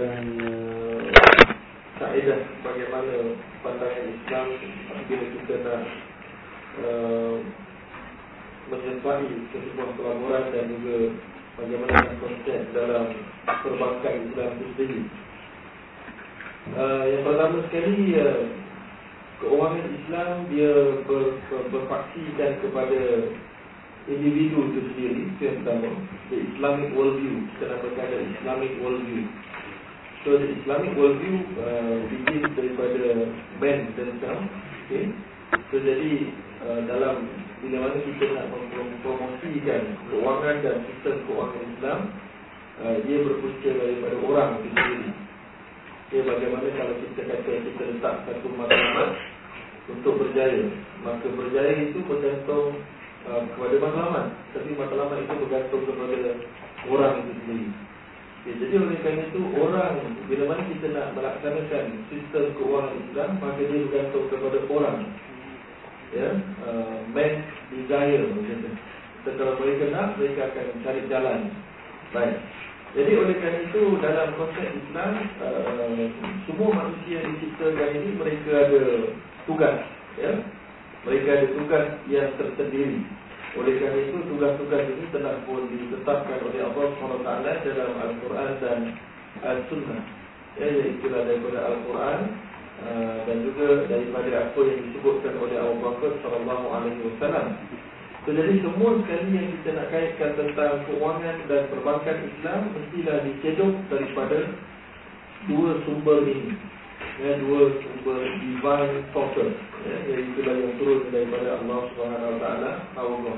dan uh, kaedah bagaimana pandangan Islam bila kita nak uh, menyertai sebuah pelaburan dan juga bagaimana konsep dalam perbankan Islam itu sendiri. Uh, yang pertama sekali, uh, keuangan Islam dia ber, ber, berfaksikan kepada individu itu sendiri, itu yang pertama. The Islamic worldview, kita namakan Islamic worldview. So the Islamic worldview uh, begins daripada man themselves. Okay. So jadi uh, dalam bila mana kita nak mempromosikan keuangan dan sistem keuangan Islam, uh, dia berpunca daripada orang itu sendiri. Okay, bagaimana kalau kita kata kita letak satu matlamat untuk berjaya, maka berjaya itu bergantung uh, kepada matlamat, tapi matlamat itu bergantung kepada orang itu sendiri. Okay, jadi oleh kerana itu orang bila mana kita nak melaksanakan sistem keuangan Islam maka dia bergantung kepada orang. Ya, uh, man desire macam tu. So, kalau mereka nak mereka akan cari jalan. Baik. Jadi oleh kerana itu dalam konsep Islam uh, semua manusia diciptakan ini mereka ada tugas, ya. Mereka ada tugas yang tersendiri. Oleh kerana itu tugas-tugas ini telah pun ditetapkan oleh Allah SWT dalam Al-Quran dan Al-Sunnah. Ya, Iaitu daripada Al-Quran uh, dan juga daripada apa yang disebutkan oleh Abu Bakar so, Jadi semua sekali yang kita nak kaitkan tentang keuangan dan perbankan Islam Mestilah dicedok daripada dua sumber ini ya, Dua sumber divine sources ya, iaitu yang turun daripada Allah SWT Allah.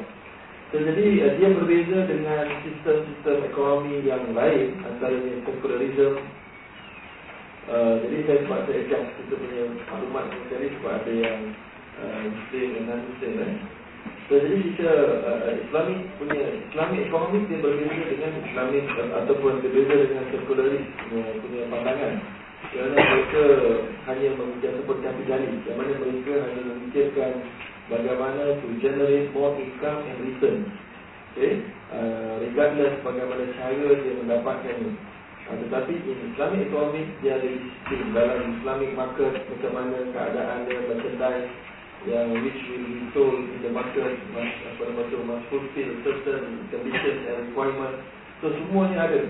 So, jadi uh, dia berbeza dengan sistem-sistem ekonomi yang lain antaranya secularism uh, jadi saya sebab saya ajak kita punya maklumat sekali sebab ada yang muslim dan non-muslim eh. so, jadi kita uh, islami punya islami ekonomi dia berbeza dengan islami ataupun berbeza dengan secularism punya, punya pandangan kerana mereka hanya memikirkan seperti kapitalis Yang mana mereka hanya memikirkan Bagaimana to generate more income and return. Okay? uh, Regardless bagaimana cara dia mendapatkannya. Uh, Tetapi in Islamic economic Dia ada disiplin. Dalam Islamic market Macam mana keadaan dia merchandise Yang which will be sold in the market must, Apa nama tu Must fulfill certain conditions and requirements. So semuanya ada.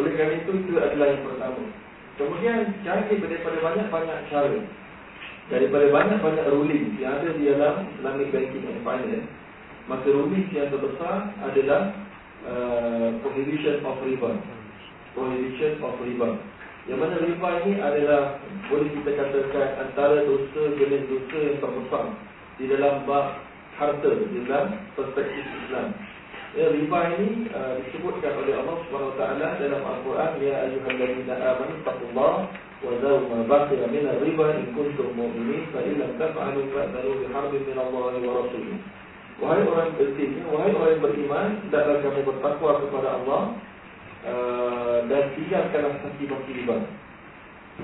Oleh kerana itu itu adalah yang pertama Kemudian cari daripada banyak-banyak cara. Daripada banyak-banyak ruling yang ada di dalam Islamic Banking and Finance Maka ruling yang terbesar adalah uh, Prohibition of riba Prohibition of riba Yang mana riba ini adalah Boleh kita katakan antara dosa jenis dosa yang terbesar Di dalam bab harta Di dalam perspektif Islam Ya, riba ini uh, disebutkan oleh Allah SWT dalam Al-Quran Ya ayuhalladzina amanu taqullah wa zaru ma baqiya min riba in kuntum mu'minin fa illam taf'alu fa'dharu bi harbin min Allah wa rasulih Wahai orang bertiga, wahai orang beriman hendaklah kamu bertakwa kepada Allah uh, dan tinggalkanlah saksi baki riba.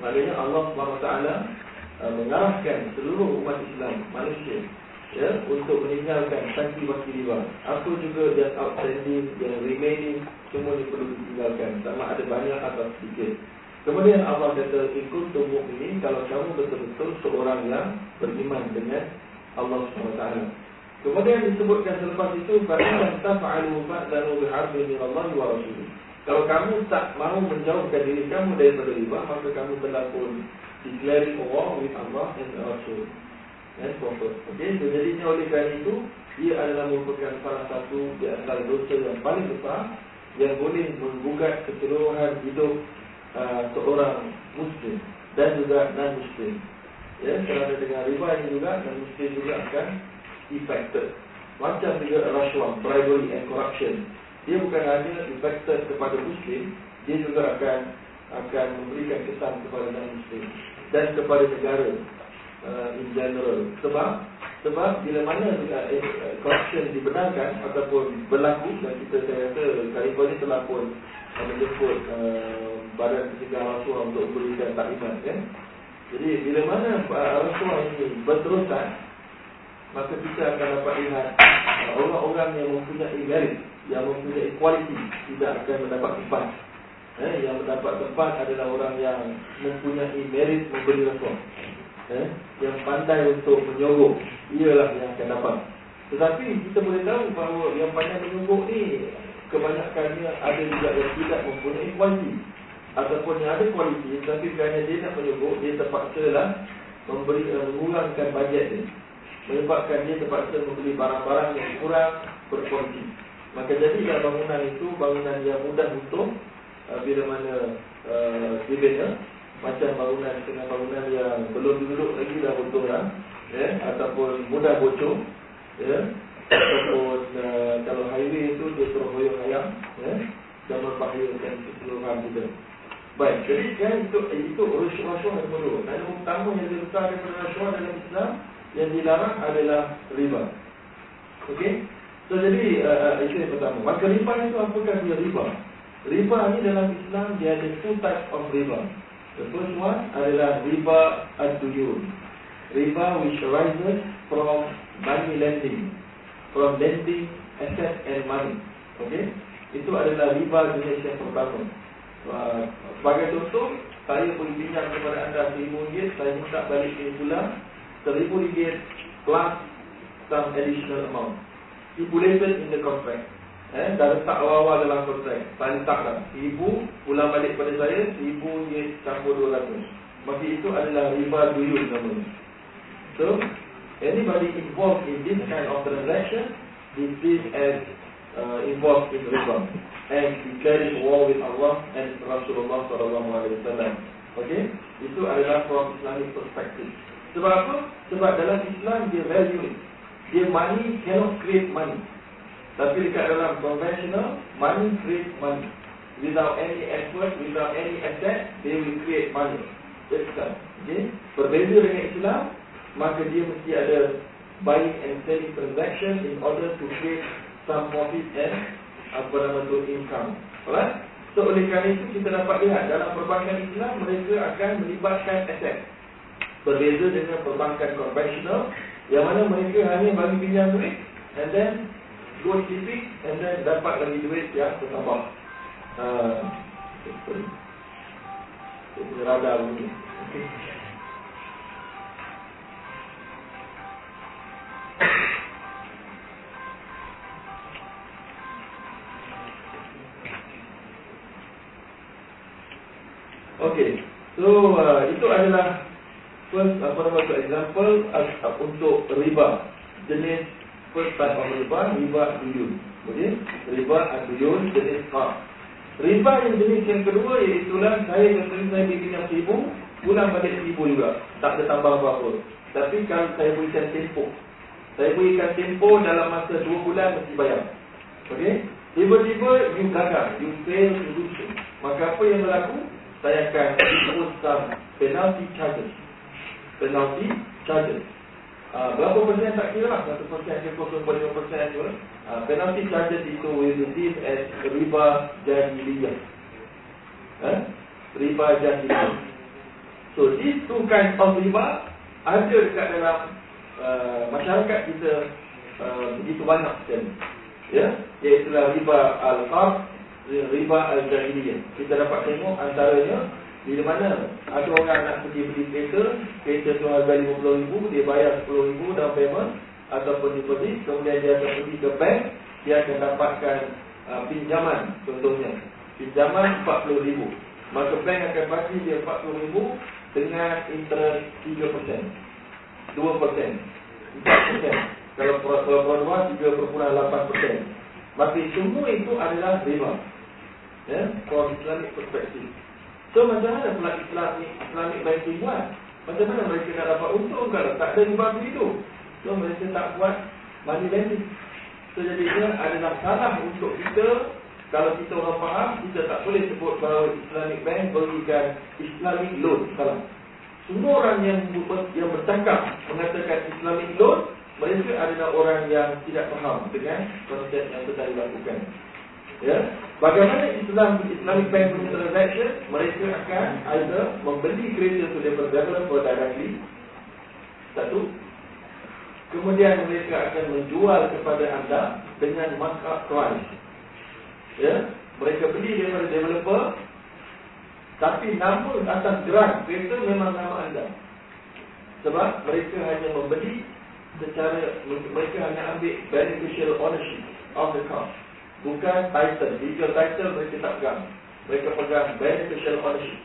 Maknanya Allah SWT uh, mengarahkan seluruh umat Islam, manusia ya untuk meninggalkan sanksi baki riba. Apa juga yang outstanding, yang remaining semua ini perlu ditinggalkan sama ada banyak atau sedikit. Kemudian Allah kata ikut tubuh ini kalau kamu betul-betul seorang yang beriman dengan Allah SWT. Kemudian disebutkan selepas itu taf'alu fa'danu biharbi min Allah wa rasulih. Kalau kamu tak mahu menjauhkan diri kamu daripada riba, maka kamu telah pun declaring war with Allah and Rasul dan prophet. Okey, so jadinya oleh kerana itu ia adalah merupakan salah satu di antara dosa yang paling besar yang boleh menggugat keseluruhan hidup uh, seorang muslim dan juga non muslim. Ya, kerana dengan riba ini juga non muslim juga akan affected. Macam juga rasuah, bribery and corruption. Dia bukan hanya affected kepada muslim, dia juga akan akan memberikan kesan kepada non muslim dan kepada negara uh, in general. Sebab sebab bila mana uh, corruption dibenarkan ataupun berlaku dan kita saya rasa Khalifah ini telah pun uh, menjemput uh, badan ketiga rasuah untuk memberikan taklimat kan. Jadi bila mana uh, rasuah ini berterusan maka kita akan dapat lihat orang-orang uh, yang mempunyai merit yang mempunyai kualiti tidak akan mendapat kipas eh, Yang mendapat tempat adalah orang yang mempunyai merit memberi rasuah eh, Yang pandai untuk menyogok Ialah yang akan dapat Tetapi kita boleh tahu bahawa yang pandai menyogok ni Kebanyakannya ada juga yang tidak mempunyai kualiti. Ataupun yang ada kualiti Tapi kerana dia nak menyogok Dia terpaksa lah memberi, uh, mengurangkan bajet dia Menyebabkan dia terpaksa membeli barang-barang yang kurang berkualiti. Maka jadilah bangunan itu bangunan yang mudah untuk uh, bila mana uh, dibina macam bangunan dengan bangunan yang belum duduk lagi dah betul lah ya ataupun mudah bocor ya. Ataupun uh, kalau highway itu dia terus hoyong ayam ya. Dan membahayakan keseluruhan kita. Baik jadi kan itu itu rasuah-rasuah yang perlu. Dan utama yang besar daripada rasuah dalam Islam yang dilarang adalah riba. Okey so jadi uh, itu yang pertama. Maka riba itu apakah dia riba? Riba ni dalam Islam dia ada two types of riba. The first one adalah riba ad-duyun. Riba which arises from money lending. From lending asset and money. Okay? Itu adalah riba jenis yang pertama. Uh, sebagai contoh, saya boleh pinjam kepada anda RM1,000, saya minta balik ke bulan RM1,000 plus some additional amount. Stipulated in the contract. Eh, dah letak awal-awal dalam kontrak. Letak dah. Ibu pulang balik pada saya Ibu dia campur 200 Maka itu adalah riba duyun namanya. So Anybody involved in this kind of transaction Is seen as uh, involved in riba. And declaring war with Allah And Rasulullah SAW Okay? Itu adalah from Islamic perspective. Sebab apa? Sebab dalam Islam dia value Dia money cannot create money tapi dekat dalam conventional, money create money. Without any effort, without any asset, they will create money. That's right. Okay? Berbeza dengan Islam, maka dia mesti ada buying and selling transaction in order to create some profit and apa nama tu income. Alright? So oleh kerana itu kita dapat lihat dalam perbankan Islam mereka akan melibatkan aset. Berbeza dengan perbankan konvensional yang mana mereka hanya bagi pinjam duit and then go sleeping and then dapat lagi duit yang bertambah. Uh, Ini radar ini. Okay. Okay, so uh, itu adalah first apa nama tu example uh, untuk riba jenis first type of riba, riba duyun. Okey? Riba duyun jenis qard. Riba yang jenis yang kedua iaitu lah saya contohnya saya bagi pinjam seribu, pulang balik seribu juga. Tak ada tambah apa-apa. Tapi kalau saya berikan tempo, saya berikan tempo dalam masa dua bulan mesti bayar. Okey? Tiba-tiba you gagal, you fail to do so. Maka apa yang berlaku? Saya akan impose penalty charges. Penalty charges. Ah, berapa persen tak kira lah? Satu persen ke kosong pada lima persen tu uh, Penalty charges itu will receive as riba jahiliyah eh? Riba jahiliyah So these two kinds of riba Ada dekat dalam uh, masyarakat kita uh, Begitu banyak sekali Ya, Iaitulah riba al-qab Riba al-jahiliyah. Kita dapat tengok antaranya bila mana ada orang nak pergi beli kereta Kereta tu harga RM50,000 Dia bayar RM10,000 dalam payment Ataupun deposit Kemudian dia akan pergi ke bank Dia akan dapatkan uh, pinjaman Contohnya. Pinjaman RM40,000 Maka bank akan bagi dia RM40,000 Dengan interest 3% 2% 4% Kalau produk 3.8% Maka semua itu adalah riba. Ya, from Islamic perspective So macam mana pula Islam ni Islamic banking buat? Macam mana mereka nak dapat untung kalau tak ada riba begitu? So mereka tak buat money lending. So jadinya adalah salah untuk kita kalau kita orang faham kita tak boleh sebut bahawa Islamic bank berikan Islamic loan. Salah. Semua orang yang yang bercakap mengatakan Islamic loan mereka adalah orang yang tidak faham dengan konsep yang sedang dilakukan. Ya, bagaimana Islam Islamic Bank transaction? Mereka akan either membeli kereta tu daripada developer directly, satu. Kemudian mereka akan menjual kepada anda dengan markup price. Ya, mereka beli daripada developer, Tapi nama atas gerak kereta memang nama anda Sebab mereka hanya membeli Secara mereka hanya ambil beneficial ownership of the car Bukan title, legal title mereka tak pegang. Mereka pegang beneficial ownership.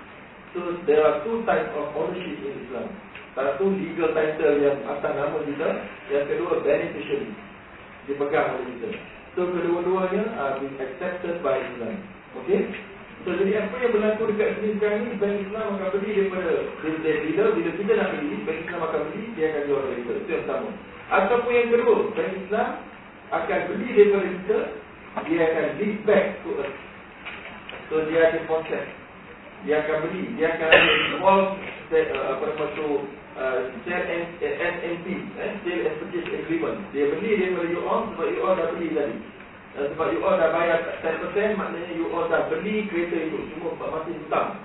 So there are two types of ownership in Islam. Satu legal title yang atas nama kita Yang kedua beneficial Dipegang oleh kita. So kedua-duanya are being accepted by Islam. Okay? So jadi apa yang berlaku dekat sini sekarang ni Bank Islam akan beli daripada Bila, bila kita nak beli Bank Islam akan beli Dia akan jual daripada. Kita Itu yang pertama. Ataupun yang kedua Bank Islam akan beli daripada kita Dia akan lead back to us. So dia ada proses. Dia akan beli Dia akan ada small uh, Apa nama tu uh, Sale NMP eh, Sale and Purchase Agreement. Dia beli daripada you all Sebab you all dah beli tadi. Dan sebab you all dah bayar 10% Maknanya you all dah beli kereta itu. Cuma masih hutang.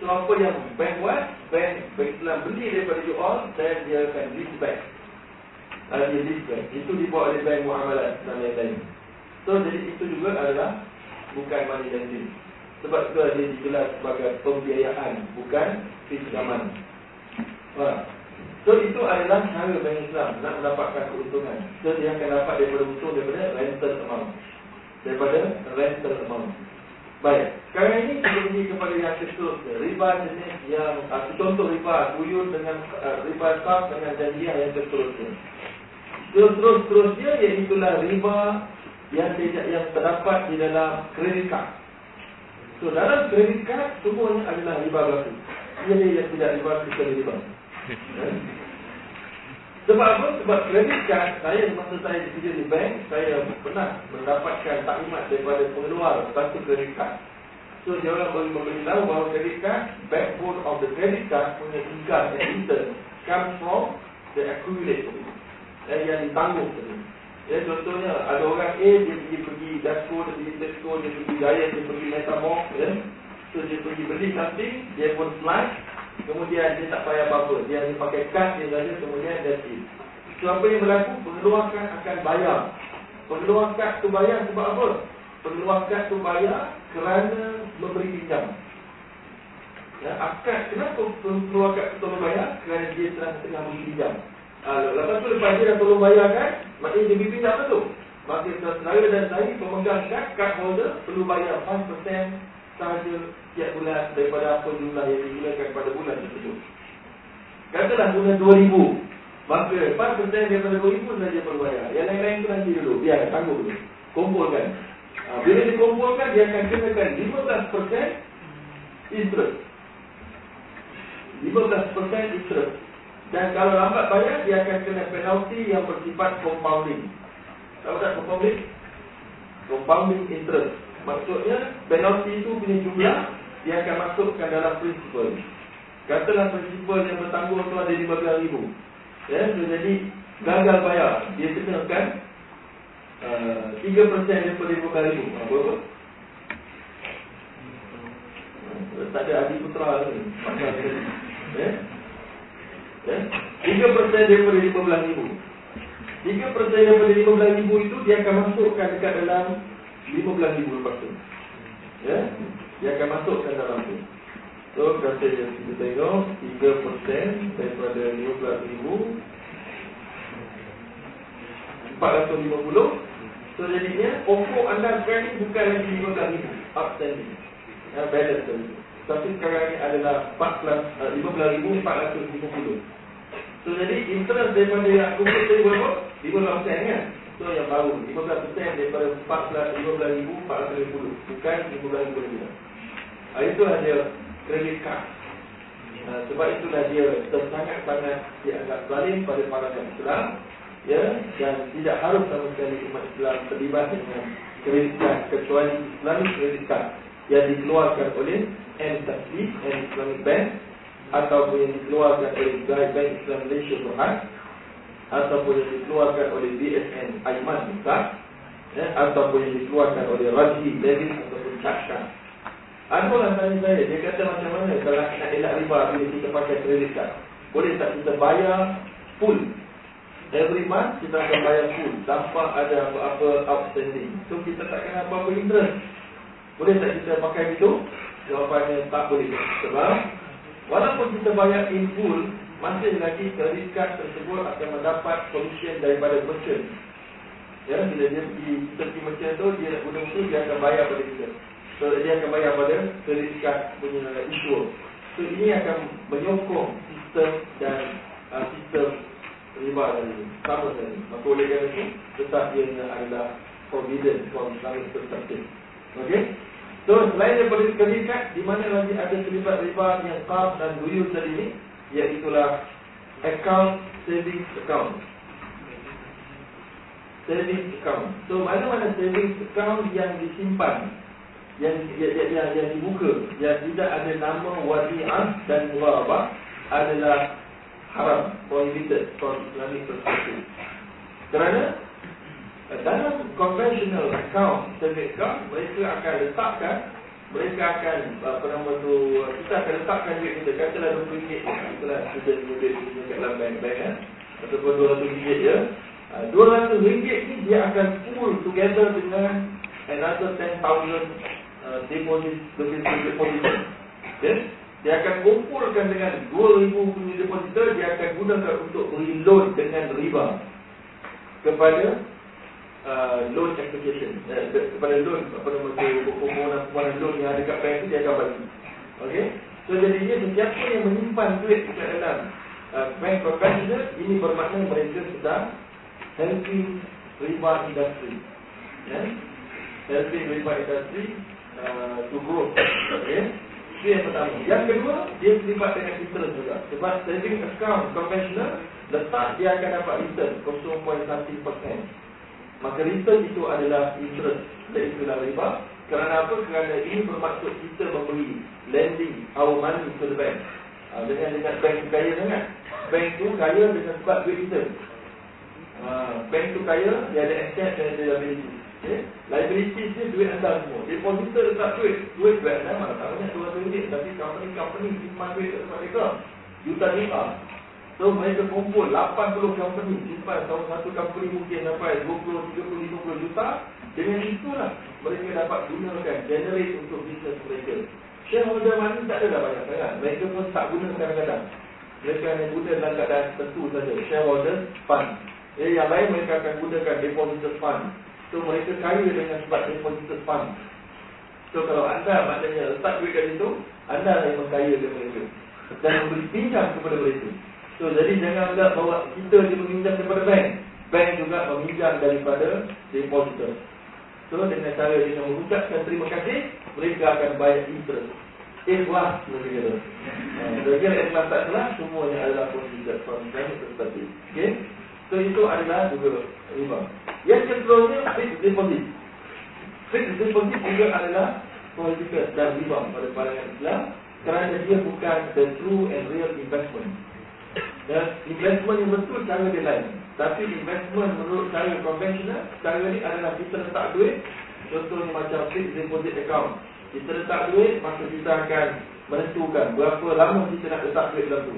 So apa yang bank buat? Bank, bank beli daripada you all Dan dia akan lease back. Uh, Dia lease back. Itu dibuat oleh bank muamalat dan lain-lain So jadi itu juga adalah Bukan money lending Sebab itu dia dijelas sebagai pembiayaan Bukan pinjaman? So itu adalah cara bank Islam nak mendapatkan keuntungan. So dia akan dapat daripada untung daripada rental amount daripada rental amount. Baik, sekarang ini kita pergi kepada yang seterusnya. Riba jenis yang, uh, contoh riba kuyun dengan uh, riba sah dengan janjiah yang seterusnya. Terus-terusnya iaitulah riba yang tidak yang terdapat di dalam kredit card. So dalam kredit card semuanya adalah riba berlaku. Ia yang tidak riba kita riba. Sebab apa? Sebab kredit card saya masa saya bekerja di bank, saya pernah mendapatkan taklimat daripada pengeluar satu kredit card. So dia orang boleh memberitahu bahawa kredit card, backbone of the credit card punya income and return comes from the accumulate eh, yang ditanggung tadi. Ya, contohnya ada orang A dia pergi pergi Dasco, dia pergi Tesco, dia pergi Gaya, dia pergi Metamorph, ya. So dia pergi beli something, dia pun flash, Kemudian dia tak payah apa-apa. Dia hanya pakai kad dia saja Kemudian dia it. So apa yang berlaku? Pengeluar kad akan bayar. Pengeluar kad tu bayar sebab apa? Pengeluar kad tu bayar Kerana memberi pinjam. Ya, Akad kenapa pengeluar kad tu bayar? Kerana dia telah tengah memberi pinjam uh, Lepas tu lepas dia dah tolong bayar kan Maknanya dia beri pinjam betul Maka saudara dan saya pemegang kad Kad holder perlu bayar 5% sahaja setiap bulan daripada apa jumlah yang digunakan pada bulan tersebut. Katalah guna 2000. Maka 4% daripada 2000 saja perlu bayar. Yang lain-lain tu nanti dulu. Biar tanggung dulu. Kumpulkan. Ha, bila dikumpulkan, dia akan kenakan 15% interest. 15% interest. Dan kalau lambat bayar, dia akan kena penalti yang bersifat compounding. Tahu tak compounding? Compounding interest. Maksudnya penalti itu punya jumlah Dia akan masukkan dalam prinsipal Katalah prinsipal yang bertanggung tu ada RM15,000 Ya, jadi gagal bayar Dia kenakan uh, 3% daripada RM15,000 Apa apa? Uh, tak ada adik putra ni Ya Ya, 3% daripada RM15,000 3% daripada RM15,000 itu dia akan masukkan dekat dalam 15 ribu lepas tu. Ya? Dia akan masukkan dalam tu. So kata yang kita tengok 3% daripada 15 ribu. 450 So jadinya Pokok anda sekarang bukan lagi 15 ribu. Outstanding ya, Balance tadi Tapi sekarang ni adalah 14, 15 ribu 450 So jadi interest daripada yang aku tadi berapa? 15% kan? So yang baru 15% daripada 14 15,450 Bukan 15,000 lebih uh, Itulah dia Kredit card. Uh, Sebab itulah dia Sangat-sangat dianggap zalim pada pandangan Islam Ya Dan tidak harus sama sekali umat Islam Terlibat dengan kredit card Kecuali Islamic kredit card Yang dikeluarkan oleh M-Tasli M-Islamic Bank Ataupun yang dikeluarkan oleh Bank Islam Malaysia Berhad ataupun yang dikeluarkan oleh BSN Aiman Ustaz ya, ataupun yang dikeluarkan oleh Raji Levin ataupun Chaksha ada orang tanya saya, dia kata macam mana kalau nak elak riba bila kita pakai kredit card? Boleh tak kita bayar full? Every month kita akan bayar full tanpa ada apa-apa outstanding. So kita tak kena apa-apa interest boleh tak kita pakai itu Jawapannya tak boleh. Sebab Walaupun kita bayar in full Masih lagi kredit card tersebut akan mendapat komisen daripada merchant. Ya, bila dia pergi pergi merchant tu Dia nak guna tu, dia akan bayar pada kita. So dia akan bayar pada kredit card punya issuer So ini akan menyokong sistem dan uh, sistem riba tadi Sama tadi Maka oleh kerana itu Tetap ia adalah forbidden from Islamic perspective. Okay So selain daripada kredit di mana lagi ada terlibat riba yang qab dan duyun tadi ini Iaitulah account savings account. Savings account. So mana-mana savings account yang disimpan yang, yang, yang, yang, yang dibuka Yang tidak ada nama wadi'ah dan muarabah Adalah haram Prohibited from Islamic perspective. Kerana dalam conventional account, saving account, mereka akan letakkan, mereka akan, apa nama tu, kita akan letakkan duit kita, katalah RM20, itulah kita duit kat dalam bank, bank kan, ataupun RM200 je, RM200 ni dia akan pull together dengan another 10,000 uh, deposit, deposit, deposit, okay? Dia akan kumpulkan dengan 2,000 punya depositor, dia akan gunakan untuk beri loan dengan riba kepada Uh, loan application. Uh, kepada loan apa nama tu permohonan permohonan loan yang ada kat bank tu dia akan bagi. Okey so jadinya sesiapa yang menyimpan duit di dalam uh, bank professional ini bermakna mereka sedang helping riba industry. Ya yeah? helping riba industry uh, to grow okey itu yang pertama. Yang kedua dia terlibat dengan interest juga. Sebab saving account conventional letak dia akan dapat return 0.1% Maka return itu adalah interest Dan itulah riba. Kerana apa? Kerana ini bermaksud kita memberi Lending our money to the bank. Ha, Dengan dengan bank kaya sangat. Bank tu kaya dengan sebab duit kita. Ha, Bank tu kaya Dia ada asset dan ada liability. Okay? Liability ni duit anda semua. Depositor letak duit. Duit duit anda mana tak banyak 200 ringgit Tapi company-company simpan duit ke tempat mereka. Juta ringgit So mereka kumpul 80 company simpan tahu satu company mungkin dapat 20, 30, 50 juta. Dengan itulah mereka dapat gunakan generate untuk bisnes mereka. Shareholder money tak ada banyak sangat. Mereka pun tak guna kadang-kadang. Mereka hanya guna dalam keadaan tertentu saja shareholder fund. Jadi yang lain mereka akan gunakan depositor fund. So mereka kaya dengan sebab depositor fund. So kalau anda maknanya letak duit kat situ anda yang kaya dengan mereka. Dan memberi pinjam kepada mereka So jadi jangan anggap bahawa kita dia meminjam daripada bank. Bank juga meminjam daripada depositor. So dengan cara dia mengucapkan terima kasih, mereka akan bayar interest. Ikhlas lebih kata. Jadi kira ikhlas tak salah, semuanya adalah from bank perspective. Okay? So itu adalah juga riba. Yang kedua fixed deposit. Fixed deposit juga adalah prohibited dan riba pada pandangan Islam kerana dia bukan the true and real investment. Dan investment yang betul cara dia lain. Tapi investment menurut cara konvensional Cara ni adalah kita letak duit Contohnya macam fixed deposit account. Kita letak duit Maka kita akan menentukan Berapa lama kita nak letak duit dalam tu.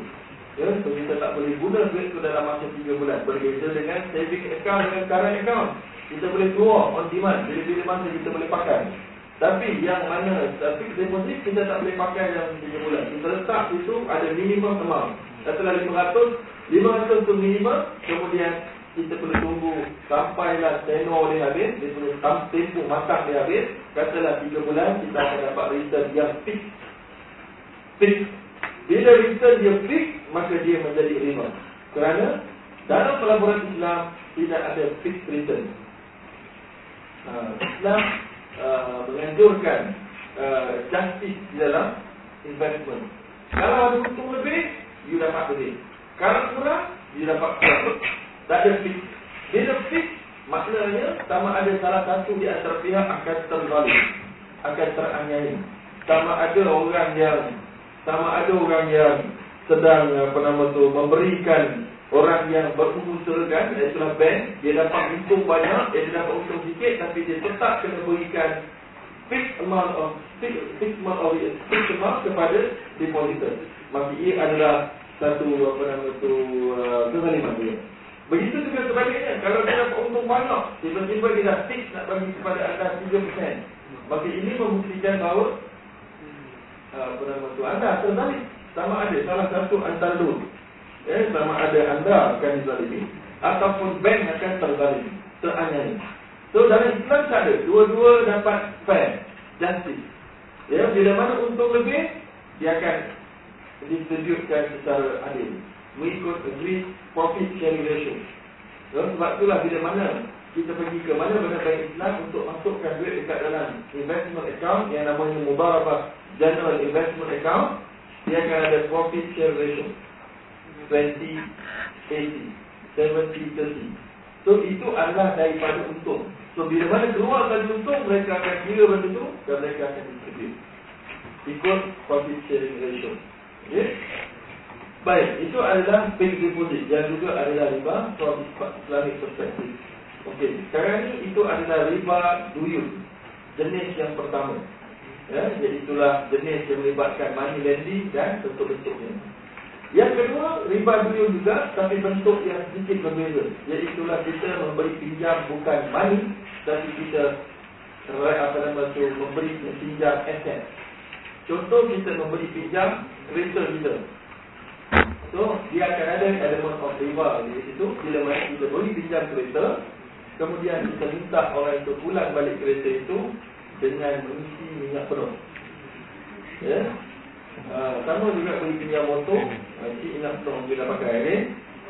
Ya, so kita tak boleh guna duit tu dalam masa 3 bulan. Berbeza dengan saving account dengan current account. Kita boleh keluar on demand Bila-bila masa kita boleh pakai. Tapi yang mana fixed deposit kita tak boleh pakai dalam 3 bulan. Kita letak itu ada minimum amount Katalah 500 500 tu minimum Kemudian kita perlu tunggu Sampailah tenor dia habis Dia perlu tempoh masak dia habis Katalah 3 bulan Kita akan dapat return yang fix. Fix. Bila return dia fix Maka dia menjadi lima. Kerana Dalam pelaburan Islam Tidak ada fix return. Uh, Islam uh, Menganjurkan uh, Justice di dalam Investment. Kalau ada untung lebih you dapat duit. Kalau kurang, you dapat kurang. Tak ada fix. Bila fix, maknanya sama ada salah satu di antara pihak akan terzalim. Akan teraniaya. Sama ada orang yang sama ada orang yang sedang apa nama tu memberikan orang yang berusahakan itulah bank dia dapat untung banyak dia dapat untung sikit tapi dia tetap kena berikan fixed amount of fixed amount of fixed amount kepada depositor maka ia adalah satu apa nama tu uh, kezaliman dia. Begitu juga sebaliknya, kalau dia dapat untung banyak, tiba-tiba dia dah fix nak bagi kepada anda 3%. Maka ini membuktikan bahawa uh, apa nama tu anda terzalimi sama ada salah satu antara dua eh, sama ada anda akan dizalimi ataupun bank akan terzalimi teraniaya so dalam Islam tak ada. Dua-dua dapat fair. Justice. Ya bila mana untung lebih dia akan ditunjukkan secara adil. Mengikut agree profit sharing ratio so, sebab itulah bila mana kita pergi ke mana mana bank Islam untuk masukkan duit dekat dalam investment account yang namanya Mubarabah General Investment Account dia akan ada profit share ratio 20 80 70 30 so itu adalah daripada untung. So bila mana keluar dari untung mereka akan kira benda tu dan mereka akan distribute. Ikut profit sharing ratio okay? baik itu adalah fixed deposit yang juga adalah riba from Islamic perspective. Okey, sekarang ni itu adalah riba duyun jenis yang pertama. Ya, Jadi itulah jenis yang melibatkan money lending dan bentuk-bentuknya Yang kedua, riba duyun juga tapi bentuk yang sedikit berbeza. Itulah kita memberi pinjam bukan money Tapi kita apa nama tu, memberi pinjam aset Contoh kita memberi pinjam kereta kita So, dia akan ada elemen of riba di situ Bila mana kita beri pinjam kereta Kemudian kita minta orang itu pulang balik kereta itu dengan mengisi minyak penuh. Ya. Uh, sama juga beli pinjam motor, uh, cik ingat penuh kita pakai ini.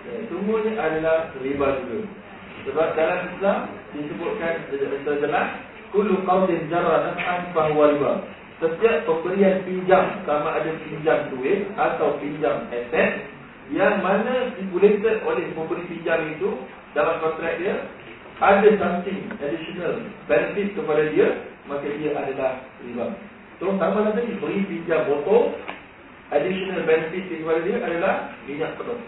Ya, semuanya adalah riba juga. Sebab dalam Islam disebutkan secara jelas, kullu qawlin jarra naf'an fahuwa riba. Setiap pemberian pinjam sama ada pinjam duit atau pinjam aset yang mana stipulated oleh pemberi pinjam itu dalam kontrak dia ada something additional benefit kepada dia maka dia adalah riba. So sama tadi beri pinjam motor additional benefit kepada dia adalah minyak penuh.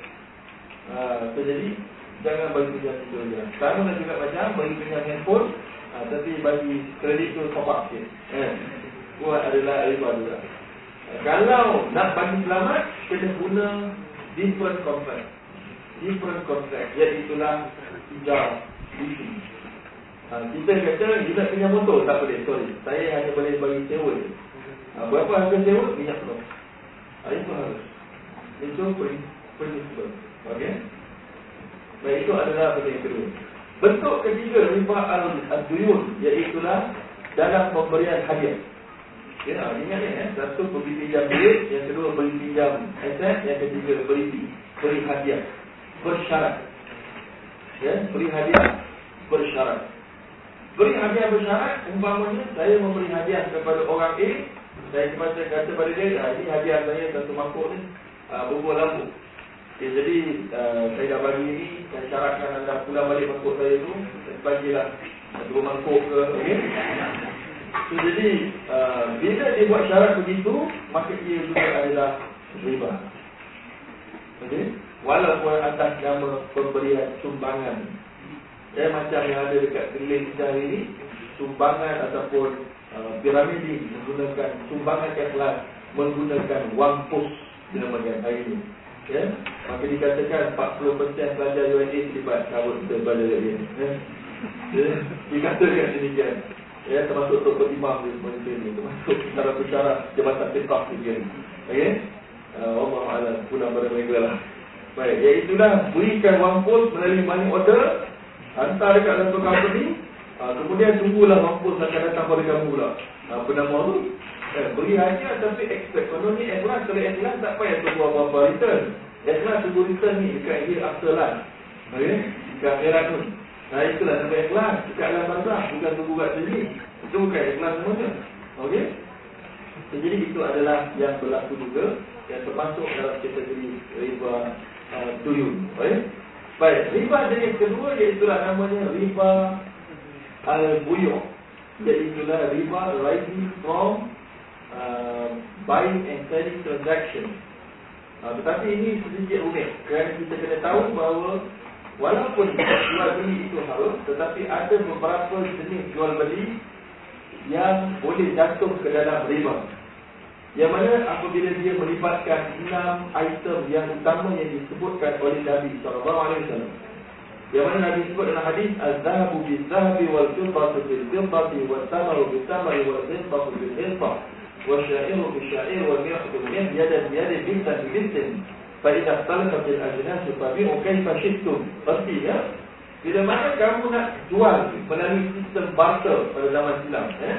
Ha, so jadi jangan bagi pinjam itu saja. Sama juga macam bagi pinjam handphone ha, tapi bagi kredit tu top up sikit. Eh, buat adalah. Ha, kalau nak bagi selamat kita guna different contract. Different contract iaitulah hijau, Ha, kita kata kita punya motor tak boleh sorry. Saya hanya boleh bagi sewa je. Ha, berapa harga sewa? Minyak penuh. Ha, itu harus. Itu prinsipal. Okey. Baik itu adalah benda yang kedua. Bentuk ketiga riba al-duyun iaitulah dalam pemberian hadiah. Ya, ingat ni eh, satu beri pinjam duit, yang kedua beri pinjam aset, yang ketiga beri beri hadiah bersyarat. Ya, beri hadiah bersyarat. Beri hadiah bersyarat, umpamanya saya memberi hadiah kepada orang A, saya kata, kata pada dia, ah, ini hadiah saya satu mangkuk ni, uh, bubur lampu. Okay, jadi uh, saya dah bagi ini, saya syaratkan anda pulang balik mangkuk saya tu, saya bagilah dua mangkuk ke, okay? So, jadi uh, bila dia buat syarat begitu, maka ia juga adalah riba. Okay? Walaupun atas nama pemberian sumbangan Ya, macam yang ada dekat keliling kita hari ini Sumbangan ataupun uh, piramidi Menggunakan sumbangan ikhlas Menggunakan wang pos Dinamakan hari ini ya? Maka dikatakan 40% pelajar UNA Terlibat kawat kita lagi ya? ya? Dikatakan demikian Ya, termasuk Tok Imam di Malaysia ini Termasuk secara bicara Jabatan Tekak di sini. Okay uh, Allah Allah Pulang pada mereka lah. Baik, iaitulah Berikan wang pos melalui money order. Hantar dekat dalam company ha, Kemudian tunggulah mampu akan datang pada kamu pula Apa nama tu? Eh, beri hadiah tapi expect. Kalau ni ikhlas, kalau ikhlas tak payah tunggu apa-apa return. Ikhlas tunggu return ni dekat year after lah Okay? Dekat akhirat tu Nah itulah sampai ikhlas Dekat dalam barzah Bukan tunggu kat sini Itu bukan ikhlas semuanya Okay? So, jadi itu adalah yang berlaku juga Yang termasuk dalam kategori riba uh, tuyun Okay? Baik, riba jenis kedua iaitulah namanya riba al-buyuk. Iaitulah riba rising from uh, buying and selling transaction. Uh, tetapi ini sedikit unik kerana kita kena tahu bahawa Walaupun jual beli itu haram Tetapi ada beberapa jenis jual beli Yang boleh jatuh ke dalam riba. Yang mana apabila dia melibatkan Enam item yang utama yang disebutkan oleh Nabi SAW Yang mana Nabi sebut dalam hadis Al-Zahabu bi-Zahabi wal-Zubbatu bil-Zubbati wal-Tamaru bi-Tamari wal-Zubbatu bil-Zubbati Wal-syairu bil-syair wal-mi'atu bi-Mi'at Yadad-Yadad bintan bintan فإذا اختلفت الأجناس فبيعوا كيف شئتم Artinya Bila mana kamu nak jual melalui sistem barter pada zaman silam eh?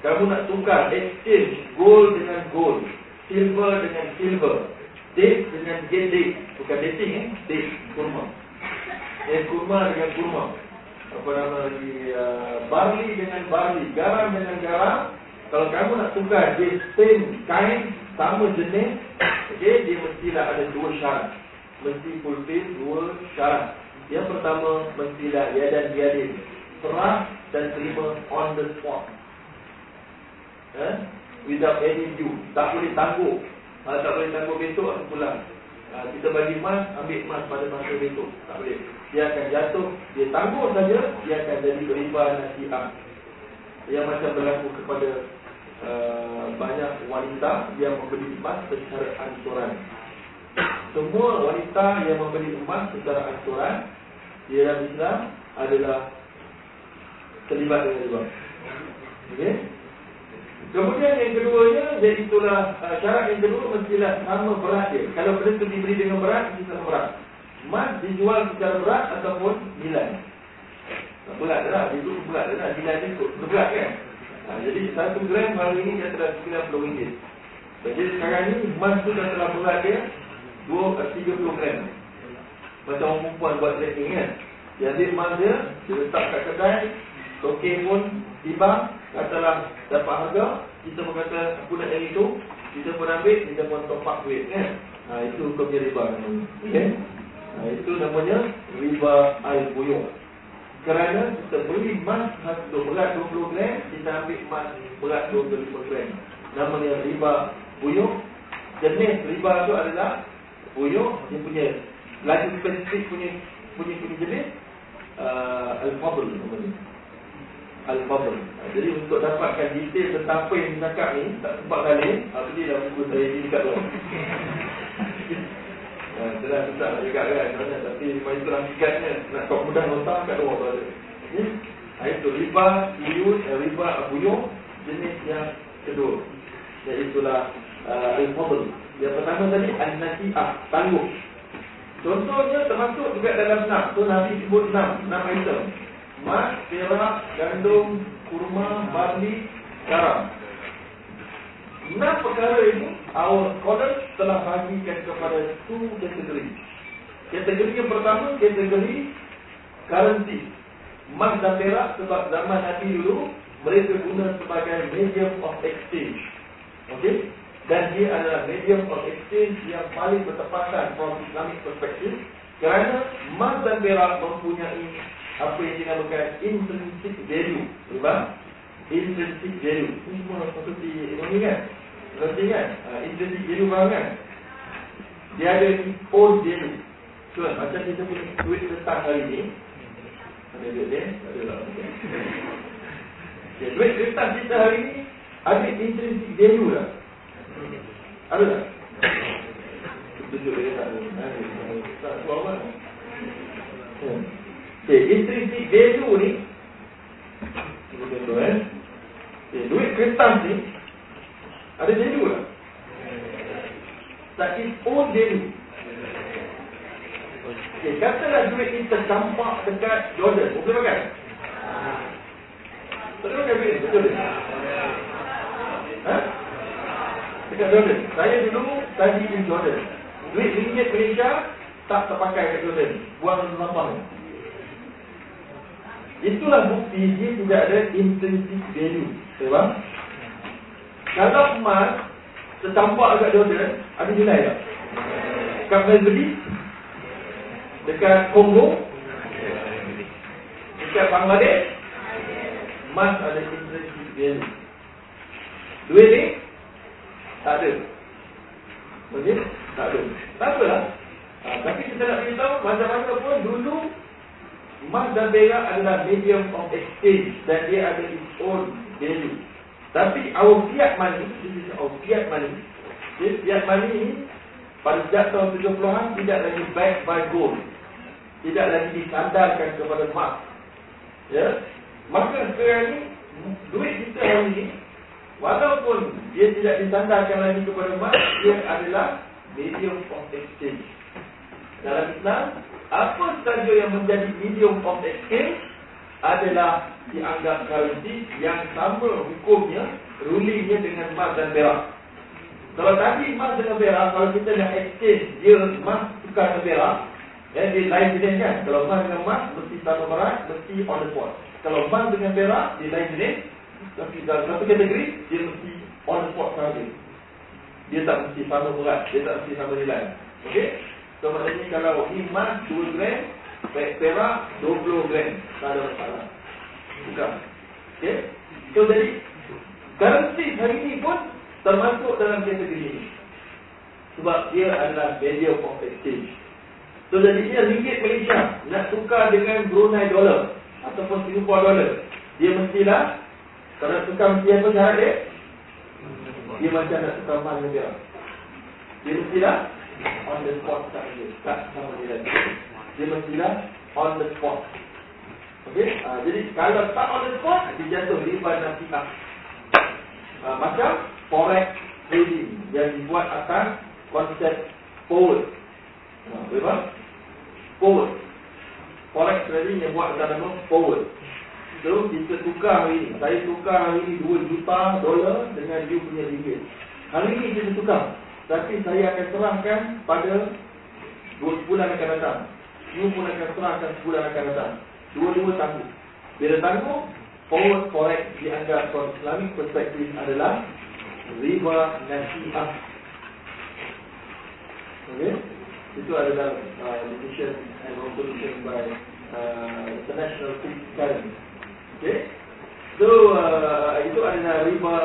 Kamu nak tukar exchange gold dengan gold Silver dengan silver Date dengan date Bukan dating eh Date kurma Eh kurma dengan kurma Apa nama lagi uh, Barley dengan barley Garam dengan garam Kalau kamu nak tukar Dia same kind sama jenis Okay Dia mestilah ada dua syarat. Mesti fulfill dua syarat. Yang pertama Mestilah ya dan biadin Serah dan terima on the spot. Eh? Without any due. Tak boleh tangguh. Kalau tak boleh tangguh besok aku pulang. Ha, Kita bagi emas, ambil emas pada masa besok. Tak boleh. Dia akan jatuh, dia tangguh saja Dia akan jadi riba nasihat Yang macam berlaku kepada uh, Banyak wanita Yang membeli emas secara ansuran. Semua wanita yang membeli emas secara ansuran Di dalam Islam adalah Terlibat dengan riba. Okay Kemudian yang keduanya Iaitulah uh, syarat yang kedua Mestilah sama berat dia. Kalau benda itu diberi dengan berat Mesti sama berat. Emas dijual secara berat Ataupun nilai. Berat lah Dia berat lah. Nilai dia berat kan ha, Jadi satu gram hari ini Dia telah RM90. Jadi sekarang ni Emas itu dah telah berat dia 2, 30 uh, gram. Macam orang perempuan buat tracking kan? Ambil emas dia Dia letak kat kedai Token pun tiba Katalah dapat harga Kita pun kata aku nak yang itu. Kita pun ambil, kita pun top up duit kan? ha, Itu hukumnya riba okay? ha, Itu namanya riba al-buyuk Kerana kita beli emas Satu berat 20 gram Kita ambil emas berat 25 gram. Namanya riba buyuk. Jenis riba itu adalah Buyuk Dia punya Lagi spesifik punya Punya, punya jenis uh, Al-Fadl namanya. Al-Fadl Jadi untuk dapatkan detail tentang apa yang dicakap ni Tak sempat kali Apa dah buku saya ni dekat luar Saya dah susah nak juga kan Tapi memang itu rafikannya Nak kau mudah nota kat luar tu ada. Itu riba, iyun, eh, riba, abuyung Jenis yang kedua. Iaitulah Al-Fadl Yang pertama tadi Al-Nasi'ah Tangguh. Contohnya termasuk juga dalam enam. Tu Nabi sebut enam. Enam item. Emas, perak, gandum, kurma, barley, garam. Enam perkara ini, our scholars telah bagikan kepada two kategori. Kategori yang pertama, kategori currency. Emas dan perak sebab zaman Nabi dulu, mereka guna sebagai medium of exchange. Okay? Dan dia adalah medium of exchange yang paling bertepatan from Islamic perspective. Kerana emas dan perak mempunyai apa yang dinamakan intrinsic value. Berapa? Intrinsic value. Ini semua seperti ekonomi kan? Seperti kan? Uh, intrinsic value faham kan? Dia ada own value. So, macam kita punya duit kertas hari ni. Ada duit dia? Ada lah. Okay, duit kertas kita hari ni ada intrinsic value lah. Ada tak? Tunjuk dia tak ada. Tak tahu apa. Hmm. Okay, intrinsic value ni Contoh eh okay, Duit kertas ni Ada value lah Tak its own value Okay, katalah duit ni tercampak dekat Jordan Boleh pakai? Boleh pakai duit betul? Ha? Dekat Jordan Saya dulu tadi di Jordan Duit ringgit Malaysia Tak terpakai dekat Jordan Buang lampang ni Itulah bukti dia juga ada intrinsic value. Sebab kalau emas tertampak agak Jordan, ada nilai tak? Kat Melbourne, dekat Kongo, dekat Bangladesh, emas ada intrinsic value. Duit ni, tak ada. Okey? Tak ada. Tak apalah. Ha, tapi kita nak beritahu macam-mana pun dulu Emas dan perak adalah medium of exchange dan dia ada its own value. Tapi this is our fiat money. Okay, money ini pada sejak tahun 70-an tidak lagi backed by gold. Tidak lagi disandarkan kepada emas. Ya. Maka sekarang ini duit kita hari ini Walaupun dia tidak disandarkan lagi kepada emas, dia adalah medium of exchange. Dalam Islam, apa saja yang menjadi medium of exchange adalah dianggap currency yang sama hukumnya, rulingnya dengan emas dan perak. Kalau tadi emas dengan perak, kalau kita nak exchange, dia emas tukar dengan perak, ya, dia lain jenis kan? Kalau emas dengan emas, mesti sama berat, mesti on the spot. Kalau emas dengan perak, dia lain jenis, tapi dalam satu kategori, dia mesti on the spot sahaja. Dia tak mesti sama berat, dia tak mesti sama nilai. Okey? So maknanya kalau emas 2 gram, perak 20 gram, tak ada masalah. Bukan. Okay? So jadi, currency hari ini pun termasuk dalam kategori ini. Sebab dia adalah of exchange. So jadinya ringgit Malaysia nak tukar dengan Brunei dollar ataupun Singapore dollar. Dia mestilah, kalau nak tukar mesti apa syarat dia? Dia macam nak tukar emas dia. Dia mestilah on the spot saja. Tak sama dia lagi. Dia mestilah on the spot. Okey? Uh, jadi kalau tak on the spot, dia jatuh riba nasihat. Uh, macam forex trading yang dibuat atas konsep forward. Uh, Berapa? Forward. Forex trading yang buat atas nama forward. So, kita tukar hari ini. Saya tukar hari ini 2 juta dolar dengan you punya ringgit. Hari ini kita tukar. Tapi saya akan serahkan pada dua bulan akan datang. You pun akan serahkan sebulan akan datang. Dua-dua tangguh. Bila tangguh, forward forex dianggap from Islamic perspective adalah riba nasi'ah. Okay? Itu adalah uh, decision and resolution by uh, International Fixed Currency. Okay? So, uh, itu adalah riba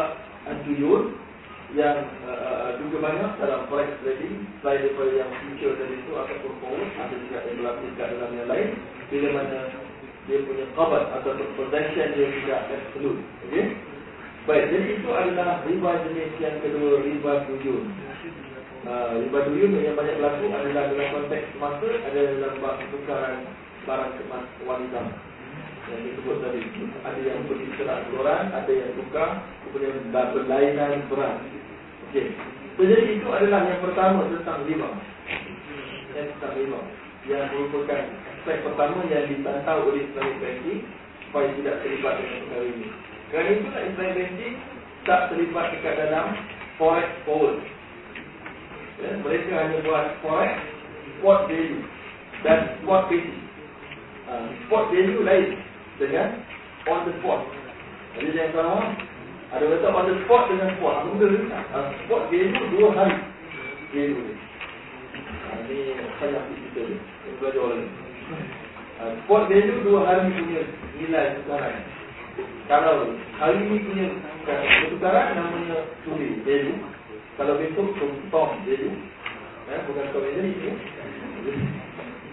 antuyun yang uh, juga banyak dalam forex trading selain daripada yang future tadi itu ataupun forward ada juga yang berlaku dekat dalam yang lain bila mana dia punya kabar atau possession dia tidak absolute okay? baik jadi itu adalah riba jenis yang kedua riba tuyun uh, riba tuyun yang banyak berlaku adalah dalam konteks semasa ada dalam pertukaran barang kemas wanita yang disebut tadi ada yang pergi kerak orang ada yang tukar kemudian berlainan berat. Okey. Jadi itu adalah yang pertama tentang lima. Yang tentang lima. Yang merupakan aspek pertama yang ditantau oleh Islamic Banking supaya tidak terlibat dengan perkara ini. Kerana itu nak Islamic Banking tak terlibat dekat dalam forex forward. Ya, mereka hanya buat forex spot value dan spot basis. Uh, spot value lain dengan on the spot. Jadi jangan salah ada kata on the spot dengan spot. Apa benda ni? Uh, spot value dua hari. Value ni. Uh, ni saya nak cerita ni. Ini belajar orang ni. Uh, spot value dua hari punya nilai tukaran. Kalau hari ni punya pertukaran namanya today value. Kalau besok tom value. Eh, bukan tom value ni.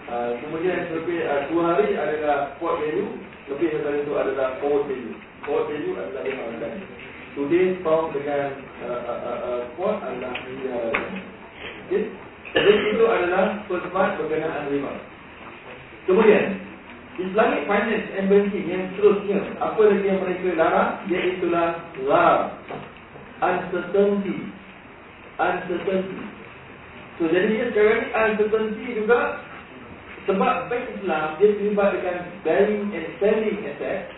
Uh, kemudian lebih uh, dua hari adalah spot value. Lebih daripada itu adalah forward value. Forward value adalah yang akan Today form dengan uh, quote adalah uh, okay. Jadi itu adalah first part berkenaan riba Kemudian Islamic finance and banking yang seterusnya Apa lagi yang mereka larang Iaitulah rar Uncertainty Uncertainty So jadi sekarang ni uncertainty juga Sebab bank Islam Dia terlibat dengan buying and selling asset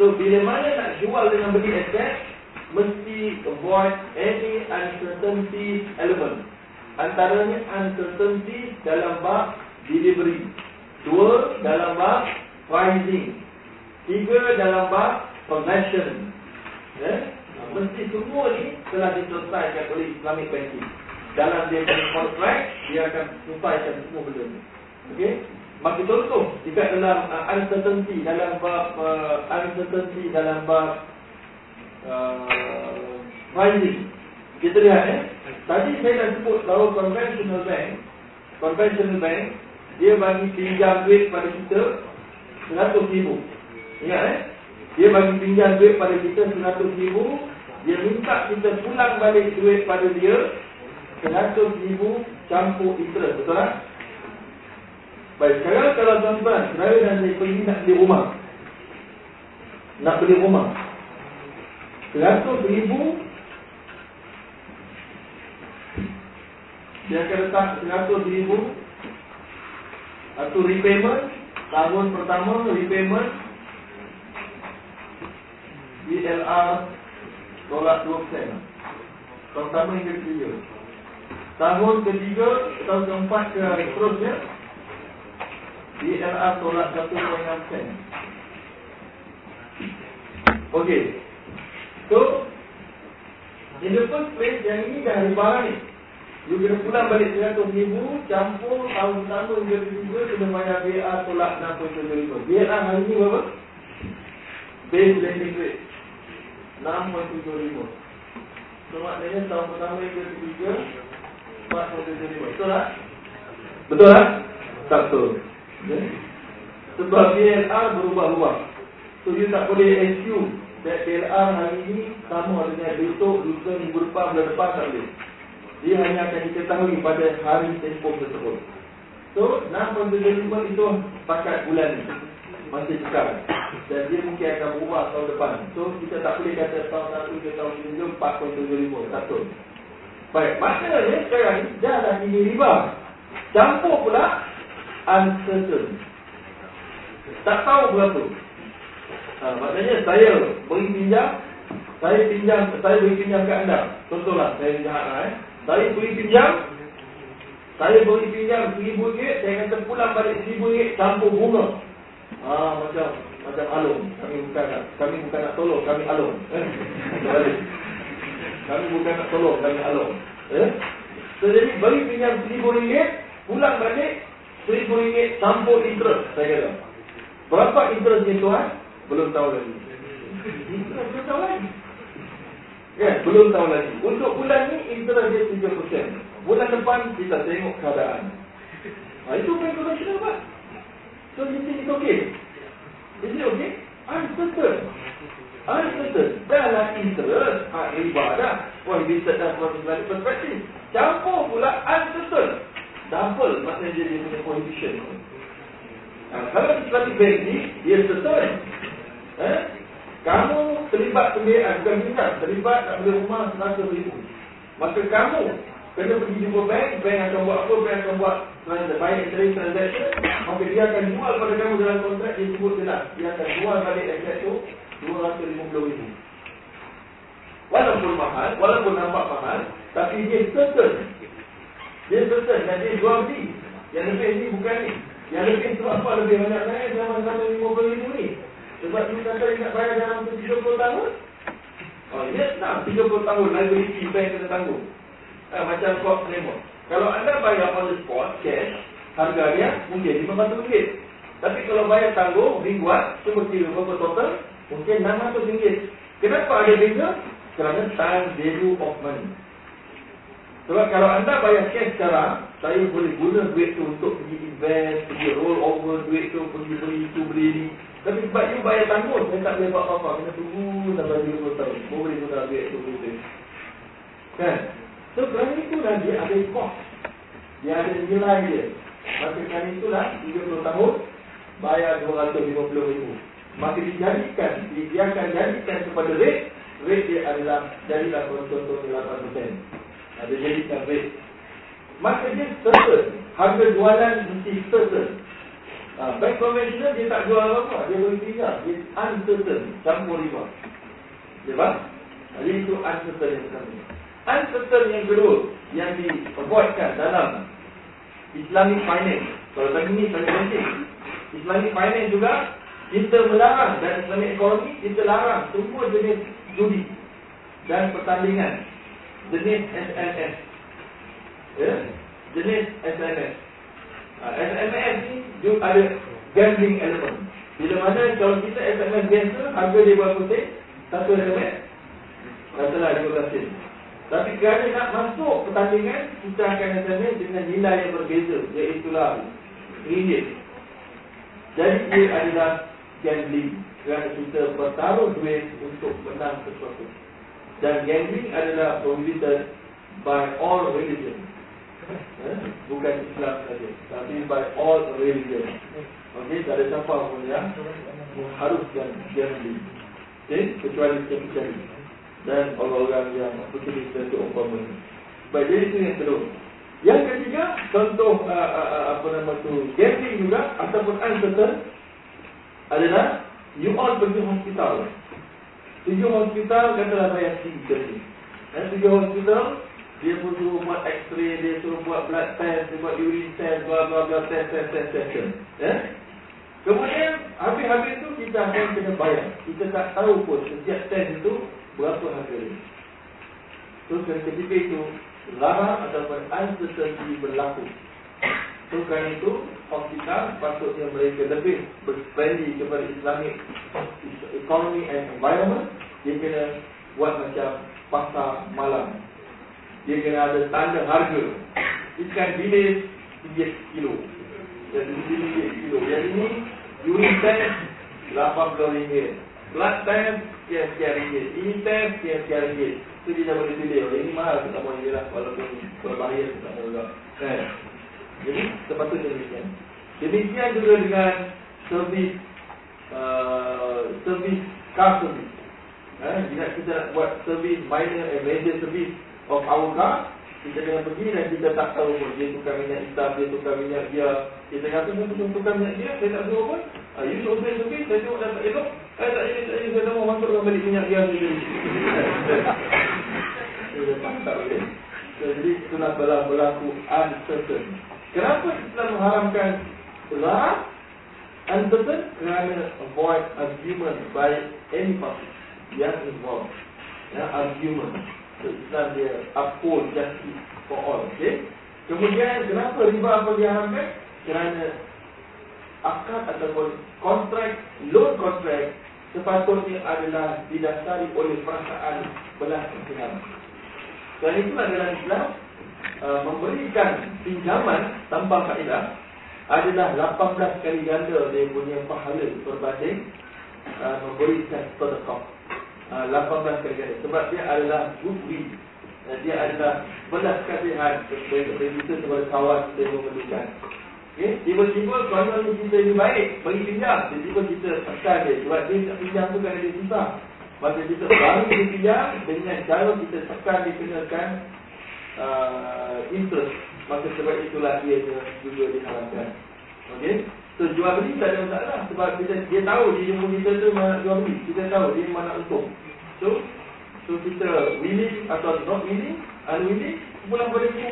So bila mana nak jual dengan beli asset mesti avoid any uncertainty element. Antaranya uncertainty dalam bab delivery. Dua, dalam bab pricing. Tiga, dalam bab possession. Ya? Mesti semua ni telah diselesaikan oleh Islamic Banking. Dalam dia punya contract, dia akan selesaikan semua benda ni. Okay? Maka contoh, jika dalam uh, uncertainty, dalam bab uh, uncertainty dalam bab. Uh, Kita lihat eh. Tadi saya dah sebut bahawa conventional bank, conventional bank, dia bagi pinjam duit pada kita seratus ribu. Ingat eh. Dia bagi pinjam duit pada kita seratus ribu. Dia minta kita pulang balik duit pada dia seratus ribu campur interest. Betul tak? Baik, sekarang kalau tuan-tuan Senara dan seekor ini nak beli rumah. Nak beli rumah. Seratus ribu Dia akan letak seratus ribu Atau repayment Tahun pertama repayment DLR Tolak 2% Tahun pertama hingga ketiga. Tahun ketiga Tahun keempat ke seterusnya DLR tolak 1.6% Okay So In the first place Yang ini dah ada barang ni You kena pulang balik 100 ribu Campur tahun pertama hingga ketiga Kena bayar BR tolak 6.75 BR hari ni berapa? Base lending rate 6.75 So maknanya tahun pertama hingga ketiga 4.75 Betul tak? Betul tak? Tak betul. Sebab BLR berubah-ubah So you tak boleh assume That BLR hari ini sama dengan besok, lusa, minggu depan, bulan depan tak boleh dia hanya akan diketahui pada hari tempoh tersebut. So, 6.75 itu pakat bulan ni. Masih cekal. Dan dia mungkin akan berubah tahun depan. So, kita tak boleh kata tahun 1 ke tahun 2, 4.75. Tak betul. Baik, maknanya sekarang ni, dah dah ini riba. Campur pula, uncertain. Tak tahu berapa. Ha, maknanya saya beri pinjam, saya pinjam, saya beri pinjam ke anda. Contohlah, saya pinjam anda eh. Saya beri pinjam Saya beri pinjam seribu ringgit Saya kata pulang balik seribu ringgit Campur bunga Ah Macam Macam alung Kami bukan nak Kami bukan nak tolong Kami alung eh? Kami bukan nak tolong Kami alung eh? So jadi beri pinjam seribu ringgit Pulang balik Seribu ringgit Campur interest Saya kata Berapa interest ni tuan? Belum tahu lagi Interest belum tahu lagi Ya, belum tahu lagi. Untuk bulan ni interest dia 3%. Bulan depan kita tengok keadaan. Ha, itu bank konvensional Pak. So you think it's okay? Is it okay? Uncertain. Uncertain. Dalam interest, ha, riba dah. Wah, bisa dah from Islamic perspective. Campur pula uncertain. Double maknanya dia punya coefficient. Ha, kalau Islamic bank ni, dia certain. Eh? Kamu terlibat pembiayaan bukan minat terlibat nak beli rumah 100 ribu. Maka kamu kena pergi jumpa bank, bank akan buat apa? Bank akan buat baik trade transaction. Maka dia akan jual pada kamu dalam kontrak dia sebut jelas. Dia akan jual balik aset tu 250 ribu. Walaupun mahal, walaupun nampak mahal, tapi dia certain. Dia certain dan dia jual beli. Yang lebih ni bukan ni. Yang lebih sebab apa lebih banyak saya zaman-zaman 50 ribu ni. Sebab dia kata dia nak bayar dalam 30 tahun. Oh, dia nak 30 tahun liability bank kena tanggung. Eh, macam kau claimant. Kalau anda bayar on the spot, cash, harga dia mungkin RM500. Tapi kalau bayar tanggung, mingguan, cuma kira berapa total, mungkin RM600. Kenapa ada beza? Kerana time value of money. Sebab kalau anda bayar cash sekarang, saya boleh guna duit tu untuk pergi invest, pergi roll over duit tu, pergi beli itu, beli ini. Tapi sebab you bayar tanggung, saya tak boleh buat apa-apa. Kena tunggu sampai 20 tahun. Baru boleh guna duit tu. Kan? So, kerana itulah dia ada cost. Dia ada nilai dia. Maka kerana itulah 30 tahun, bayar 250 ribu. Maka dijadikan, dia akan jadikan kepada rate, rate dia adalah, jadilah contoh-contoh 8%. Ada jadikan rate. Maka dia certain. Harga jualan mesti certain. Ha, bank konvensional dia tak jual apa-apa. Dia beri tiga. Dia uncertain. Campur lima. Dia faham? Jadi itu uncertain yang pertama. Uncertain yang kedua. Yang di avoidkan dalam Islamic finance. Kalau tadi ni sangat penting. Islamic finance juga kita melarang dan Islamic economy kita larang semua jenis judi dan pertandingan jenis SNS. Ya? Jenis SNS. SMS ni dia ada gambling element. Bila mana kalau kita SMS biasa, harga dia berapa sen? Satu SMS. Katalah 15 sen. Tapi kerana nak masuk pertandingan, kita akan SMS dengan nilai yang berbeza. Iaitulah ringgit. Jadi dia adalah gambling. Kerana kita bertaruh duit untuk menang sesuatu. Dan gambling adalah prohibited by all religions. Eh? Bukan Islam saja Tapi by all religion Okey, tak ada siapa pun yang Mengharuskan gambling Okey, kecuali kita Dan orang-orang yang Betul-betul untuk umpama Baik, jadi itu yang kedua Yang ketiga, contoh uh, uh, apa nama tu, gambling juga ataupun uncertain adalah you all pergi hospital. Tujuh hospital katalah bayar fee tadi. Dan tujuh hospital dia pun suruh buat x-ray, dia suruh buat blood test, dia buat urine test, bla bla bla test test test test. Eh? Kemudian habis-habis tu kita akan kena bayar. Kita tak tahu pun setiap test itu berapa harga dia. Terus ketika itu larang ataupun uncertainty berlaku. So kerana itu hospital patutnya mereka lebih berfriendly kepada Islamic economy and environment. Dia kena buat macam pasar malam. Dia kena ada tanda harga. Ikan bilis RM3 kilo. Jadi RM3 kilo. Yang ini urine test RM80. Blood test sekian-sekian ringgit. Ini test sekian-sekian ringgit. Itu dia boleh pilih. Ini mahal kita mau je lah. Walaupun berbahaya kita mau juga. Kan? Jadi sepatutnya demikian. Demikian juga dengan servis uh, servis car service. Eh, jika kita nak buat servis minor and major service of our car, kita jangan pergi dan kita tak tahu pun dia tukar minyak hitam, dia tukar minyak dia. Kita kata saya tukar minyak dia, saya tak tahu pun. Ah, you should say service, saya tengok dah tak elok. Eh tak ini, tak saya tak mahu masukkan balik minyak dia sendiri. tak boleh. Jadi itulah berlaku uncertain. Kenapa Islam mengharamkan larang? Uncertain kerana avoid argument by any party yang involved. Ya, argument. So, Islam dia uphold justice for all. Okay? Kemudian kenapa riba apa diharamkan? Kerana akad ataupun kontrak, loan kontrak sepatutnya adalah didasari oleh perasaan belah kasihan. Dan itu adalah Islam uh, memberikan pinjaman tanpa kaedah adalah 18 kali ganda dia punya pahala berbanding uh, memberikan sedekah. Uh, 18 kali ganda sebab dia adalah goodwill. Uh, dia adalah belas kasihan kepada kita kepada kawan kita yang memerlukan. Okay? Tiba-tiba kawan kita ini baik bagi pinjam. Tiba-tiba kita tekan dia sebab dia tak pinjam tu kan dia susah. Maka kita baru dipinjam dengan cara kita tekan dikenakan uh, interest. Maka sebab itulah ia juga diharamkan. Okey? So jual beli tak ada masalah sebab kita dia tahu dia jumpa kita tu mana jual beli. Kita tahu dia mana untung. So so kita willing atau not willing, unwilling pulang pada kita.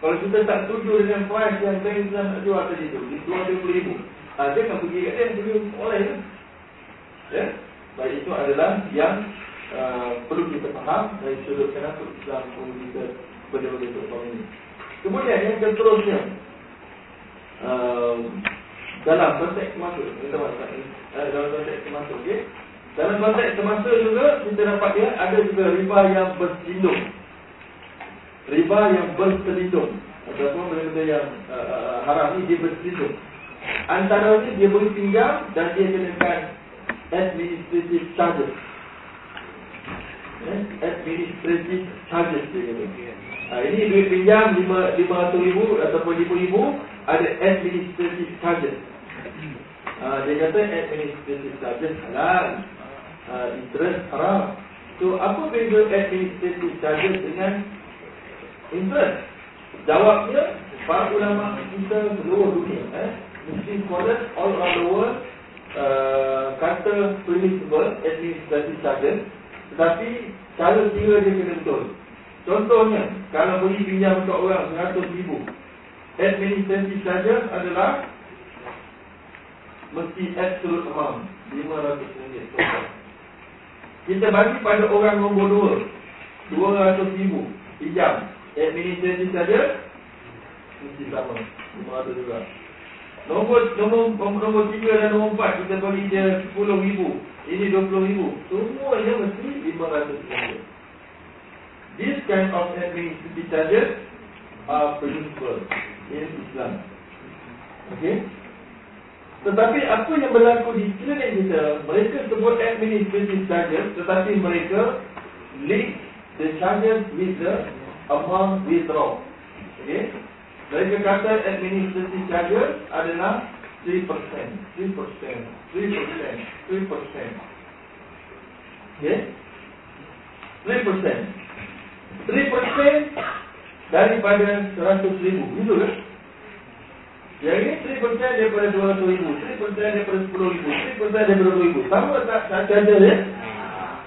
Kalau kita tak setuju dengan price yang bank nak jual tadi tu, di 20,000. Ah, dia akan pergi kat dia, pergi oleh kan? Ya? Baik itu adalah yang uh, perlu kita faham dari sudut kenapa Islam perlu kita benda-benda untuk ini. Kemudian yang seterusnya uh, dalam konteks semasa, kita uh, dalam konteks semasa, okay? Dalam konteks semasa juga kita dapat dia ada juga riba yang berselindung. Riba yang berselindung ataupun benda-benda yang uh, uh, haram ni dia berselindung. Antara ni dia boleh pinjam dan dia kenakan administrative charges. Eh, administrative charges dia kata. Ha, ini duit pinjam lima ratus ribu ataupun lima ribu ada administrative charges. Ha, dia kata administrative charges halal. Ha, interest haram. So apa beza administrative charges dengan interest? Jawabnya para ulama kita seluruh dunia eh, Muslim scholars all around the world Uh, kata principle administrative charges tetapi cara kira dia kena betul contohnya kalau beri pinjam untuk orang 100 ribu administrative charges adalah mesti absolute amount 500 ringgit kita bagi pada orang nombor 2 200 ribu pinjam administrative charges mesti sama 500 juga Nombor nombor nombor tiga dan nombor empat kita bagi dia sepuluh ribu. Ini dua puluh ribu. Semuanya mesti lima ratus ribu. This kind of administrative charges are permissible in Islam. Okay? Tetapi apa yang berlaku di klinik kita, mereka sebut administrative charges, tetapi mereka link the charges with the amount withdraw. Okay? Mereka kata administrative charges adalah 3%, 3%, 3%, 3%, 3%. Okay? 3%. 3% daripada 100 ribu. Betul ke? Yang ini 3% daripada 200 ribu, 3% daripada 10 ribu, 3% daripada 20 ribu. Sama tak saja ya?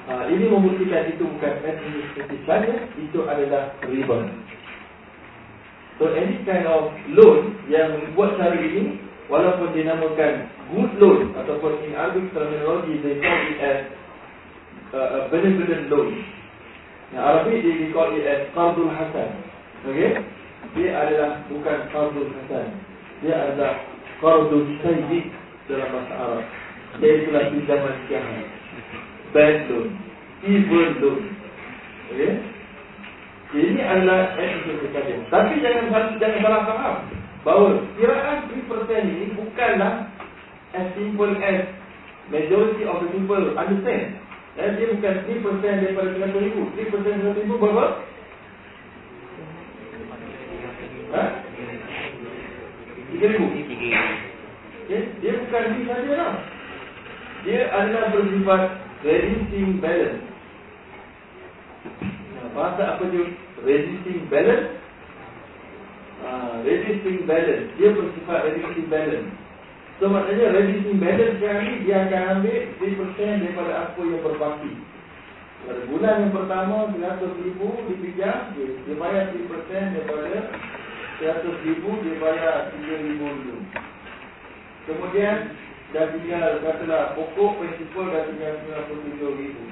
Ha, ini membuktikan itu bukan administratif saja, itu adalah riba. So any kind of loan yang dibuat cara ini, walaupun dinamakan good loan ataupun in Arabic terminology they call it as uh, a benevolent loan. Yang Arabic dia di call it as qardul hasan. Okay? Dia adalah bukan qardul hasan. Dia adalah qardul sayyid dalam bahasa Arab. Dia itulah pinjaman jahat. Bad loan. Evil loan. Okay? Ini adalah etika Tapi jangan jangan salah faham bahawa kiraan 3% ini bukanlah as simple as majority of the people understand. Dan dia bukan 3% daripada 100 ribu. 3% daripada 100 ribu berapa? Ha? 3 ribu. Okay? Dia bukan ini saja lah. Dia adalah bersifat reducing balance. Nah, bahasa apa dia? Reducing balance. Uh, reducing balance. Dia bersifat reducing balance. So maknanya reducing balance sekarang ni dia akan ambil 3% daripada apa yang berbaki. Pada bulan yang pertama 100 ribu dipijak, dia, dia bayar 3% daripada 100 ribu, dia bayar 3 ribu dulu. Kemudian dah tinggal katalah pokok prinsipal dah tinggal 97 ribu.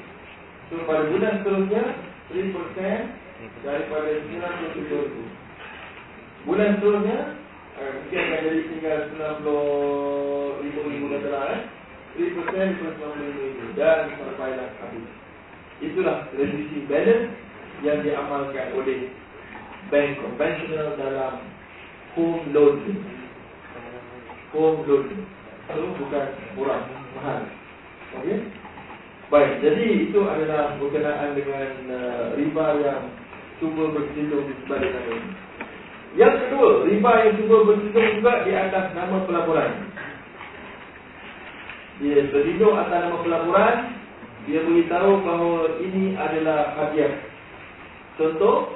So pada bulan seterusnya 3% daripada 97 ribu. Bulan seterusnya Mungkin akan jadi tinggal 90 ribu-ribu katalah eh. 3% plus 90 ribu. Dan sampailah habis Itulah reducing balance Yang diamalkan oleh Bank konvensional dalam Home loan. Home loan. Itu bukan murah, mahal. Okey? Baik, jadi itu adalah berkenaan dengan uh, riba yang cuba berkecimpung di sebalik nama ini. Yang kedua, riba yang cuba berlindung juga di atas nama pelaburan. Dia berlindung atas nama pelaburan, dia beritahu bahawa ini adalah hadiah. Contoh,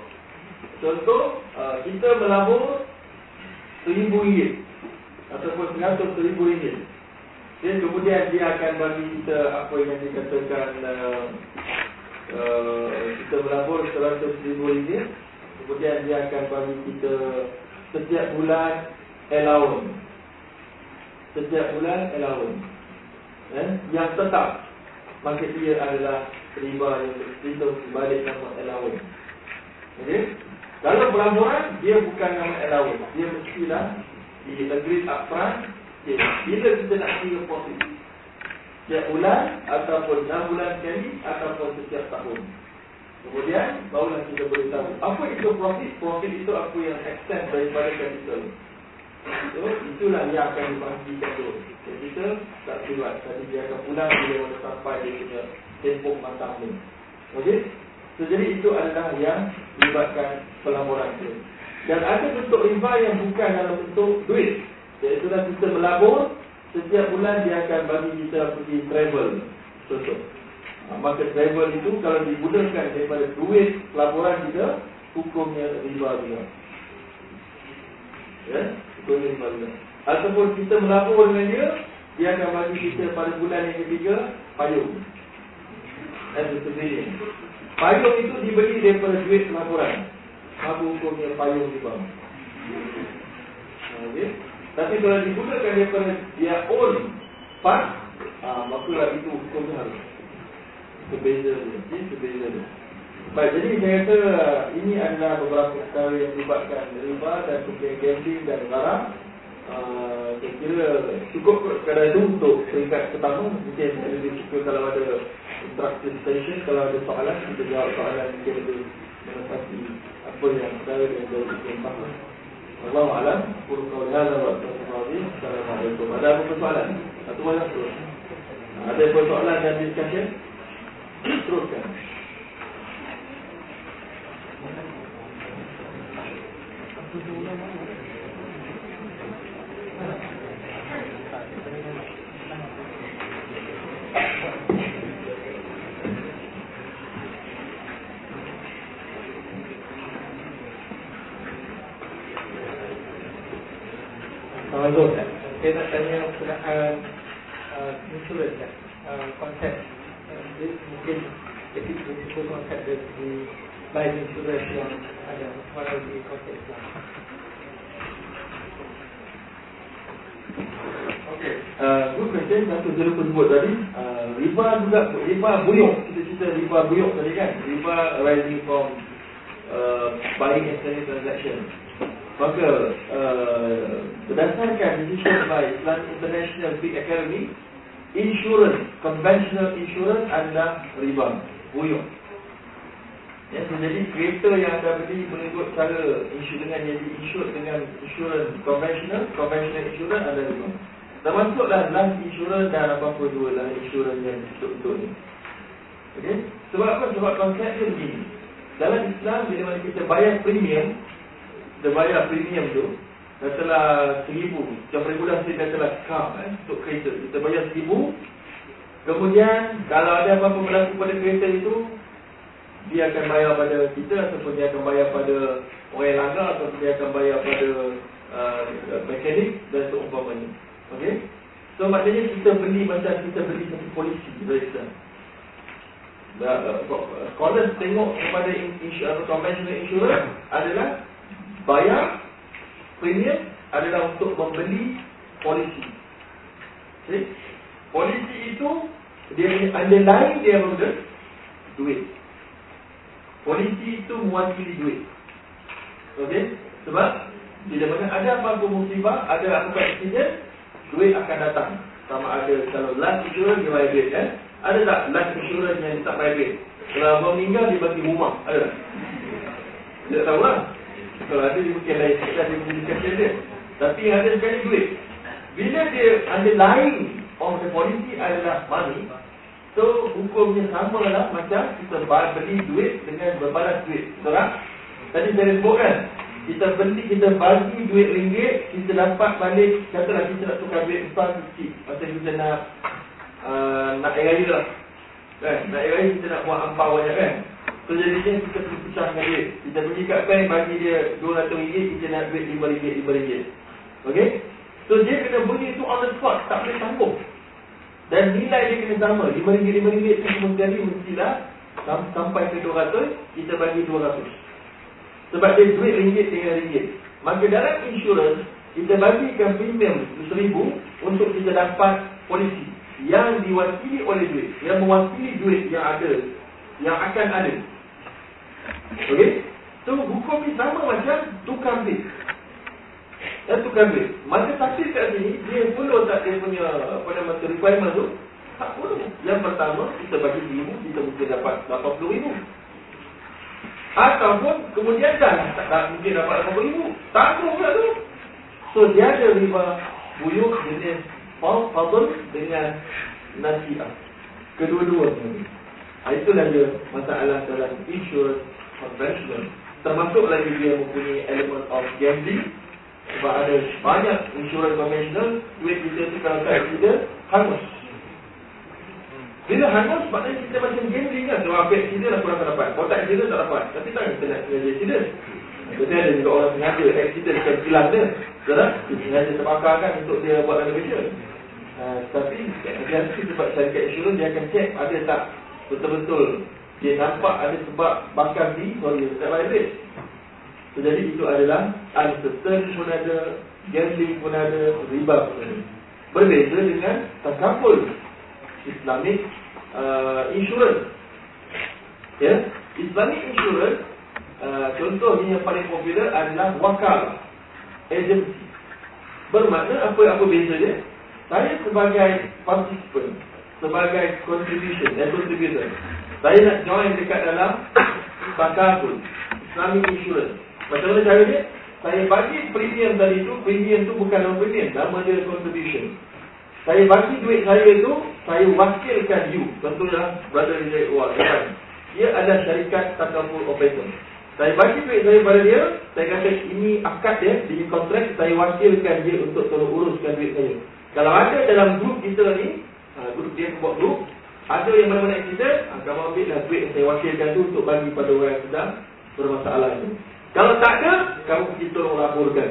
contoh uh, kita melabur seribu ringgit ataupun seratus seribu ringgit. Dan kemudian dia akan bagi kita apa yang dikatakan uh, uh, kita melabur seratus ribu ringgit Kemudian dia akan bagi kita setiap bulan allowance. Setiap bulan allowance. Eh? Yang tetap. Maka dia adalah riba yang berhitung balik nama allowance. Okay? Kalau pelaburan, dia bukan nama allowance. Dia mestilah di negeri upfront. Okay. Bila kita nak kira profit? Setiap bulan ataupun 6 bulan sekali ataupun setiap tahun. Kemudian barulah kita boleh tahu apa itu profit. Profit itu apa yang extend daripada capital. So, itulah yang akan dibahagikan tu. Capital tak keluar. Tadi dia akan pulang bila mana sampai dia punya tempoh matang ni. Okey? So, jadi itu adalah yang melibatkan pelaburan itu. Dan ada bentuk riba yang bukan dalam bentuk duit. Iaitu kita melabur, setiap bulan dia akan bagi kita pergi travel. Contoh. Ah, maka travel itu kalau digunakan daripada duit laporan kita hukumnya riba juga. Ya, hukumnya riba juga. Ataupun kita melapor dengan dia, dia akan bagi kita pada bulan yang ketiga payung. Dan sebagainya. Payung itu dibeli daripada duit laporan. Apa hukumnya payung riba? Okay. Tapi kalau digunakan daripada dia own fund, ah, maka itu hukumnya harus berbeza dia. berbeza dia. Baik, jadi saya kata ini adalah beberapa perkara yang melibatkan riba dan kemudian gambling dan barang. Uh, saya kira cukup sekadar itu untuk peringkat pertama. Mungkin saya lebih suka kalau ada instruction station, kalau ada soalan, kita jawab soalan mungkin lebih menepati apa yang saudara dan jauh itu faham. Allah Alam, Kul Kau Lihala Wa Assalamualaikum. Ada apa soalan? Satu banyak tu. Ada apa soalan dan discussion? Teruskan. Saya nak tanya perkenaan uh, insurans, uh, konsep mungkin jadi begitu konsep dari life insurance yang ada mana di konsep Islam. Okay, uh, good question. Satu saya lupa sebut tadi. Uh, riba juga, riba buyuk. Kita cerita riba buyuk tadi kan. Riba rising from uh, buying and selling transaction. Maka uh, berdasarkan decision by Islam International Big Academy, insurance, conventional insurance adalah riba, buyuk. Ya, jadi kereta yang anda beli mengikut cara insur dengan jadi insur dengan insurance conventional, conventional insurance adalah riba. Termasuklah life insurance dan apa-apa dua lah insurance yang untuk-untuk ni. Okay? Sebab apa? Sebab konsep dia begini. Dalam Islam, bila kita bayar premium, kita bayar premium tu Katalah seribu Macam regulasi katalah kam eh, Untuk kereta. Kita bayar seribu. Kemudian Kalau ada apa-apa berlaku pada kereta itu Dia akan bayar pada kita Ataupun dia akan bayar pada Orang yang langgar Ataupun dia akan bayar pada uh, Mekanik Dan seumpamanya. Okay So maknanya kita beli Macam kita beli satu polisi Berita Scholars tengok kepada insurance, conventional insurance adalah bayar premium adalah untuk membeli polisi. Okay? Polisi itu dia punya underlying dia apa Duit. Polisi itu mewakili duit. Okey? Sebab bila mana ada apa-apa musibah, ada apa-apa accident, duit akan datang. Sama ada kalau life insurance dia bayar duit kan? Ada tak life insurance yang tak bayar duit? Kalau meninggal dia bagi rumah, ada tak? Tidak tahu lah. Kalau ada dia mungkin lain sikit lah dia berikan dia. Tapi yang ada sekali duit. Bila dia lain of the policy adalah money So hukumnya sama lah macam kita beli duit dengan berbalas duit. Betul? Tadi saya sebut kan Kita beli, kita bagi duit ringgit Kita dapat balik, katalah kita nak tukar duit besar kecil Macam kita nak uh, Nak air raya lah. Kan? Nak air raya kita nak buat ampau banyak kan So jadinya kita perlu pecahkan dia. Kita pergi kat bank bagi dia RM200 Kita nak duit RM5, RM5 Okay So dia kena beli tu on the spot Tak boleh sambung. Dan nilai dia kena sama. RM5, RM5 tu semua sekali mestilah Sampai ke RM200 Kita bagi RM200 Sebab dia duit ringgit dengan ringgit. Maka dalam insurance Kita bagikan premium RM1,000 Untuk kita dapat polisi Yang diwakili oleh duit Yang mewakili duit yang ada Yang akan ada Okey? So hukum ni sama macam tukar bil. Ya tukar bil. Masa taksir kat sini dia follow tak dia punya apa nama tu requirement tu? Tak follow. Yang pertama kita bagi ribu kita mungkin dapat 80 ribu. Ataupun kemudian dah tak, tak mungkin dapat 80 ribu. Tangguh pula tu. So dia ada riba buyuk jenis fadl dengan nasiah. Kedua-dua. Itulah dia masalah dalam insurance conventional termasuk lagi dia mempunyai elemen of gambling sebab ada banyak insurans conventional duit kita tu kalau tak kita hangus bila hangus maknanya kita macam gambling kan kalau ambil kita dah kurang dapat. Kalau tak kita tak dapat. Tapi tak kita nak sengaja accident. Betul ada juga orang sengaja accident kan hilang dia. Betul Dia sengaja terbakar kan untuk dia buat renovation uh, Tapi Nanti sebab syarikat insurans dia akan check ada tak betul-betul dia nampak ada sebab bakar di sorry tak valid so, jadi itu adalah uncertain pun ada gambling pun ada riba pun ada. Berbeza dengan takaful islamic uh, insurance. Ya? Yeah? islamic insurance uh, contohnya yang paling popular adalah wakal agency. Bermakna apa apa beza dia? Saya sebagai participant sebagai contribution dan contributor saya nak join dekat dalam Bakaful Islamic Insurance. Macam mana cara dia? Saya bagi premium tadi tu Premium tu bukan nama premium Nama dia contribution. Saya bagi duit saya tu Saya wakilkan you. Contohnya Brother Rizal Wah Dia ada syarikat Takaful Operator Saya bagi duit saya pada dia Saya kata ini akad dia Di kontrak Saya wakilkan dia Untuk tolong uruskan duit saya. Kalau ada dalam grup kita ni ha, Grup dia buat grup ada yang mana-mana kita Kamu ambil lah duit yang saya wakilkan tu Untuk bagi pada orang yang sedang bermasalah itu Kalau tak ada Kamu pergi tolong laporkan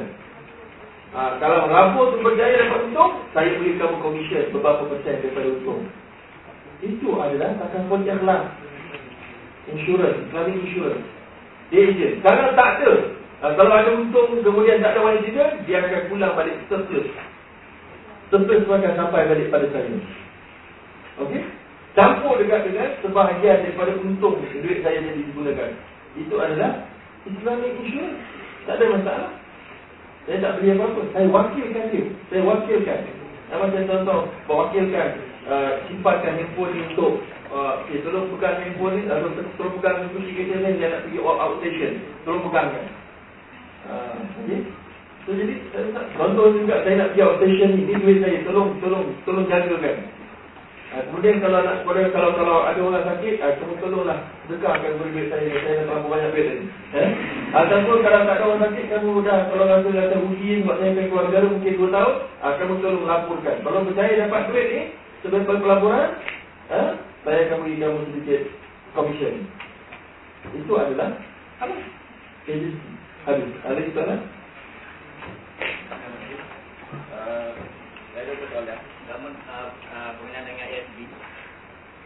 Ha, kalau Rabu tu berjaya dapat untung, saya beri kamu komisen beberapa persen daripada untung. Itu adalah takkan pun ikhlas. Insurance, Islamic insurance. Dia agent. Kalau tak ada, ha, kalau ada untung kemudian tak ada wanita dia, dia akan pulang balik surplus. Surplus tu akan sampai balik pada saya. Okey? Campur dekat dengan sebahagian daripada untung duit saya jadi digunakan. Itu adalah Islamic insurance. Tak ada masalah. Saya tak beli apa-apa. Saya wakilkan dia. Saya wakilkan. Nama saya contoh, wakilkan uh, simpankan handphone ni untuk uh, okay, tolong pegang handphone ni lalu tolong pegang kunci kereta ni dia nak pergi out, outstation. Tolong pegangkan. Uh, okay. So jadi saya nak contoh juga saya nak pergi outstation ni, ni duit saya. Tolong tolong tolong jagakan. Ha, kemudian kalau nak kalau kalau kalau ada orang sakit, ha, kamu tolonglah sedekahkan beri duit saya. Saya nak terlalu banyak duit ni. Eh? Ataupun kalau tak ada orang sakit, kamu dah kalau rasa rasa rugi buat saya pergi keluar negara mungkin 2 tahun, ha, kamu tolong laporkan. Kalau percaya dapat duit ni sebagai pelaburan, ha, saya akan beri kamu sedikit komisen. Itu adalah apa? Agency. Habis. Ada soalan? Uh, saya ada soalan namun uh, uh, berkenaan dengan ASB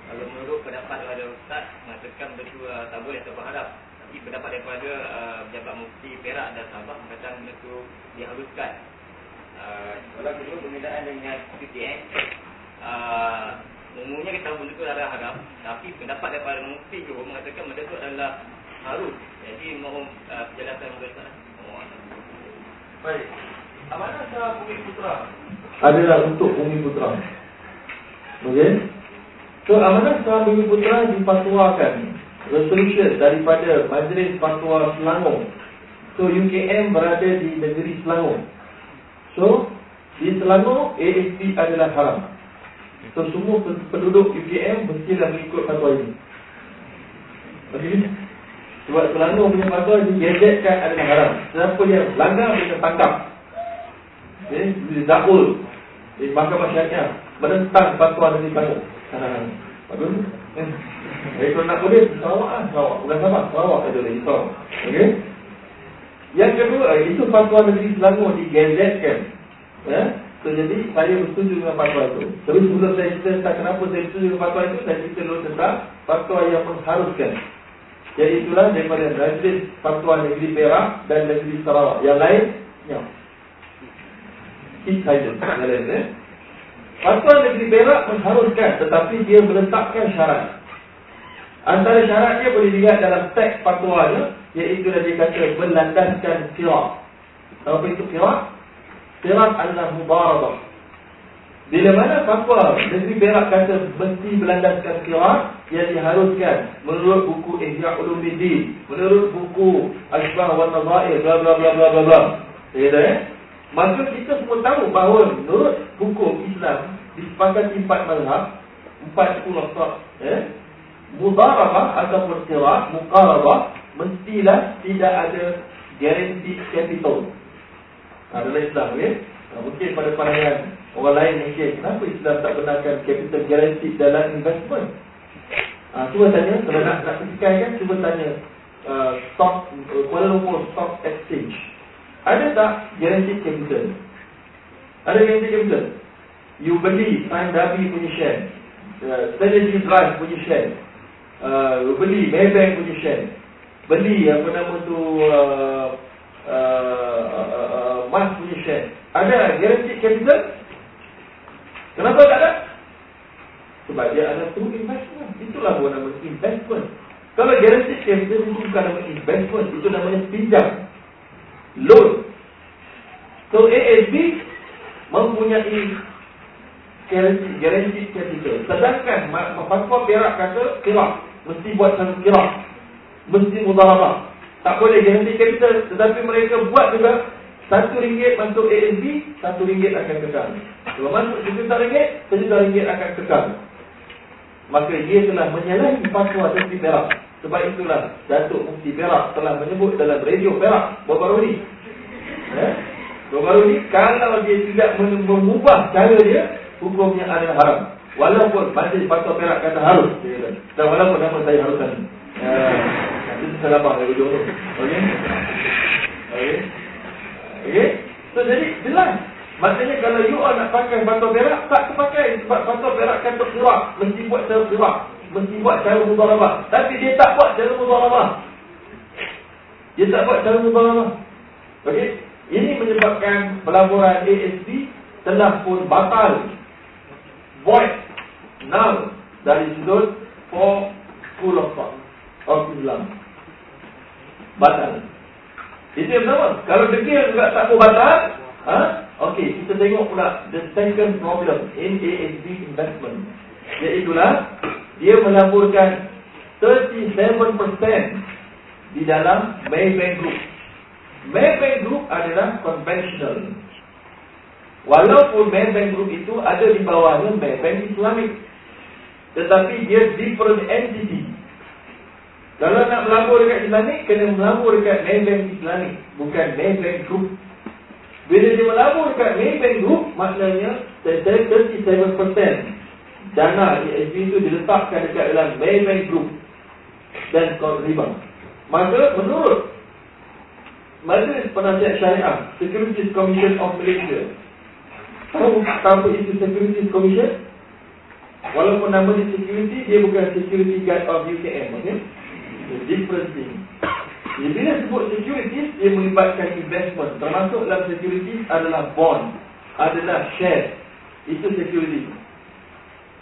kalau menurut pendapat daripada Ustaz mengatakan berdua tabur atau berharap tapi pendapat daripada uh, pejabat mufti Perak dan Sabah mengatakan benda itu dihaluskan. Uh, kalau kedua berkenaan dengan PTN uh, umumnya kita tahu benda itu adalah haram tapi pendapat daripada mufti juga mengatakan benda itu adalah harus. Jadi mohon uh, penjelasan dari Ustaz. Baik. Amanah Shah Bumi Putra adalah untuk Bumi Putra. Okey. So amanah Shah Bumi Putra dipatuakan resolution daripada Majlis Fatwa Selangor. So UKM berada di negeri Selangor. So di Selangor ASP adalah haram. So semua penduduk UKM mestilah mengikut fatwa ini. Okey. Sebab Selangor punya fatwa digazetkan adalah haram. Siapa yang langgar dia tangkap. Eh, Zakul di mahkamah syariah menentang fatwa dari. Ha, bagus. Eh, kalau nak boleh, Sarawak lah. Sarawak. Bukan Sabah. Sarawak saja lagi. Sarawak. Okey. Yang kedua, itu fatwa negeri Selangor digazetkan. Ya? So, jadi, saya bersetuju dengan fatwa itu. Tapi sebelum saya cerita tentang kenapa saya bersetuju dengan fatwa itu, saya cerita dulu tentang fatwa yang mengharuskan. Iaitulah daripada Majlis Fatwa Negeri Perak dan Negeri Sarawak. Yang lain, ya. Yang lain, eh? Fatwa Negeri Perak mengharuskan tetapi dia meletakkan syarat. Antara syarat dia boleh dilihat dalam teks fatwanya iaitu dia kata berlandaskan kirat. Apa itu kirat? Kirat adalah mubarabah. Bila mana fatwa Negeri Perak kata mesti berlandaskan kirat yang diharuskan menurut buku Ihya Ulumuddin, menurut buku Asbah wa Nadhair bla bla bla bla bla. Ya eh? Maka kita semua tahu bahawa menurut hukum Islam disepakati empat mazhab, empat sepuluh sah, eh? Mudarabah ataupun qirat, muqarabah mestilah tidak ada guarantee capital. Dalam Islam ya. Ha, mungkin pada pandangan orang lain mungkin kenapa Islam tak benarkan capital guarantee dalam investment? Ha, cuba tanya kalau nak nak kan cuba tanya uh, stock uh, Kuala Lumpur Stock Exchange ada tak guarantee capital? Ada guarantee capital? You beli Prime Dhabi punya share uh, Strategy Drive punya share uh, Beli Maybank punya share Beli apa nama tu uh, uh, uh, uh, Mas punya share Ada guarantee capital? Kenapa tak ada? Sebab dia ada tu investment Itulah buat nama investment Kalau guarantee capital itu bukan nama investment Itu namanya pinjam loan. So ASB mempunyai guarantee capital. Sedangkan fatwa Perak kata kirak mesti buat satu kirak. Mesti mudarabah. Tak boleh guarantee capital tetapi mereka buat juga satu ringgit masuk ASB, satu ringgit akan kekal. Kalau masuk sejuta ringgit, sejuta ringgit akan kekal. Maka dia telah menyalahi fatwa dari Perak. Sebab itulah Datuk Mufti Perak telah menyebut dalam radio Perak baru-baru ni. Eh? Baru-baru ni kalau dia tidak mengubah cara dia, hukumnya adalah haram. Walaupun masih fatwa Perak kata harus. Dan walaupun nama saya harus tadi. Eh, itu salah ujung tu. Okey? Okey? Okey? So jadi jelas Maksudnya kalau you all nak pakai batu perak Tak terpakai sebab batu perak kan terkeluar Mesti buat cara keluar Mesti buat cara mudharabah. Tapi dia tak buat cara mudharabah. Dia tak buat cara mudharabah. Okey? Ini menyebabkan pelaburan ASB Telah pun batal. Void Null Dari sudut For School of Thought Of Islam Batal. Itu yang pertama. Kalau degil juga tak mau batal Ha? Okey, kita tengok pula the second problem in ASB investment. Iaitulah dia melaburkan 37% di dalam Maybank Group. Maybank Group adalah conventional. Walaupun Maybank Group itu ada di bawahnya Maybank Islamic. Tetapi dia different entity. Kalau nak melabur dekat Islamic, kena melabur dekat Maybank Islamic. Bukan Maybank Group. Bila dia melabur dekat Maybank Group, maknanya 37% dana ESG itu diletakkan dekat dalam Maybank Group dan riba. Maka menurut Majlis Penasihat Syariah Securities Commission of Malaysia Tahu apa itu Securities Commission? Walaupun nama dia security, dia bukan security guard of UKM, okay? Different thing. Jadi bila sebut securities, dia melibatkan investment. Termasuk dalam securities adalah bond, adalah share. Itu security.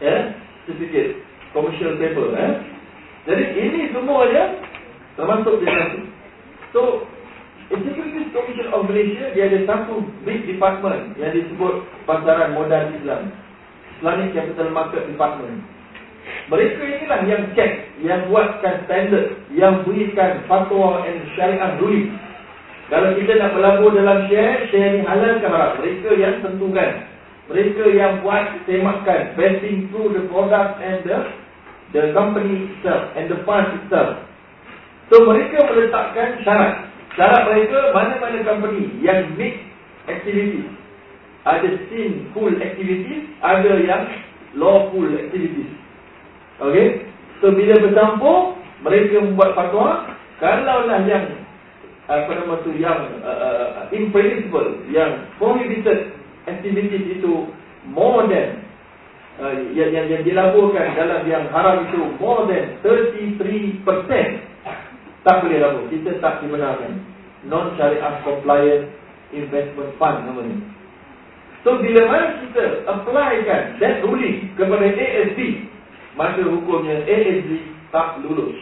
Ya, certificate, commercial paper. Eh? Jadi ini semua dia termasuk di satu. So, Securities Commission of Malaysia dia ada satu big department yang disebut pasaran modal Islam. Islamic Capital Market Department. Mereka inilah yang cek, yang buatkan standard, yang berikan fatwa and syariah ruling. Kalau kita nak berlabur dalam share, share ni halal ke haram? Mereka yang tentukan. Mereka yang buat semakan, betting through the product and the the company itself and the fund itself. So mereka meletakkan syarat. Syarat mereka mana-mana company yang mix activities. Ada sinful activities, ada yang lawful activities. Okey. So bila bercampur mereka membuat fatwa. Kalaulah yang apa nama tu yang uh, uh, impermissible yang prohibited activities itu more than uh, yang, yang yang dilaporkan dalam yang haram itu more than 33% tak boleh labur kita tak dibenarkan. Non syariah compliant investment fund namanya so bila mana kita applykan that ruling kepada ASB maka hukumnya ASB tak lulus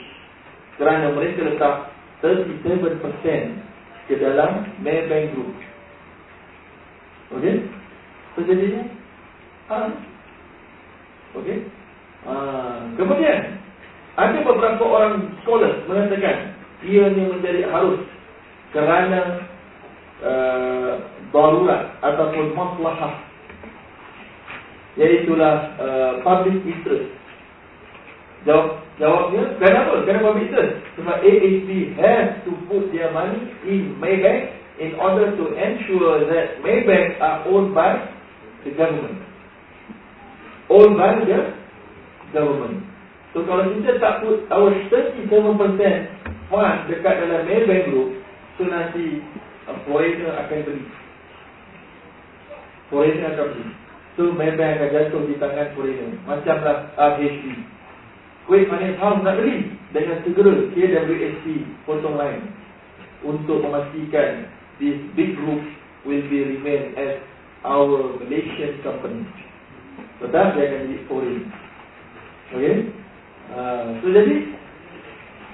kerana mereka letak 37% ke dalam Maybank Group. Okey? So jadinya ah. Okey? Ah, kemudian ada beberapa orang scholar mengatakan ianya menjadi harus kerana uh, darurat ataupun maslahah iaitulah uh, public interest Jawab, jawabnya, kenapa? Kenapa business? Sebab AHP has to put their money in Maybank in order to ensure that Maybank are owned by the government. Owned by the government. So kalau kita tak put our 37% fund dekat dalam Maybank group, so nanti uh, foreigner akan beli. Foreigner akan beli. So Maybank akan jatuh di tangan foreigner. Macamlah RHB. Kuih Manis House nak beli dengan segera KWSP potong lain untuk memastikan this big group will be remain as our Malaysian company. Tetap dia akan jadi foreign. Okay? Uh, so jadi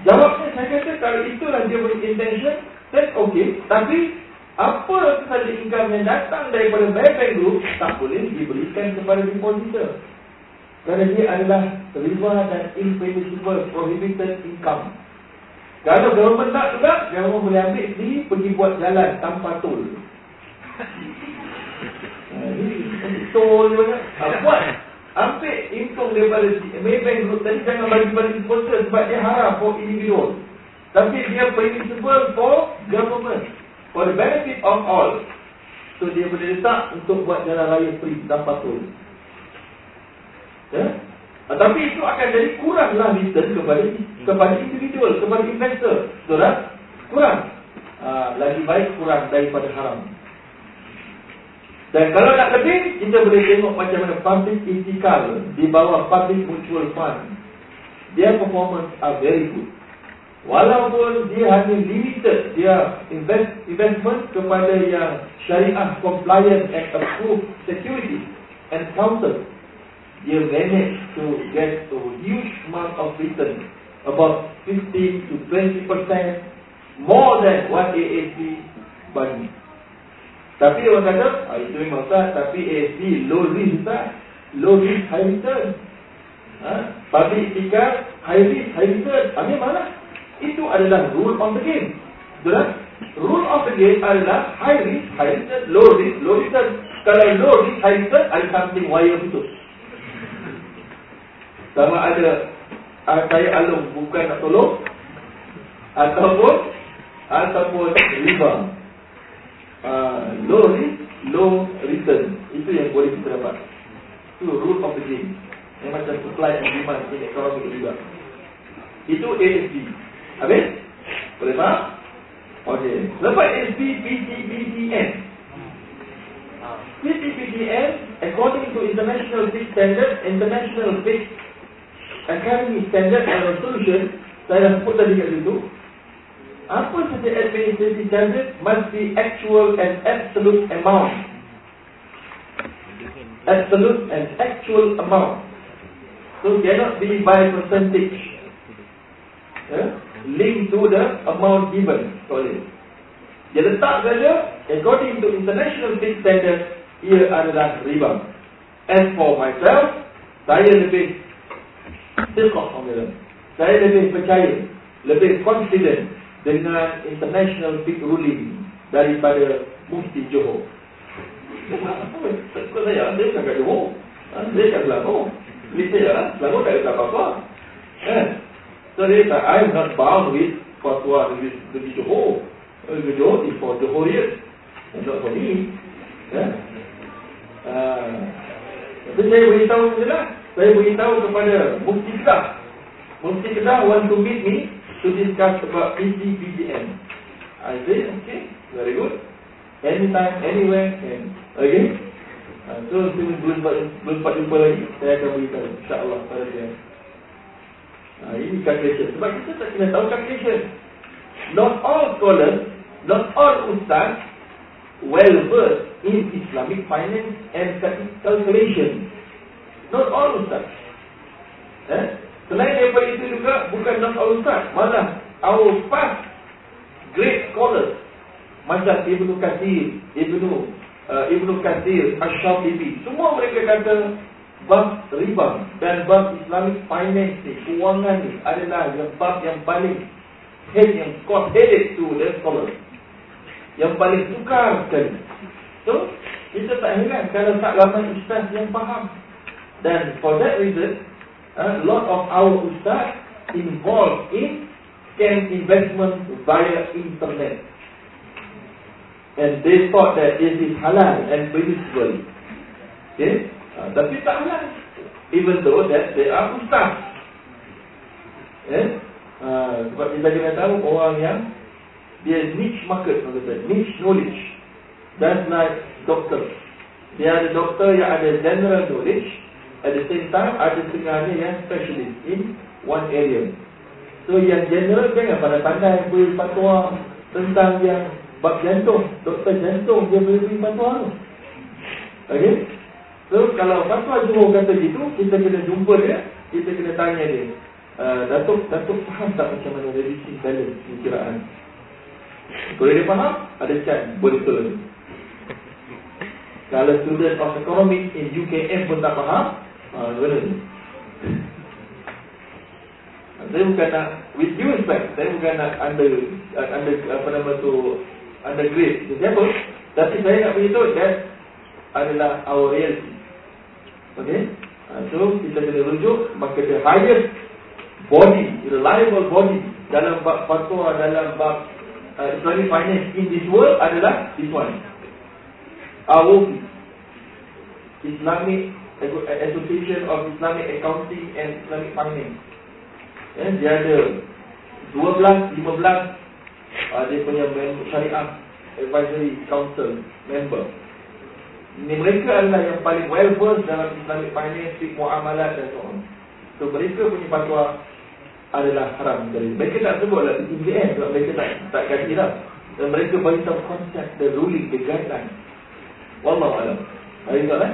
jawabnya saya kata kalau itulah dia punya intention, then okay. Tapi apa sahaja income yang datang daripada Maybank Group tak boleh diberikan kepada depositor. Kerana dia adalah riba dan impermissible prohibited income. Kalau government tak juga, government boleh ambil sendiri pergi buat jalan tanpa tol. Tol je banyak. Buat. Ambil income daripada Maybank Group tadi jangan bagi-bagi sponsor sebab dia haram for individual. Tapi dia permissible for government. For the benefit of all. So dia boleh letak untuk buat jalan raya free tanpa tol. Ya? Tetapi itu akan jadi kuranglah return kepada kepada individual, kepada investor. Betul tak? Kurang. Uh, lagi baik kurang daripada haram. Dan kalau nak lebih, kita boleh tengok macam mana public itikal di bawah public mutual fund. Their performance are very good. Walaupun dia hanya limited dia invest, investment kepada yang syariah compliant and approved security and counsel, dia manage to get a huge amount of return, about 15 to 20% more than what AAC bagi. Tapi orang kata, ah, itu memang Ustaz, tapi ASP low risk Ustaz. Low risk, high return. Ha? Public itikad, high risk, high return. Ambil mana? Itu adalah rule of the game. Betul tak? Rule of the game adalah high risk, high return, low risk, low return. Kalau low risk, high return, ada something wire betul. Sama ada uh, saya alung bukan nak tolong ataupun ataupun riba uh, low risk, low return. Itu yang boleh kita dapat. Itu rule of the game. Yang macam supply and demand in economic juga. Itu ASB. Habis? Boleh faham? Okey. Lepas ASB, PTBDN. PTBDN, according to International Fixed Standard, International Fixed Academy Standard and Resolution, saya dah sebut tadi kat situ, apa saja administrative charges must be actual and absolute amount. Absolute and actual amount. So cannot be by percentage. Yeah? Linked to the amount given. Sorry. Dia letak saja, according to international fixed standard, ia adalah riba. As for myself, saya lebih silkok, saya lebih percaya, lebih confident dengan international big ruling daripada Mufti Johor. Kau saya, saya bukan kat Johor. Ha, saya kat Selangor. Ini saya, Selangor tak ada apa-apa. Eh? So dia kata, I'm not bound with fatwa the Johor. The Johor is for Johorian. And not for me. Eh? Uh, tapi saya beritahu je lah. Saya beritahu kepada Mufti Kedah. Mufti Kedah want to meet me to discuss about PGPGM. I say, okay, very good. Anytime, anywhere, and okay. Uh, so, sebelum belum sempat jumpa lagi, saya akan beritahu, insyaAllah, pada dia. Uh, ini calculation. Sebab kita tak kena tahu calculation. Not all scholars, not all ustaz, well versed in Islamic finance and calculation. Not all ustaz. Eh? Selain daripada itu juga bukan non all ustaz, malah our past great scholars macam Ibnu Katsir, Ibnu uh, Ibnu Katsir, Asy-Syatibi, semua mereka kata bab riba dan bab Islamic finance kewangan ni adalah yang bab yang paling head yang cost headed to the scholars. Yang paling sukar sekali. So, kita tak heran kalau tak ramai ustaz yang faham. Dan for that reason, a lot of our ustaz involved in scam investment via internet. And they thought that this is halal and permissible. Okay? Uh, tapi tak halal. Even though that they are ustaz. Okay? Uh, sebab kita tahu orang yang dia niche market, niche knowledge. That's like doctor. Dia ada doktor yang ada general knowledge At the same time, ada setengahnya yang specialist in one area. So yang general jangan pada pandai beri fatwa tentang yang bab jantung, doktor jantung dia boleh beri fatwa tu. Okay? So kalau fatwa Johor kata gitu, kita kena jumpa dia, kita kena tanya dia. Uh, Datuk, Datuk faham tak macam mana reducing balance kiraan? Kalau dia faham, ada boleh tolong. Kalau student of economics in UKM pun tak faham, Ah, gimana ni? Saya bukan nak with due respect, saya bukan nak under under apa nama tu undergrade siapa, tapi saya nak beritahu that adalah our reality. Okay? Uh, so kita kena rujuk maka the highest body, reliable body dalam bab fatwa dalam bab uh, Islamic finance in this world adalah this one. Our Islamic Association of Islamic Accounting and Islamic Finance. Ya, dia ada 12, 15 uh, dia punya syariah advisory council member. Ini mereka adalah yang paling well versed dalam Islamic finance, muamalat dan so on. So mereka punya fatwa adalah haram dari mereka tak sebutlah di TVN sebab mereka tak tak kaji dah dan mereka bagi tahu konsep the ruling the guideline wallahu alam hari tak eh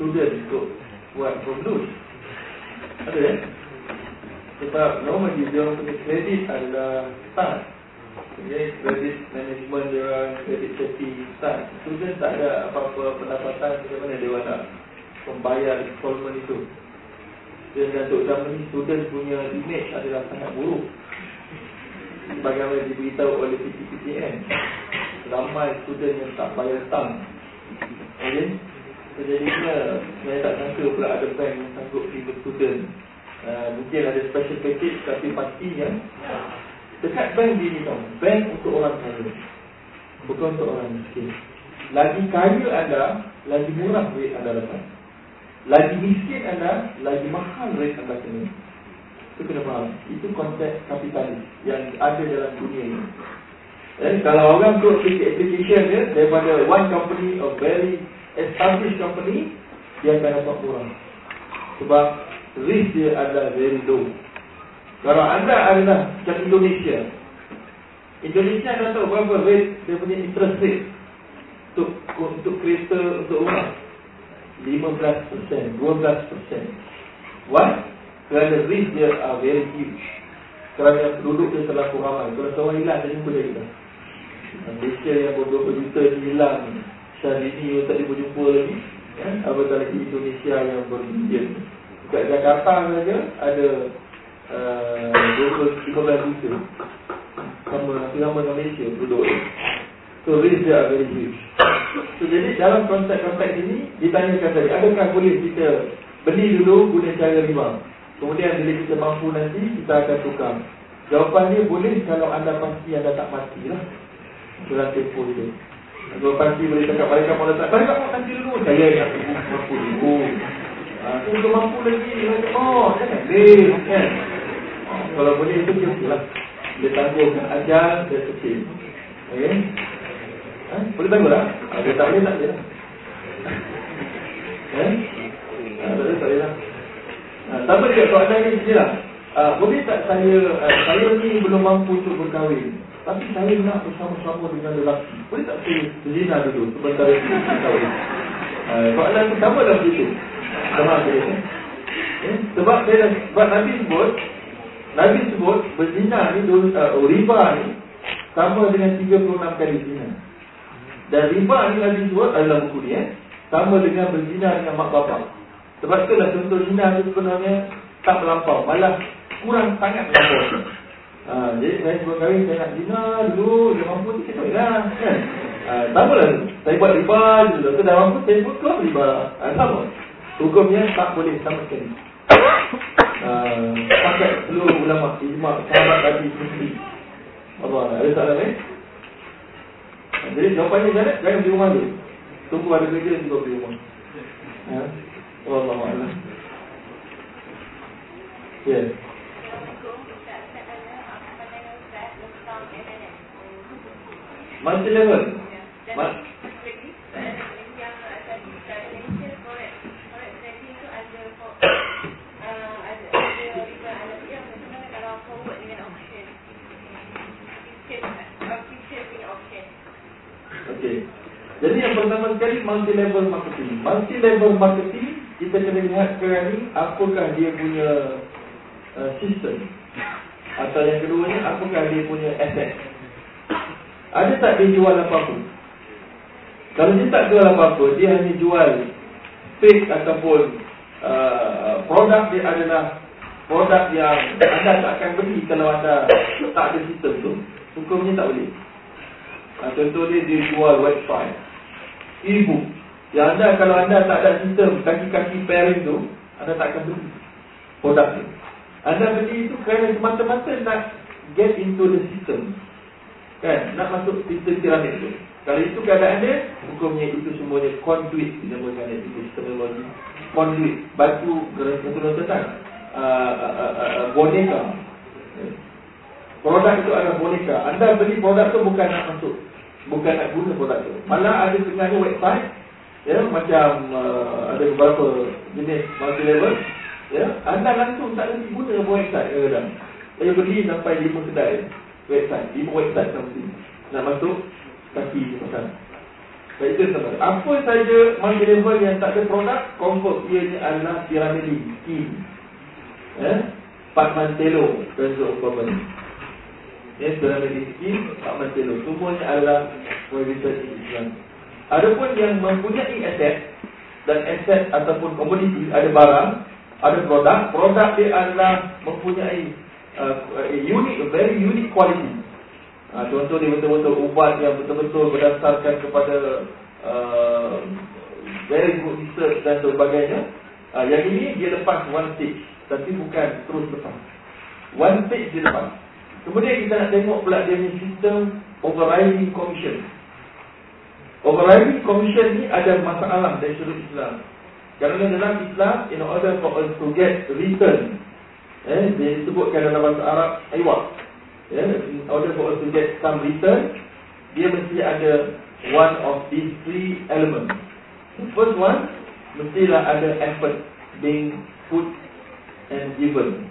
student untuk buat loan. Ada ya? Sebab normally dia orang punya kredit adalah start. Okay, kredit management dia orang, kredit safety start. Student tak ada apa-apa pendapatan bagaimana dia orang nak membayar installment itu. Dan untuk zaman ni student punya image adalah sangat buruk sebagaimana diberitahu oleh PTPTN ramai student yang tak bayar tang okay? Sejadinya saya tak sangka pula ada bank yang sanggup tiba student. Uh, mungkin ada special package tapi pastinya dekat bank dia tau bank untuk orang kaya. Bukan untuk orang miskin. Lagi kaya anda lagi murah duit anda dapat. Lagi miskin anda lagi mahal duit anda kena. Itu kena faham. Itu konsep kapitalis yang ada dalam dunia ini. Dan kalau orang tu application dia daripada one company, a very established company, dia akan dapat kurang. Sebab risk dia adalah very low. Kalau anda adalah macam Indonesia, Indonesia anda tahu berapa rate dia punya interest rate untuk untuk kereta untuk rumah 15%, 12%. Why? Kerana risk dia are very huge Kerana penduduk dia terlalu ramai Kalau seorang hilang, dia jumpa dia kita Malaysia yang beberapa juta hilang Syahrini yang tak jumpa lagi kan? Apatah lagi Indonesia yang berbilion Dekat Jakarta saja ada uh, 15 juta. Sama, dengan Malaysia penduduk. So risk dia are very huge. So jadi dalam konteks-konteks ini Ditanyakan tadi, adakah boleh kita Beli dulu guna cara riba? Kemudian bila kita mampu nanti Kita akan tukar. Jawapan dia boleh kalau anda pasti anda tak mati lah. Surat tempoh itu Kalau pasti boleh cakap mereka mau letak Mereka mau nanti dulu. Saya yang mampu dulu. Aku ha, sudah mampu lagi. Oh jangan Leh kan? Oh, Kalau boleh itu dia lah Dia tanggung ajar Dia kecil. Okay ha? Boleh tanggung lah ha, Dia tak boleh tak boleh. Eh? Ha, Tak boleh tak boleh lah. Ha, sama dia soalan ni? Lah. Boleh tak saya, saya ni belum mampu untuk berkahwin. Tapi saya nak bersama-sama dengan lelaki. Boleh tak saya berzina dulu itu berkahwin. Uh, soalan tu sama dah begitu. Sama dia. Eh? Sebab saya sebab Nabi sebut, Nabi sebut berzina ni, uh, riba ni sama dengan 36 kali zina. Dan riba ni Nabi sebut adalah buku ni. Eh? Sama dengan berzina dengan mak bapak. Sebab itulah contoh zina itu sebenarnya tak melampau. Malah kurang sangat melampau. Ha, jadi saya sebelum kahwin saya nak zina dulu. Dia mampu ni kita lah. Kan? Ha, sama lah. Saya buat riba dulu. Saya dah mampu saya pun keluar riba. Ha, sama. Hukumnya tak boleh sama sekali. Ha, pakai seluruh ulama ijma sahabat tadi sendiri. Allah ada salah ni? Ha, jadi jawapannya jangan jangan di rumah dulu. Tunggu ada kerja juga di rumah. Ha? Wallahu a'lam. Ya. Masih level. Mas Okey. Jadi yang pertama sekali multi level marketing. Multi level marketing kita kena lihat sekarang ni apakah dia punya uh, sistem atau yang keduanya apakah dia punya asset. Ada tak dia jual apa-apa? Kalau dia tak jual apa-apa, dia hanya jual fake ataupun uh, produk dia adalah produk yang anda tak akan beli kalau anda tak ada sistem tu, hukumnya tak boleh. Uh, contoh dia, jual website, e-book. Yang anda, kalau anda tak ada sistem kaki-kaki pairing tu, anda tak akan beli produk tu. Anda beli itu kerana semata-mata nak get into the system. Kan? Nak masuk sistem piramid tu. Kalau itu keadaan dia, hukumnya itu semuanya conduit dinamakan itu teknologi. Conduit, batu, gerak-gerak tentang uh, uh, uh, boneka. Produk itu adalah boneka. Anda beli produk itu bukan nak masuk. Bukan nak guna produk itu. Malah ada setengahnya website. Ya, macam uh, ada beberapa jenis multi level. Ya, anda langsung tak boleh guna website kadang-kadang. Saya beli sampai lima kedai website, lima website sampai nak masuk kaki ni pasal. Baik itu sama. Apa saja multi level yang tak ada produk, confirm ianya adalah piramidi, scheme. Eh? Pak Mantelo dan seumpama ni. Ya, piramidi scheme, Pak Mantelo. Semuanya adalah in Islam. Adapun yang mempunyai aset dan aset ataupun komoditi, ada barang, ada produk, produk dia adalah mempunyai uh, unique, very unique quality. Ha, contoh dia betul-betul ubat yang betul-betul berdasarkan kepada uh, very good research dan sebagainya. Uh, yang ini dia lepas one stage. Tapi bukan terus lepas. One stage dia lepas. Kemudian kita nak tengok pula dia punya sistem overriding commission. Overriding commission ni ada masalah dari sudut Islam. Kerana dalam Islam, in order for us to get return, eh, dia disebutkan dalam bahasa Arab, iwat yeah, in order for us to get some return, dia mesti ada one of these three elements. The first one, mestilah ada effort being put and given.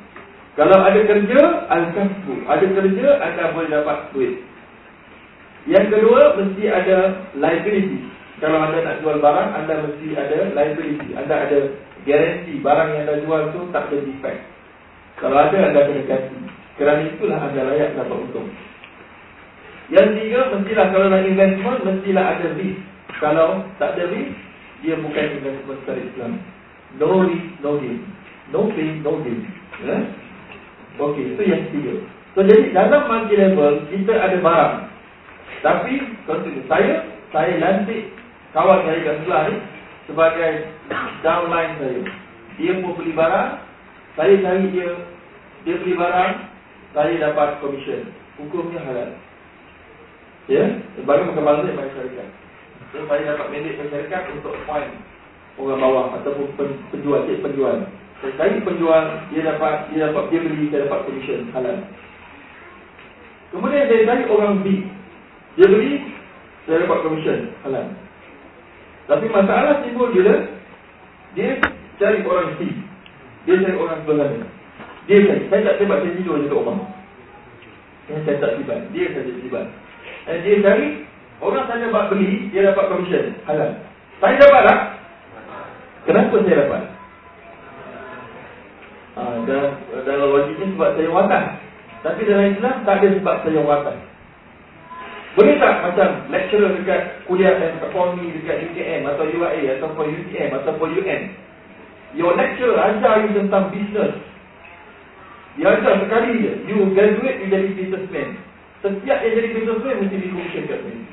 Kalau ada kerja, al-kasbu. Ada kerja, anda boleh dapat duit. Yang kedua, mesti ada liability. Kalau anda nak jual barang, anda mesti ada liability. Anda ada garanti barang yang anda jual tu tak ada defect. Kalau ada, anda ganti. Kerana itulah anda layak dapat untung. Yang tiga, mestilah kalau nak investment, mestilah ada risk. Kalau tak ada risk, dia bukan investment secara Islam. No risk, no gain. No pain, no gain. Ya? Okey, itu yang tiga. So, jadi dalam multi level, kita ada barang. Tapi, contohnya, saya, saya lantik kawan saya kat sebelah ni sebagai downline saya. Dia mau beli barang, saya cari dia, dia beli barang, saya dapat komisen. Hukumnya halal. Ya, bagi makan malam ni bagi syarikat. So, saya dapat mandate syarikat untuk point orang bawah ataupun penjual, cik penjual. Saya cari penjual, dia dapat, dia dapat, dia beli, saya dapat komisen halal. Kemudian saya cari orang B. Dia beli, saya dapat komisen halal. Tapi masalah timbul bila dia cari orang C. Dia cari orang sebelah ni. Dia kata, saya tak sebab saya tidur dekat rumah. Saya tak tiba. Dia saja tiba. Dan dia cari, orang saya dapat beli, dia dapat komisen. Halal. Saya dapat tak? Kenapa saya dapat? Ha, dalam, dalam logik ni sebab saya watak. Tapi dalam Islam, tak ada sebab saya watak. Boleh tak macam lecturer dekat kuliah dan ekonomi dekat UKM atau UIA ataupun UTM ataupun UN. Your lecturer ajar you tentang business, dia ajar sekali je You graduate, you jadi businessman. Setiap yang jadi businessman Mesti di kat sini.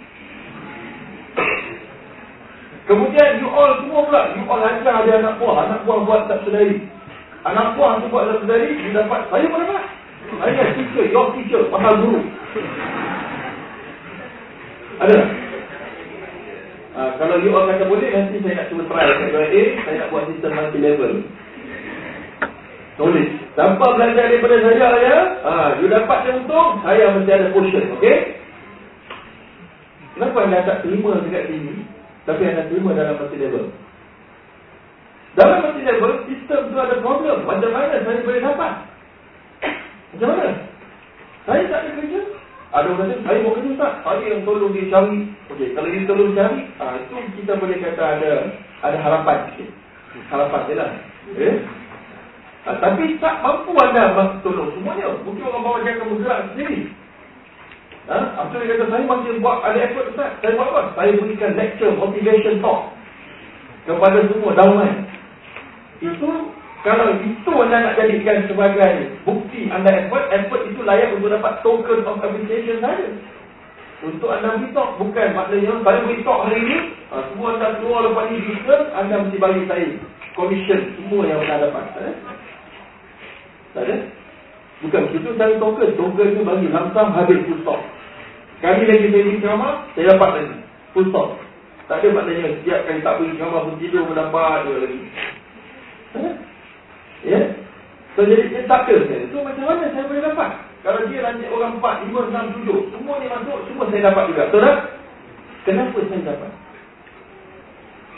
Kemudian you all semua pula You all ajar dia anak buah. Anak buah buat tak sedari. Anak buah tu buat tak sedari You dapat, saya pun dapat. Saya teacher, your teacher Mahal guru. Ada? Ha, kalau you all kata boleh Nanti saya nak cuba try Saya nak buat sistem multi level Tulis. Tanpa belajar daripada saya ya, ha, you dapat yang untung, saya mesti ada portion, okey? Kenapa anda tak terima dekat sini, tapi anda terima dalam multi level? Dalam multi level, sistem tu ada problem. Macam mana saya boleh dapat? Macam mana? Saya tak ada kerja. Ada orang kata, saya buat kerja tak? Saya yang tolong dia cari Okey, kalau kita terus cari, ah itu kita boleh kata ada ada harapan. Harapan je lah. Eh? Ha, tapi tak mampu anda tolong semuanya. Mungkin orang bawa dia akan bergerak sendiri. Ha? Apa dia kata, saya masih buat ada effort Ustaz. Saya buat apa? Saya berikan lecture, motivation talk. Kepada semua dauman. Itu, kalau itu anda nak jadikan sebagai bukti anda effort, effort itu layak untuk dapat token of appreciation saja. Untuk anda beri talk, bukan maknanya saya beri talk hari ini, ha, semua anda keluar lepas ini, anda mesti bagi saya commission semua yang anda dapat. Eh? Tak ada? Bukan begitu saya token. Token tu bagi langsung habis full stop. Kali lagi saya beri ceramah, saya dapat lagi. Full stop. Tak ada maknanya setiap kali tak beri ceramah pun tidur mendapat dia lagi. Ya? So jadi dia tak ada. Itu macam mana saya boleh dapat? Kalau dia lanjut orang 4, 5, 6, 7. Semua ni masuk, semua saya dapat juga. Betul tak? Kenapa saya dapat?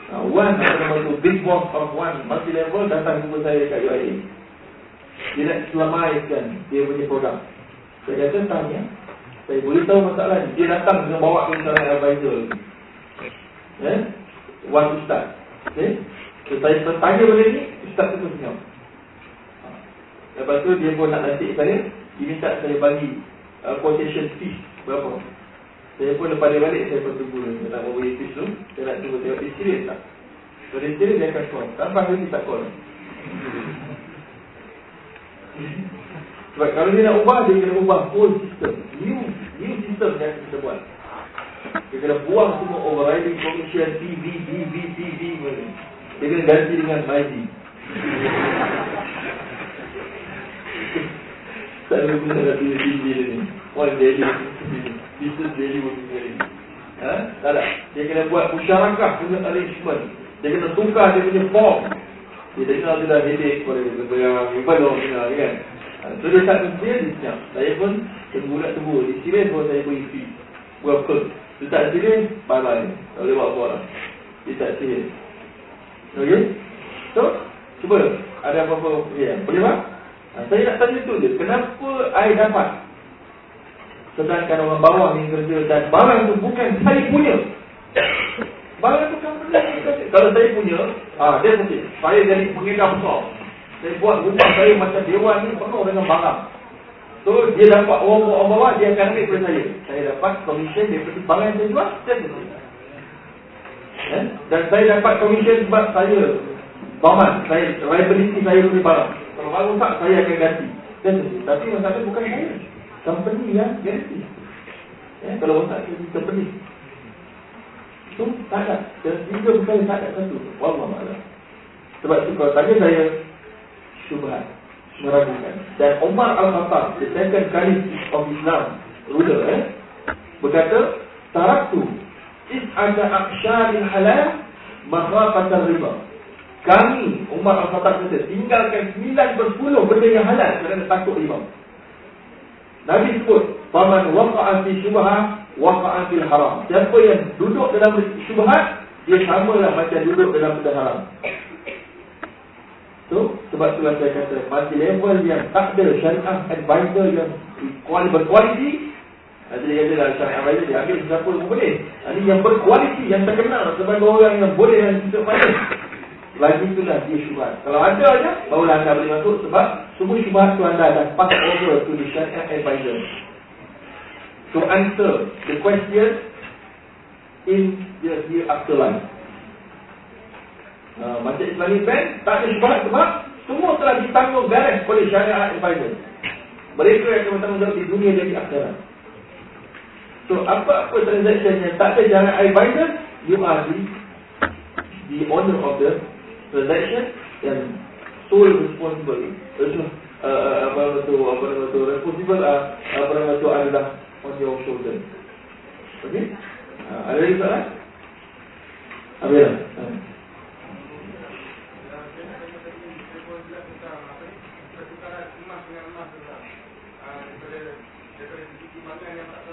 Uh, one, apa nama tu, big boss of one, multi level datang jumpa saya kat UIA. Dia nak selamatkan dia punya program. Saya kata tanya, saya boleh tahu masalah ni. Dia datang dengan bawa ke seorang advisor. Ya? Eh? Wan Ustaz. Okay? So, saya bertanya benda ni, Ustaz tu senyum. Lepas tu dia pun nak nasib saya, dia minta saya bagi uh, quotation fee berapa. Saya pun lepas dia balik, saya pun tunggu dia nak bagi fee tu. Saya nak tunggu dia serius tak. Kalau dia serius, dia akan call. Tanpa dia tak call. Sebab kalau dia nak ubah, dia kena ubah whole system. New new system yang kita buat. Dia kena buang semua overriding commission, TV, TV, TV. Dia kena ganti dengan MyD. Tak ada guna nak pilih TV ni. One daily. Business daily working daily. Ha? Tak ada. Dia kena buat musyarakah dengan arrangement. Dia kena tukar dia punya form. Dia dengar dia dah headache pada dia berang Ibadah orang dengar kan ha, So dia tak dia dia senyap Saya pun tunggu nak tunggu Dia serius pun saya beri fee Berapa Dia tak serius Bye bye Tak boleh buat apa lah Dia tak serius Okay So Cuba Ada apa-apa ya, Boleh tak Saya nak tanya tu je Kenapa I dapat? Sedangkan orang bawah ni kerja Dan barang tu bukan saya punya. Barang tu company Kalau saya punya ah Dia mungkin Saya jadi pengedar besar. Saya buat rumah saya macam dewan ni Penuh dengan barang. So dia dapat orang-orang bawah Dia akan ambil daripada saya. Saya dapat komisen daripada barang yang saya jual Saya jual eh? Dan saya dapat komisen sebab saya Baman Saya Reliability saya punya barang Kalau rosak saya akan ganti Dan, Tapi masalah bukan saya Company yang ganti eh? Kalau rosak company itu tak ada. Dan bukan tak ada satu. Wallah malam. Sebab itu kalau tanya saya, syubhat. Meragukan. Dan Umar Al-Khattab, the second kali of Islam, ruler, eh, berkata, Taraktu, is ada aksyarin halal, makhafatan riba. Kami, Umar Al-Khattab kata, tinggalkan 9 bersepuluh benda yang halal kerana takut riba. Nabi sebut, Faman waqa'a fi syubhah waqa'a fil haram. Siapa yang duduk dalam syubhat, dia samalah macam duduk dalam benda haram. So, sebab itulah saya kata, masih level yang tak ada syariah advisor yang berkualiti, ada dia kata lah syariah advisor dia ambil siapa pun boleh. Ini yang berkualiti, yang terkenal sebagai orang yang boleh yang kita pandai. Lagi itulah dia syubhat. Kalau ada aja, barulah anda boleh masuk sebab semua syubhat tu anda dah pass over to the syariah advisor to answer the question in the afterlife. Uh, macam Islamic Bank tak ada syubhat sebab semua telah ditanggung beres oleh syariah advisor. Mereka yang bertanggungjawab di dunia dan di akhirat. So apa-apa transaction yang tak ada syariah advisor, you are the, the owner of the transaction and sole responsible. Uh, uh, apa nama tu, apa nama tu, responsible uh, apa nama tu adalah on your shoulder. Okay? Uh, ada lagi soalan? Lah. Uh. Lupa dia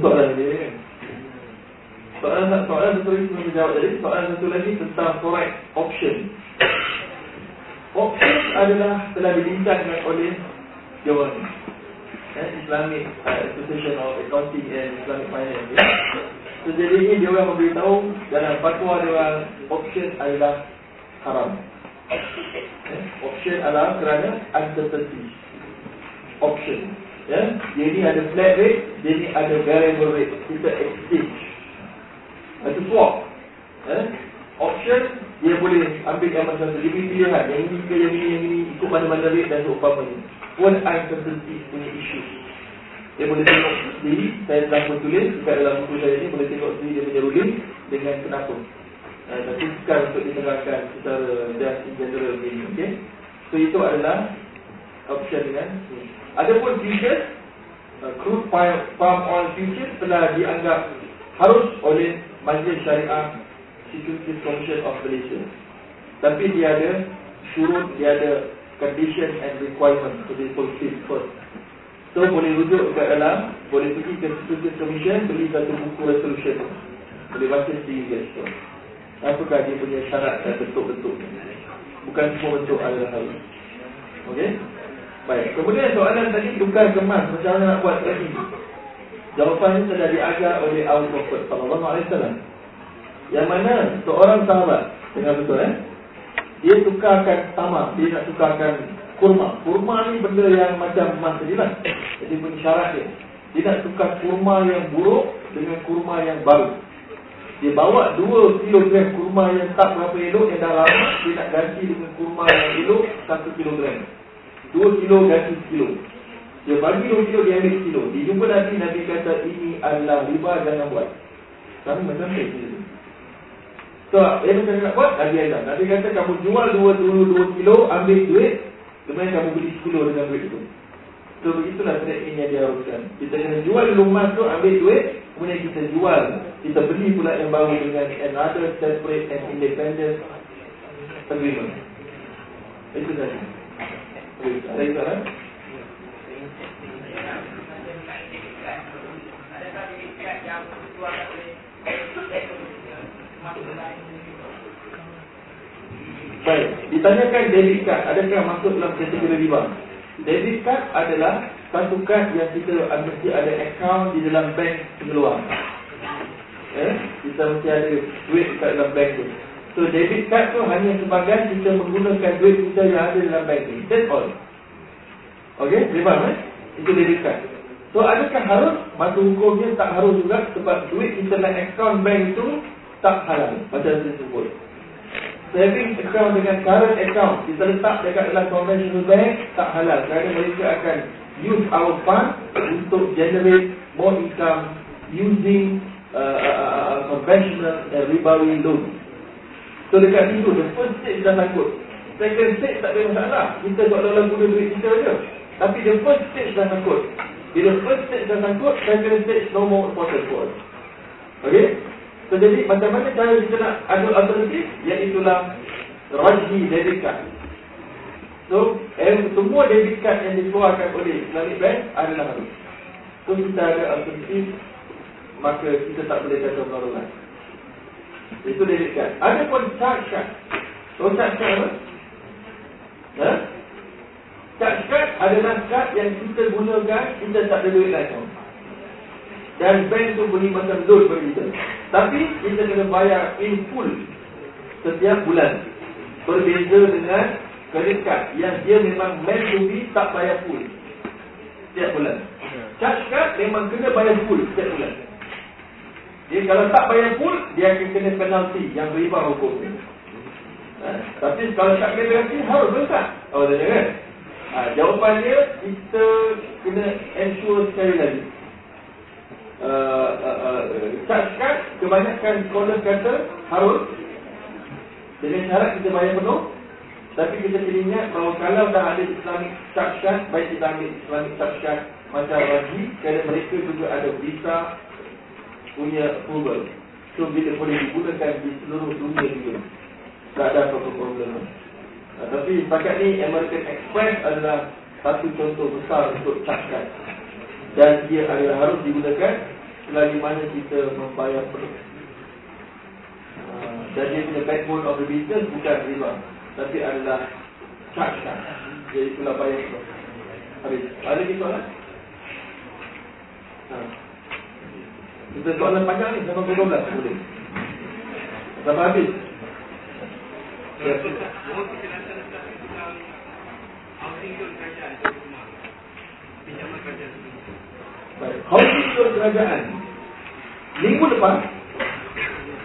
soalan dia kan soalan satu lagi sebelum jawab tadi, soalan satu lagi tentang forex option. Option adalah telah dibincangkan oleh Dewan eh, Islamic uh, Association of Accounting and Islamic Finance. Ya. So, jadi ini dia orang memberitahu dalam fatwa dia orang option adalah haram. Option adalah kerana uncertainty. Option. Ya, dia ni ada flat rate, dia ni ada variable rate. Kita exchange. Itu swap. Eh, option dia boleh ambil yang macam tu. Dia pilihan. Yang ini ke yang ini, yang ini. Ikut mana-mana rate dan seumpamanya. Pun uncertainty punya isu. Dia boleh tengok sendiri. Saya telah bertulis dekat dalam buku saya ni. Boleh tengok sendiri dia punya ruling dengan kenapa. Uh, tapi bukan untuk diterangkan secara just in general ni. Okay? So itu adalah option ni. Adapun futures, uh, crude palm oil futures telah dianggap harus oleh Majlis Syariah Securities Commission of Malaysia. Tapi dia ada syurut, dia ada condition and requirement to be fulfilled first. So boleh rujuk ke dalam, boleh pergi ke Securities Commission, beli satu buku resolution. Boleh baca sendiri guys. So. Apakah dia punya syarat dan bentuk-bentuk Bukan semua bentuk adalah hal. Okey? Baik, kemudian soalan tadi tukar kemas macam mana nak buat lagi? Jawapan ini telah diajar oleh Abu Prophet sallallahu alaihi wasallam. Yang mana seorang sahabat dengan betul eh? Dia tukarkan tamak, dia nak tukarkan kurma. Kurma ni benda yang macam emas tadi lah. Jadi punya syarat dia. Dia nak tukar kurma yang buruk dengan kurma yang baru. Dia bawa 2 kilogram kurma yang tak berapa elok yang dah lama, dia nak ganti dengan kurma yang elok 1 kilogram. 2 kilo ganti kilo. Dia bagi 2 kilo, dia ambil kilo. Dia jumpa Nabi, Nabi kata, ini adalah riba, jangan buat. Kami macam ni. So, yang macam nak buat, Nabi ajar. Nabi kata, kamu jual 2 dulu 2 kilo, ambil duit, kemudian kamu beli 10 kilo dengan duit itu. So, begitulah yang dia haruskan. Kita kena jual dulu emas tu, ambil duit, kemudian kita jual. Kita beli pula yang baru dengan another separate and independent agreement. Itu saja. Ada itu kan? Baik, ditanyakan debit card adakah masuk dalam kategori riba? Debit card adalah satu kad yang kita mesti ada account di dalam bank pengeluaran. Eh, kita mesti ada duit kat dalam bank tu. So debit card tu hanya sebagai kita menggunakan duit kita yang ada dalam bank ni. That's all. Okay, terima eh? Itu debit card. So adakah harus? Masa hukumnya tak harus juga sebab duit dalam account bank itu tak halal. Macam saya sebut. Saving account dengan current account kita letak dekat dalam conventional bank tak halal. Kerana mereka akan use our fund untuk generate more income using uh, uh, uh, conventional uh, ribawi loan. So dekat situ, the first stage dah sangkut. Second stage tak ada masalah. Kita buat dalam guna duit kita je. Tapi the first stage dah sangkut. Bila first stage dah sangkut, second stage no more important for us. Okay? So jadi macam mana cara kita nak ada alternatif? Iaitulah Rajhi debit card. So, eh, semua debit card yang dikeluarkan oleh Islamic Bank adalah harus. So, kita ada alternatif, maka kita tak boleh kata menolong itu dekat. Ada pun. So charge card apa? Ha? Card adalah card yang kita gunakan, kita tak ada duit lagi. Dan bank tu beri macam loan bagi kita. Tapi kita kena bayar in full setiap bulan. Berbeza dengan credit card yang dia memang meant to be tak bayar full setiap bulan. Charge card memang kena bayar full setiap bulan. Dia kalau tak bayar full, dia akan kena penalti yang beriba hukum. Ha? Tapi kalau tak kena penalti, harus besar. Oh, tak kan? Ha, jawapan dia, kita kena ensure sekali lagi. Uh, uh, uh, charge kebanyakan scholar kata harus dengan syarat kita bayar penuh tapi kita kena ingat bahawa kalau dah ada Islamic charge baik kita ambil Islamic charge macam lagi kerana mereka juga ada visa punya approval. So bila boleh digunakan di seluruh dunia juga. Tak ada apa-apa problem. Nah, tapi setakat ni American Express adalah satu contoh besar untuk cakap. Dan dia adalah harus digunakan selagi mana kita membayar penuh. dan dia punya backbone of the business bukan riba tapi adalah kan jadi itulah bayar itu habis ada lagi soalan ha. Kita soalan panjang ni sampai pukul 12 boleh. Sampai habis. Ya. Housing loan kerajaan Minggu depan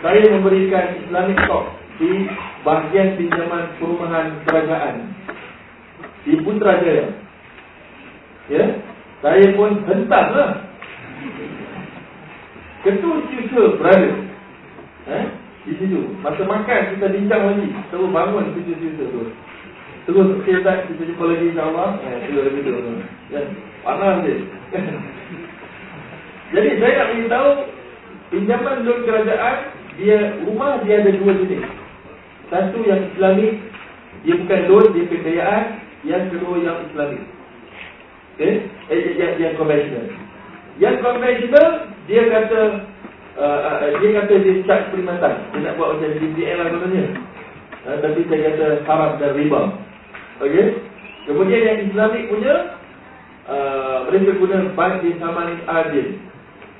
Saya memberikan Islamic talk Di bahagian pinjaman perumahan kerajaan Di Putrajaya Ya. Saya pun hentak Ketua Cucu berada? Eh? Di situ. Masa makan kita bincang lagi. Terus bangun Cucu tu. Terus kita tak kita jumpa lagi insyaAllah. Eh, terus lagi tu panas dia Jadi saya nak beritahu Pinjaman loan kerajaan Dia rumah dia ada dua jenis. Satu yang islamik Dia bukan loan, dia kekayaan. Yang kedua yang islamik Okay eh, yang, yang conventional Yang conventional Dia kata uh, uh, Dia kata dia charge perkhidmatan. Dia nak buat macam DPL lah katanya uh, Tapi saya kata haram dan riba. Okay Kemudian yang islamik punya uh, Mereka guna Bank di Samanin Adil.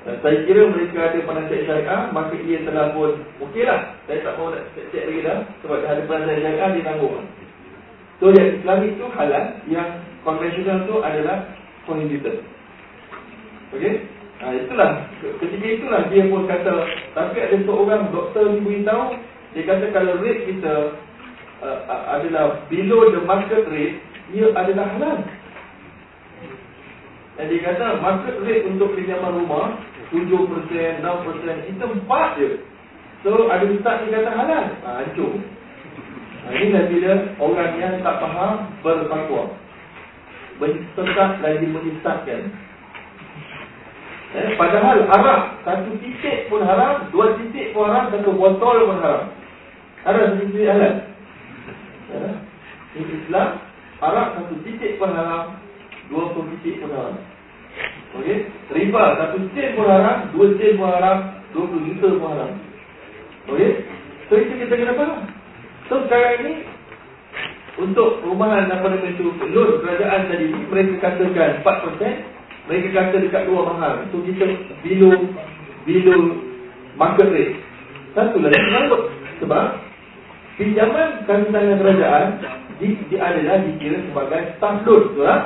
Eh, saya kira mereka ada penasihat syariah Maka ia telah pun Okeylah Saya tak mahu nak cek lagi dah Sebab ada penasihat syariah dia tanggung So yang Islamik tu halal Yang konvensional tu adalah Prohibited Okey ha, Itulah Ketika itulah dia pun kata Tapi ada seorang doktor ni beritahu Dia kata kalau rate kita uh, Adalah below the market rate Ia adalah halal dan dia kata market rate untuk pinjaman rumah 7%, 6%, kita 4 je. So ada ustaz yang kata halal. Ha, hancur. Ha, inilah bila orang yang tak faham bertakwa. Bersesat lagi menyesatkan. Eh, padahal haram. Satu titik pun haram, dua titik pun haram, satu botol pun haram. Haram titik halal. Ya. Islam, haram satu titik pun haram, dua puluh titik pun haram. Okey, riba satu sen pun haram, dua sen pun haram, dua puluh juta pun haram. Okey, so itu kita kena faham. So sekarang ini untuk perumahan nama itu loan kerajaan tadi mereka katakan 4%, mereka kata dekat luar mahal. So kita below below market rate. Satu lagi sebab sebab pinjaman kasih tangan kerajaan di, di adalah dikira sebagai staff loan, betul tak?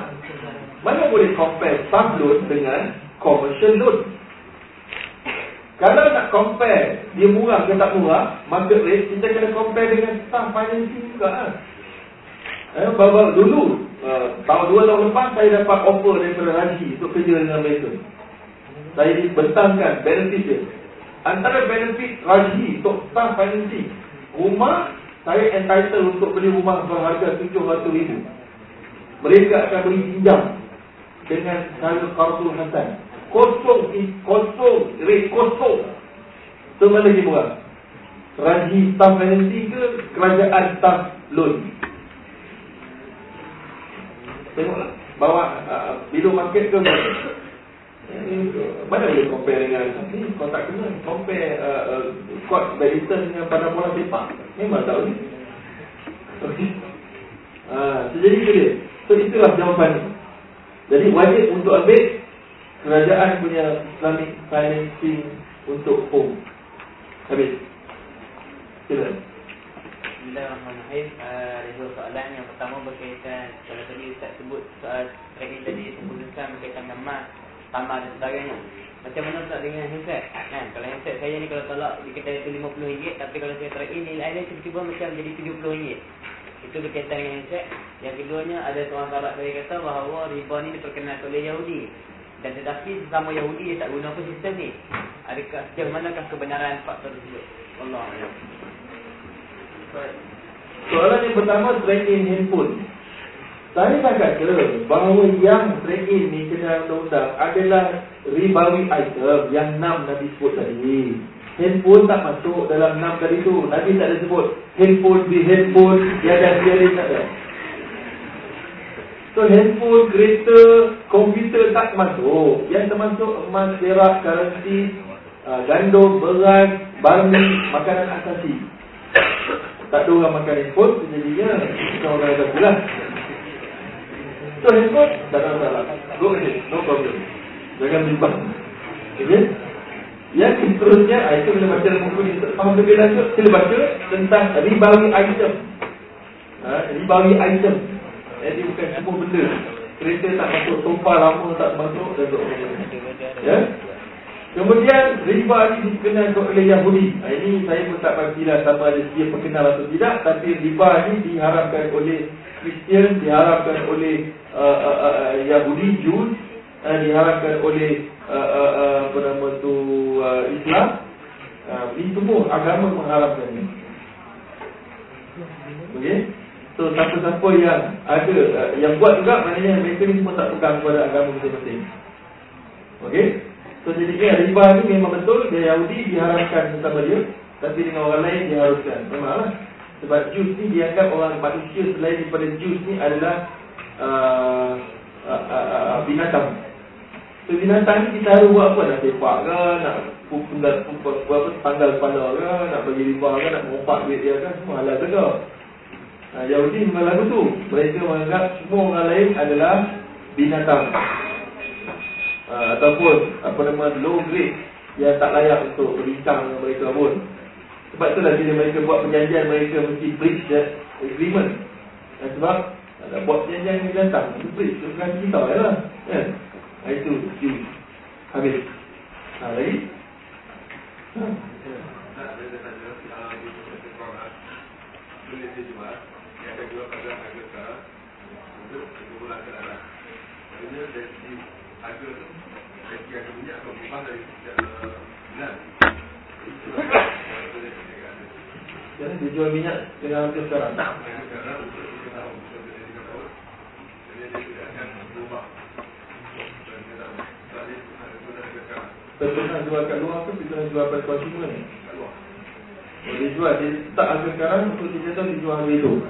Mana boleh compare staff loan dengan commercial loan? Kalau nak compare dia murah ke tak murah, market rate, kita kena compare dengan staff financing juga. Kan? Eh, bawa dulu, uh, tahun dua tahun lepas saya dapat offer daripada Raji untuk kerja dengan mereka. Saya dibentangkan benefit dia. Antara benefit Raji untuk staff financing, rumah saya entitled untuk beli rumah berharga RM700,000. Mereka akan beri pinjam dengan cara Qardul Hasan. Kosong, kosong, rate kosong. So mana lagi murah? Raji staff financing ke kerajaan staff loan? Tengoklah. Bawa uh, bilu market ke mana? Mana boleh compare dengan ni? Kau tak kena compare uh, uh, court badminton dengan pada bola sepak. Memang tahu ni. Okay. Uh, so jadi itu dia. So itulah jawapan. Jadi wajib untuk ambil kerajaan punya Islamic financing untuk home. Habis. Sila. Bismillahirrahmanirrahim. Uh, ada dua soalan. Yang pertama berkaitan kalau tadi Ustaz sebut soal tadi tadi sebutkan berkaitan dengan mas, tambah dan sebagainya. Macam mana Ustaz dengan handset? Kan? Kalau handset saya ni kalau tolak di kedai itu RM50 tapi kalau saya try in nilai dia tiba-tiba macam jadi RM70. Itu berkaitan dengan handset. Yang keduanya ada seorang sahabat saya kata bahawa riba ni diperkenalkan oleh Yahudi. Dan tetapi sesama Yahudi dia tak guna apa sistem ni. Adakah sejauh manakah kebenaran faktor tersebut? Allah Allah. Soalan yang pertama trade in handphone. Saya dah kata bahawa yang trade in ni kena undang-undang adalah ribawi item yang enam Nabi sebut tadi. Handphone tak masuk dalam enam tadi tu. Nabi tak ada sebut handphone di handphone yang dah dia tak ada. So handphone, kereta, komputer tak masuk. Yang termasuk emas, perak, currency, uh, gandum, beras, barmi, makanan asasi. Tak ada orang makan handphone Sejadinya Kita orang ada pula So handphone Tak ada masalah. Go ahead No problem. Jangan bimbang. Okay? Yang seterusnya ah, Itu bila baca buku ni Faham lebih lanjut Sila baca Tentang ribawi item. Ha, Ribawi item. Jadi bukan semua benda. Kereta tak masuk Sofa lama tak masuk Dan Ya Kemudian riba ini dikenal oleh Yahudi. Ha, ini saya pun tak pastilah sama ada dia perkenal atau tidak. Tapi riba ini diharapkan oleh Kristian, diharapkan oleh uh, uh, uh, Yahudi, Jews, uh, diharapkan oleh uh, uh, uh, apa nama tu uh, Islam. Uh, ini semua agama mengharapkan ini. Okey. So siapa-siapa yang ada uh, yang buat juga maknanya mereka ni semua tak pegang kepada agama masing-masing. Okey. So jadinya riba ni memang betul Dia Yahudi diharapkan bersama dia Tapi dengan orang lain diharuskan. Memanglah Sebab Jus ni dianggap orang manusia Selain daripada Jus ni adalah uh, uh, uh, uh, Binatang. So binatang ni kita harus buat apa? Nak sepak ke? Nak tanggal kepala ke? Nak bagi riba ke? Nak mengumpat duit dia ke? Semua halal juga uh, Yahudi memang lagu tu. Mereka menganggap semua orang lain adalah Binatang uh, ataupun apa nama low grade yang tak layak untuk berbincang dengan mereka pun. Sebab itulah bila mereka buat perjanjian mereka mesti breach that agreement. Dan sebab nak buat perjanjian yang datang, itu breach, itu bukan kita lah. Ya. Nah, itu you. Habis. Ha, lagi? Ha. Ada dari sejak bulan. Jadi dia jual minyak dengan harga sekarang. Tak. Pernah jual kat luar tu, kita jual pada konsumen ni. Dia jual, dia tak harga sekarang, untuk dia tahu dia jual harga itu.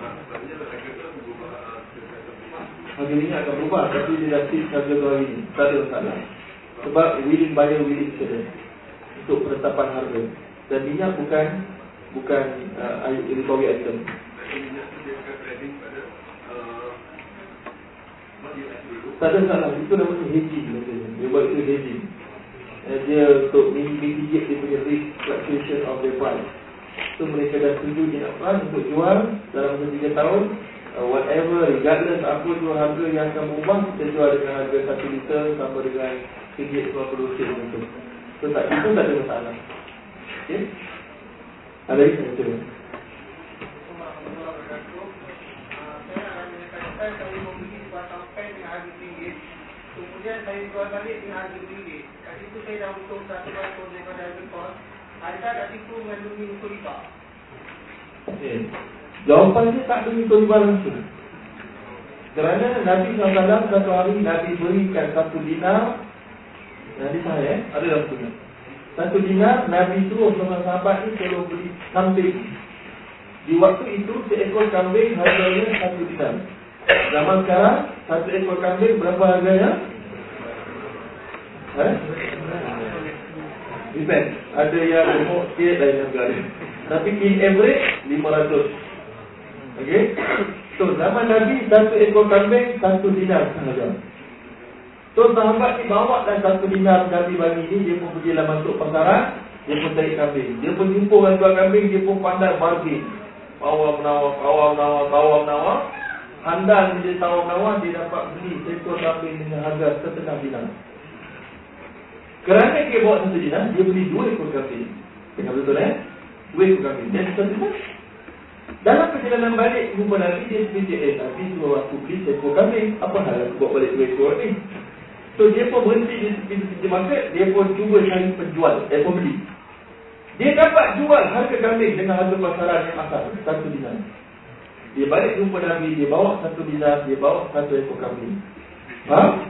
Harga minyak akan berubah, tapi dia dah fix harga tu hari ni. Tak ada masalah. Sebab willing buyer willing seller. Untuk penetapan harga. Dan minyak bukan Bukan uh, recovery item. Tak ada salah Itu namanya hedging Dia buat itu hedging. Uh, Dia untuk mitigate dia punya risk fluctuation of the price. So mereka dah setuju dia nak plan untuk jual Dalam masa 3 tahun Whatever regardless apa jual harga yang akan berubah Kita jual dengan harga 1 liter Sama dengan sikit keluar produksi macam tu. So tak itu tak ada masalah. Okey. Ada lagi macam tu. Kemudian saya jual balik dengan harga ringgit. Kat situ saya dah untung satu ratus daripada harga kos. Adakah kat situ mengandungi unsur riba? Okay. Jawapan dia tak ada riba langsung. Kerana Nabi SAW satu hari Nabi berikan satu dinar Nabi saya eh? ada dalam buku Satu dinar Nabi suruh sama sahabat ni Tolong beli kambing Di waktu itu seekor kambing harganya satu dinar Zaman sekarang Satu ekor kambing berapa harganya? Eh? Depend Ada yang remuk sikit lain harga Tapi in average 500 Okay So zaman Nabi Satu ekor kambing Satu dinar sahaja. So sahabat ni bawa dan satu dinar Nabi bagi ni Dia pun pergi masuk pasaran Dia pun cari kambing. Dia pun jumpa dengan jual kambing Dia pun pandai bargain Bawa menawar, bawa menawar, bawa menawar Handal dia tawar menawar Dia dapat beli seekor kambing dengan harga setengah dinar. Kerana dia bawa satu dinar Dia beli dua ekor kambing. Tengah betul eh? Dua ekor kambing. Dia satu dinar dalam perjalanan balik jumpa Nabi dia seperti eh Nabi suruh aku beli seekor kambing Apa hal aku bawa balik dua ekor ni? So dia pun berhenti di tepi market Dia pun cuba cari penjual. Dia pun beli. Dia dapat jual harga kambing Dengan harga pasaran yang asal Satu dinar. Dia balik jumpa Nabi Dia bawa satu dinar Dia bawa satu ekor kambing. Faham?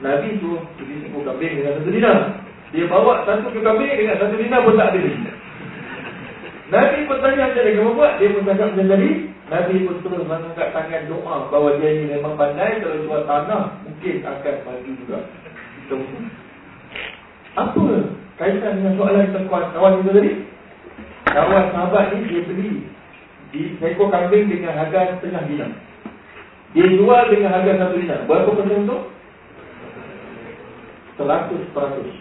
Nabi tu beli ekor kambing dengan satu dinar. Dia bawa satu ekor kambing Dengan satu dinar pun tak ada Nabi pun tanya macam kamu buat Dia pun cakap macam tadi Nabi pun terus mengangkat tangan doa bahawa dia ini memang pandai kalau jual tanah mungkin akan maju juga. Apa kaitan dengan soalan kita kawan kawan kita tadi? Kawan sahabat ni dia beli di seekor kambing dengan harga setengah dinar. Dia jual dengan harga satu dinar. Berapa persen tu? Seratus peratus.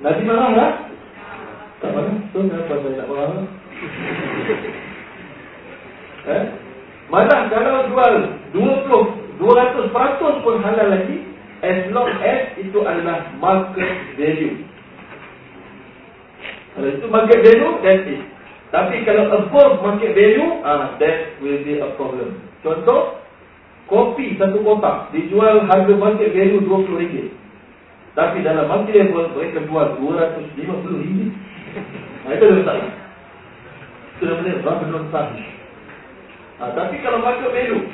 Nabi marah tak? Tak marah. So, kenapa saya tak marah? eh? Malah kalau jual 20, 200 peratus pun halal lagi as long as itu adalah market value. Kalau itu market value, that's it. Tapi kalau above market value, ah, that will be a problem. Contoh, kopi satu kotak dijual harga market value RM20. Tapi dalam market level, mereka jual RM250. Nah, itu adalah salah. Itu namanya Rabinun Sahih. Ah, tapi kalau market value,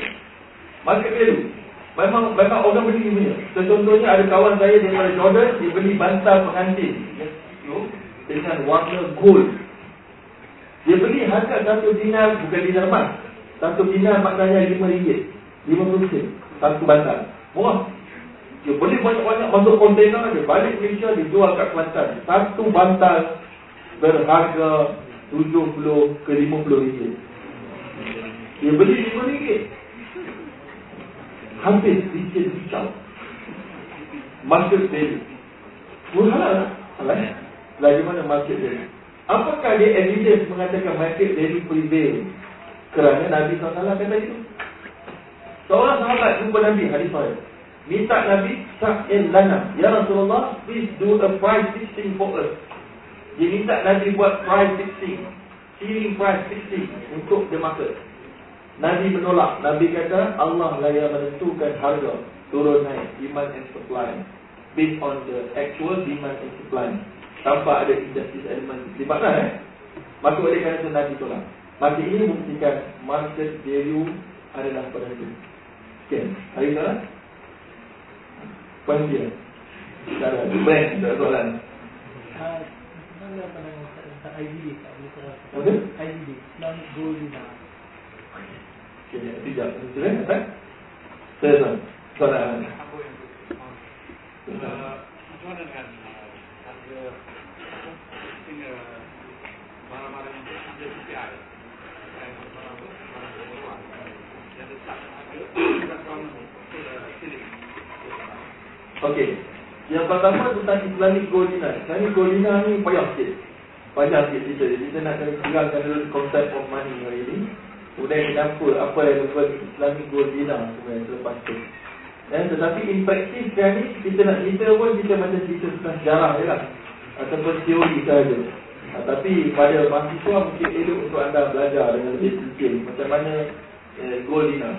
market value, memang memang orang beli punya. Contohnya ada kawan saya daripada Jordan, dia beli bantal pengantin dengan warna gold. Dia beli harga satu dinar bukan dinar emas. Satu dinar maknanya lima ringgit. Lima sen. Satu bantal. Murah. Dia beli banyak-banyak masuk kontainer dia balik Malaysia dia jual kat Kelantan. Satu bantal berharga tujuh puluh ke lima puluh ringgit. Dia beli lima ringgit. Hampir sedikit bicau. Market value. Murah lah. Lagi mana market value. Apakah dia evidence mengatakan market value prevail? Kerana Nabi SAW kata itu. Seorang sahabat jumpa Nabi hadis saya. Minta Nabi sa'il lana. Ya Rasulullah, please do a price fixing for us. Dia minta Nabi buat price fixing. Ceiling price fixing untuk the market. Nabi menolak. Nabi kata Allah lah yang menentukan harga turun naik demand and supply based on the actual demand and supply tanpa ada injustice element di mana eh maka oleh kerana itu Nabi tolak maka ini membuktikan market value adalah berharga okay. hari ini lah Panggil Cara Brand Tak soalan Mana pandangan Ustaz IBD tak boleh Apa? IBD Islamic Gold Dinner Okay, sekejap Sudah, tak? Saya tahu Soalan Apa yang uh, Macam mana dengan uh, harga sehingga barang-barang yang ada CPI dan barang barang keperluan yang tetap harga dan kawan silik. Okey. Yang pertama tentang Islamic Gold Dinar. Islamic Gold Dinar ni payah sikit. Payah sikit kita. Kita nak kena kurangkan dulu konsep of money hari ini. Kemudian kenapa, apa yang disebut Islamic Gold Dinar sebenarnya selepas tu. Dan tetapi in practice kan ni, kita nak cerita pun kita macam cerita tentang sejarah je lah. Ataupun teori sahaja. Ha, tapi pada mahasiswa mungkin elok untuk anda belajar dengan lebih detail macam mana eh, gold dinar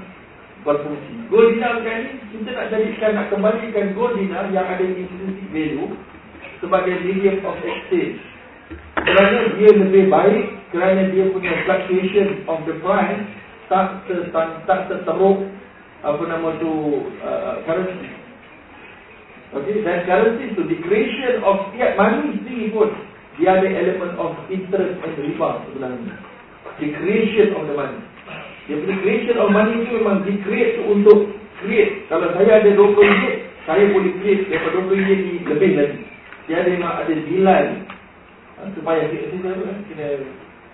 berfungsi. Gold dinar kan ni kita nak jadikan nak kembalikan gold dinar yang ada intrinsic value sebagai medium of exchange. Kerana dia lebih baik kerana dia punya fluctuation of the price tak setan, tak seteruk apa nama tu uh, currency. Okay, dan currency tu the creation of fiat money pun dia ada element of interest and riba sebenarnya. The creation of the money. Punya creation of money tu memang di create tu untuk create. Kalau saya ada 20 ringgit, saya boleh create daripada 20 ringgit ni lebih lagi. Dia ada memang ada nilai. Ha, supaya kita apa? Kena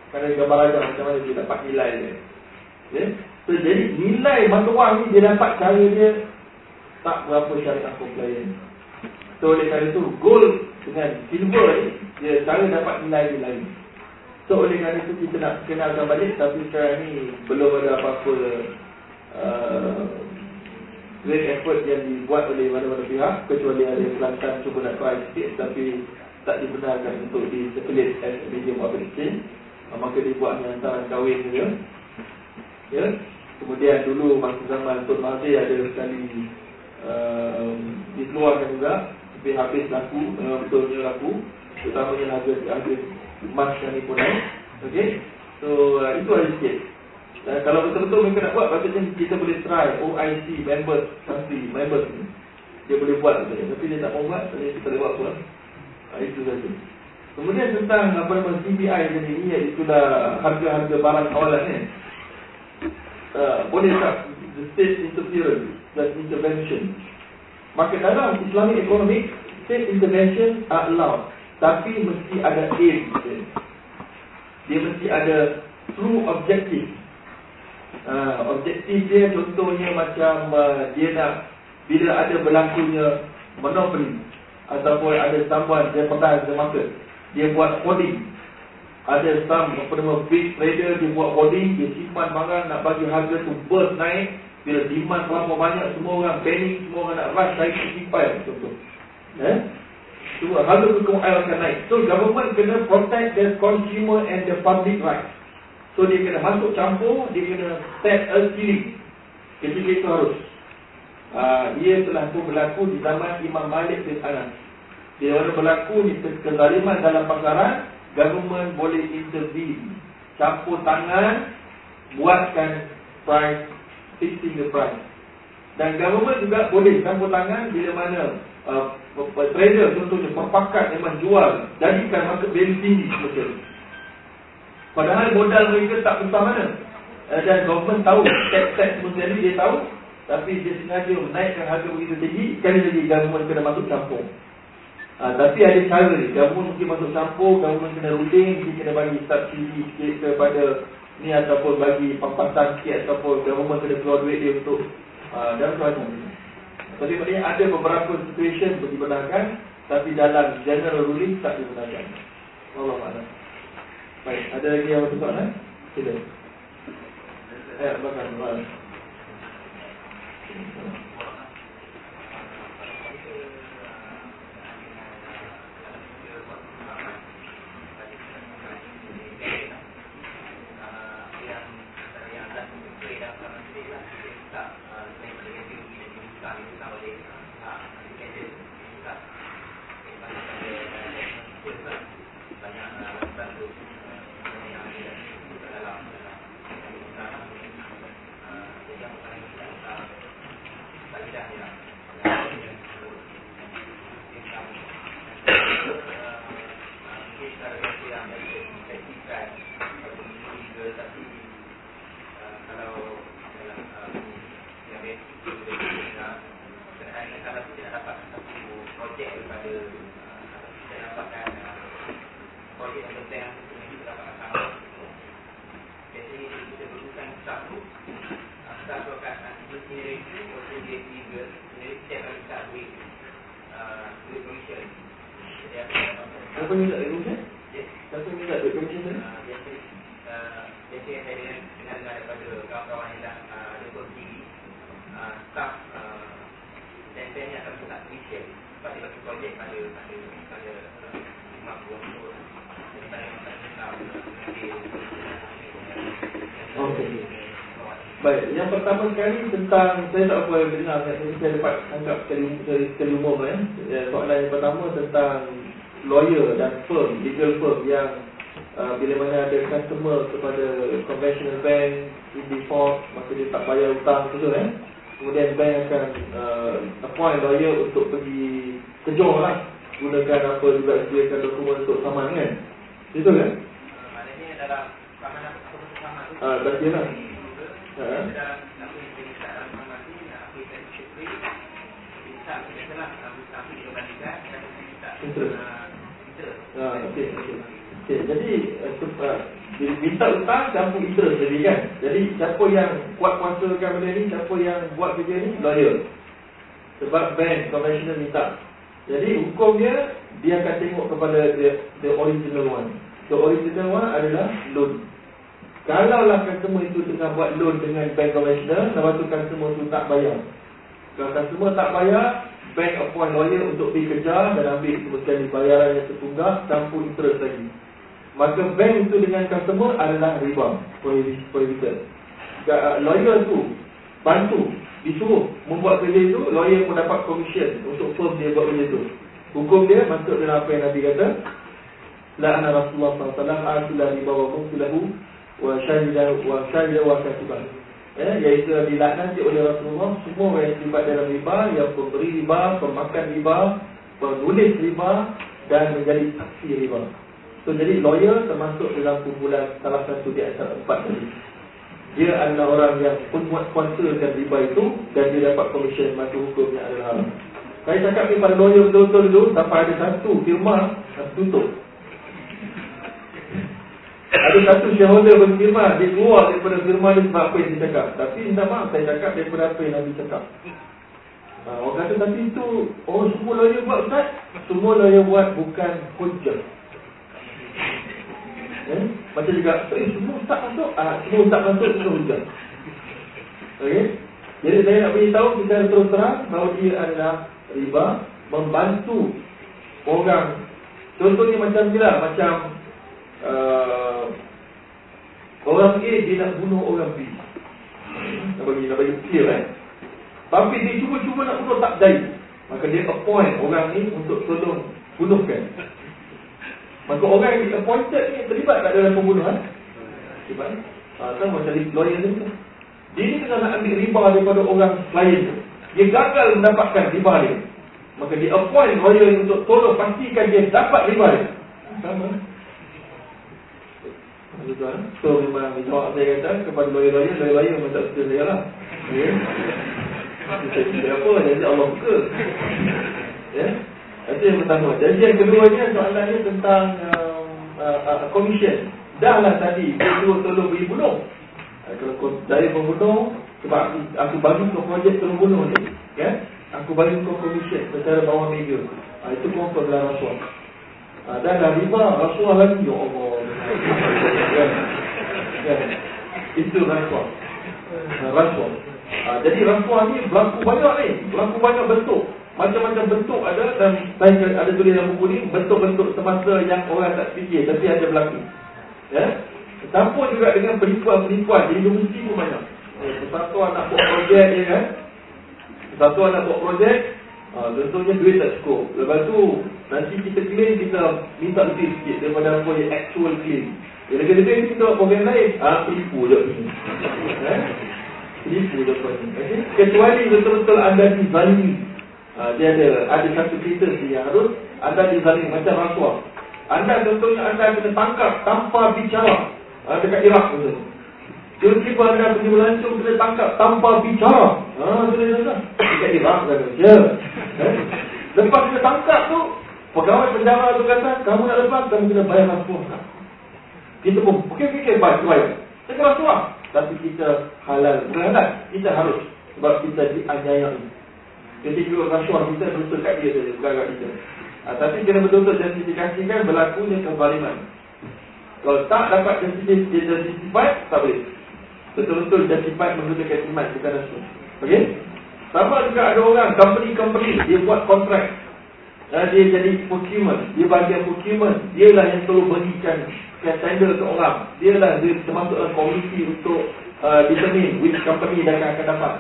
kena gambar ajar macam mana dia dapat nilai dia. Ya? So, jadi nilai mata wang ni dia dapat cara dia tak berapa syariah compliant. So oleh kerana itu gold dengan silver ni dia cara dapat nilai dia lain. So oleh kerana itu kita nak kenalkan balik tapi sekarang ni belum ada apa-apa uh, great effort yang dibuat oleh mana-mana pihak kecuali ada Kelantan cuba nak try sikit tapi tak dibenarkan untuk di circulate as medium of exchange. Uh, maka dibuat dengan hantaran kahwin saja. Ya. Kemudian dulu masa zaman Tun Mahathir ada sekali uh, dikeluarkan juga tapi habis laku, uh, betulnya laku Terutamanya harga, harga emas yang ni pun Okay So uh, itu ada sikit. Uh, Kalau betul-betul mereka nak buat Patutnya kita boleh try OIC members country members ni. Dia boleh buat katanya. Tapi dia tak mau buat Jadi kita boleh buat pula. Uh, Itu saja. Kemudian tentang apa nama CPI ni Itulah harga-harga barang kawalan ni. Uh, Boleh tak The state interference Dan intervention? Maka dalam Islamic economic State intervention are allowed Tapi mesti ada aim dia mesti ada true objective. Uh, objektif dia contohnya macam uh, dia nak bila ada berlakunya monopoly ataupun ada someone dia petang the market dia buat holding ada some apa nama big trader dia buat holding dia simpan barang nak bagi harga tu burst naik. Bila demand terlalu banyak semua orang panic semua orang nak rush naik simpan contoh. Eh semua harga tu akan naik so government kena protect the consumer and the public right so dia kena masuk campur dia kena set a ceiling ketika itu harus Uh, ia telah pun berlaku di zaman Imam Malik bin Anas. Bila mana berlaku ni kezaliman dalam pasaran, government boleh intervene. Campur tangan, buatkan price, fixing the price. Dan government juga boleh campur tangan bila mana uh, trader contohnya perpakat memang jual, jadikan market value tinggi macam Padahal modal mereka tak besar mana. Uh, dan government tahu, tax-tax semua dia tahu, tapi dia sengaja menaikkan harga begitu tinggi Sekali lagi government kena masuk campur. Ha, Tapi ada cara ni Government mungkin masuk campur Government kena ruling Mungkin kena bagi subsidi sikit kepada Ni ataupun bagi pampasan sikit Ataupun government kena keluar duit dia untuk uh, Dan macam Tapi maknanya ada beberapa situation Dibenarkan Tapi dalam general ruling tak dibenarkan. Allah Allah Baik, ada lagi yang betul kan? Sila Eh, bakal, bakal minta duit komisen? Siapa minta duit komisen tu? Biasa saya dengar daripada kawan-kawan yang dah ada berdiri Staff dan saya ni akan minta komisen Sebab dia bagi projek pada pada pada lima puluh tahun Jadi saya minta minta Okey. Baik, yang pertama sekali tentang saya tak apa dengar saya saya dapat anggap sekali sekali umum eh. Soalan yang pertama tentang lawyer dan firm, legal firm yang uh, bila mana ada customer kepada conventional bank in default, maka dia tak bayar hutang tu eh. Kemudian bank akan uh, appoint lawyer untuk pergi kejar lah Gunakan apa juga sediakan dokumen untuk saman kan Itu kan? Maknanya dalam saman apa saman tu Ah, berarti lah Ha? Dalam apa saman tu bandingkan Dan kita Interest. Ah, okey. Okey, jadi uh, minta hutang campur interest tadi kan. Jadi siapa yang kuat kuasakan benda ni, siapa yang buat kerja ni? Lawyer. Sebab bank conventional minta. Jadi hukum dia dia akan tengok kepada the, the original one. The original one adalah loan. Kalaulah customer itu tengah buat loan dengan bank conventional, lepas tu customer tu tak bayar. Kalau customer tak bayar, bank appoint lawyer untuk pergi kejar dan ambil sekali bayaran yang tertunggak campur interest lagi. Maka bank itu dengan customer adalah riba, prohibited. Uh, lawyer tu bantu, disuruh membuat kerja itu, lawyer pun dapat commission untuk firm dia buat kerja itu. Hukum dia masuk dalam apa yang Nabi kata, La'ana Rasulullah SAW A'atullah riba wa mungtulahu Wa syahidah wa syahidah wa katibah ya, Iaitu dilaknati oleh Rasulullah Semua yang terlibat dalam riba Yang pemberi riba, pemakan riba Penulis riba Dan menjadi saksi riba. So jadi lawyer termasuk dalam kumpulan Salah satu di antara empat tadi. Dia adalah orang yang Pembuat kuasakan riba itu Dan dia dapat komisen Maka hukumnya adalah. Haram Saya cakap ni pada lawyer betul-betul dulu Sampai ada satu firma Tutup Ada satu shareholder berfirman Dia keluar daripada firman dia sebab apa yang dia cakap. Tapi minta maaf saya cakap daripada apa yang Nabi cakap. Ha, Orang kata tapi itu Oh semua lawyer buat Ustaz? Semua lawyer buat bukan hujah. Eh? Macam juga eh, Semua Ustaz masuk. Ah, Semua Ustaz masuk Semua hujah. Okay Jadi saya nak beritahu Secara terus terang Bahawa dia adalah Riba Membantu Orang. Contohnya macam ni lah Macam uh, Orang A dia nak bunuh orang B Nak bagi, nak bagi clear eh Tapi dia cuba-cuba nak bunuh tak jaya Maka dia appoint orang ni untuk tolong bunuhkan. Maka orang yang appointed ni terlibat tak dalam pembunuhan? Terlibat. Ha, Kan macam lawyer ni Dia ni tengah nak ambil riba daripada orang lain Dia gagal mendapatkan riba dia. Maka dia appoint lawyer untuk tolong pastikan dia dapat riba dia. Sama So memang jawab saya kata kepada lawyer-lawyer Lawyer-lawyer memang tak suka saya lah. Ya. Saya apa Jadi Allah suka Ya. Itu yang pertama. Jadi yang keduanya soalannya tentang um, uh, uh, Commission. Dah lah tadi Dia suruh tolong beri bunuh. Uh, Kalau saya membunuh Sebab aku, aku bagi ke projek tolong bunuh ni Ya. Aku bagi kau komisen secara bawah meja. Ha, itu pun adalah rasuah. Dan dah riba, rasuah lagi. Ya Allah. ya. Ya. Itu rasuah. Rasuah. Ha, jadi rasuah ni berlaku banyak ni. Berlaku banyak bentuk. Macam-macam bentuk ada dan saya ada tulis dalam buku ni bentuk-bentuk semasa yang orang tak fikir tapi ada berlaku. Ya. Campur juga dengan penipuan-penipuan di universiti pun banyak. Eh, satu anak buat projek ya kan. Satu anak buat projek ha, Tentunya duit tak cukup. Lepas tu Nanti kita claim Kita minta lebih sikit Daripada apa yang actual claim. Yang lebih-lebih kita buat program lain. Ah, ha, Penipu je. Eh? Penipu je okay? Kecuali betul-betul anda dizalimi. Ha, Dia ada Ada satu cerita yang harus Anda dizalimi Macam rasuah. Anda tentunya anda kena tangkap Tanpa bicara. Ha, Dekat Iraq Tiba-tiba anda pergi melancong Kena tangkap tanpa bicara. Haa, sudah sudah Dekat Iraq kata Ya. Eh? Lepas kita tangkap tu Pegawai penjara tu kata Kamu nak lepas, kamu kena bayar rasuah Kita pun, okey, bayar, bayar Kita rasuah Tapi kita halal Bukan kita harus. Sebab kita dianyayai Ketika rasuah kita betul kat dia saja Bukan kat kita. Ha, Tapi kena betul-betul justifikasikan Berlakunya kezaliman Kalau tak dapat justifikasi Tak boleh betul-betul justified menggunakan iman bukan rasul. Okey? Sama juga ada orang company-company dia buat kontrak. Dan dia jadi procurement, dia bagian procurement, dialah yang selalu berikan tender ke orang. Dialah dia termasuk dalam komisi untuk uh, determine which company dia akan, akan dapat.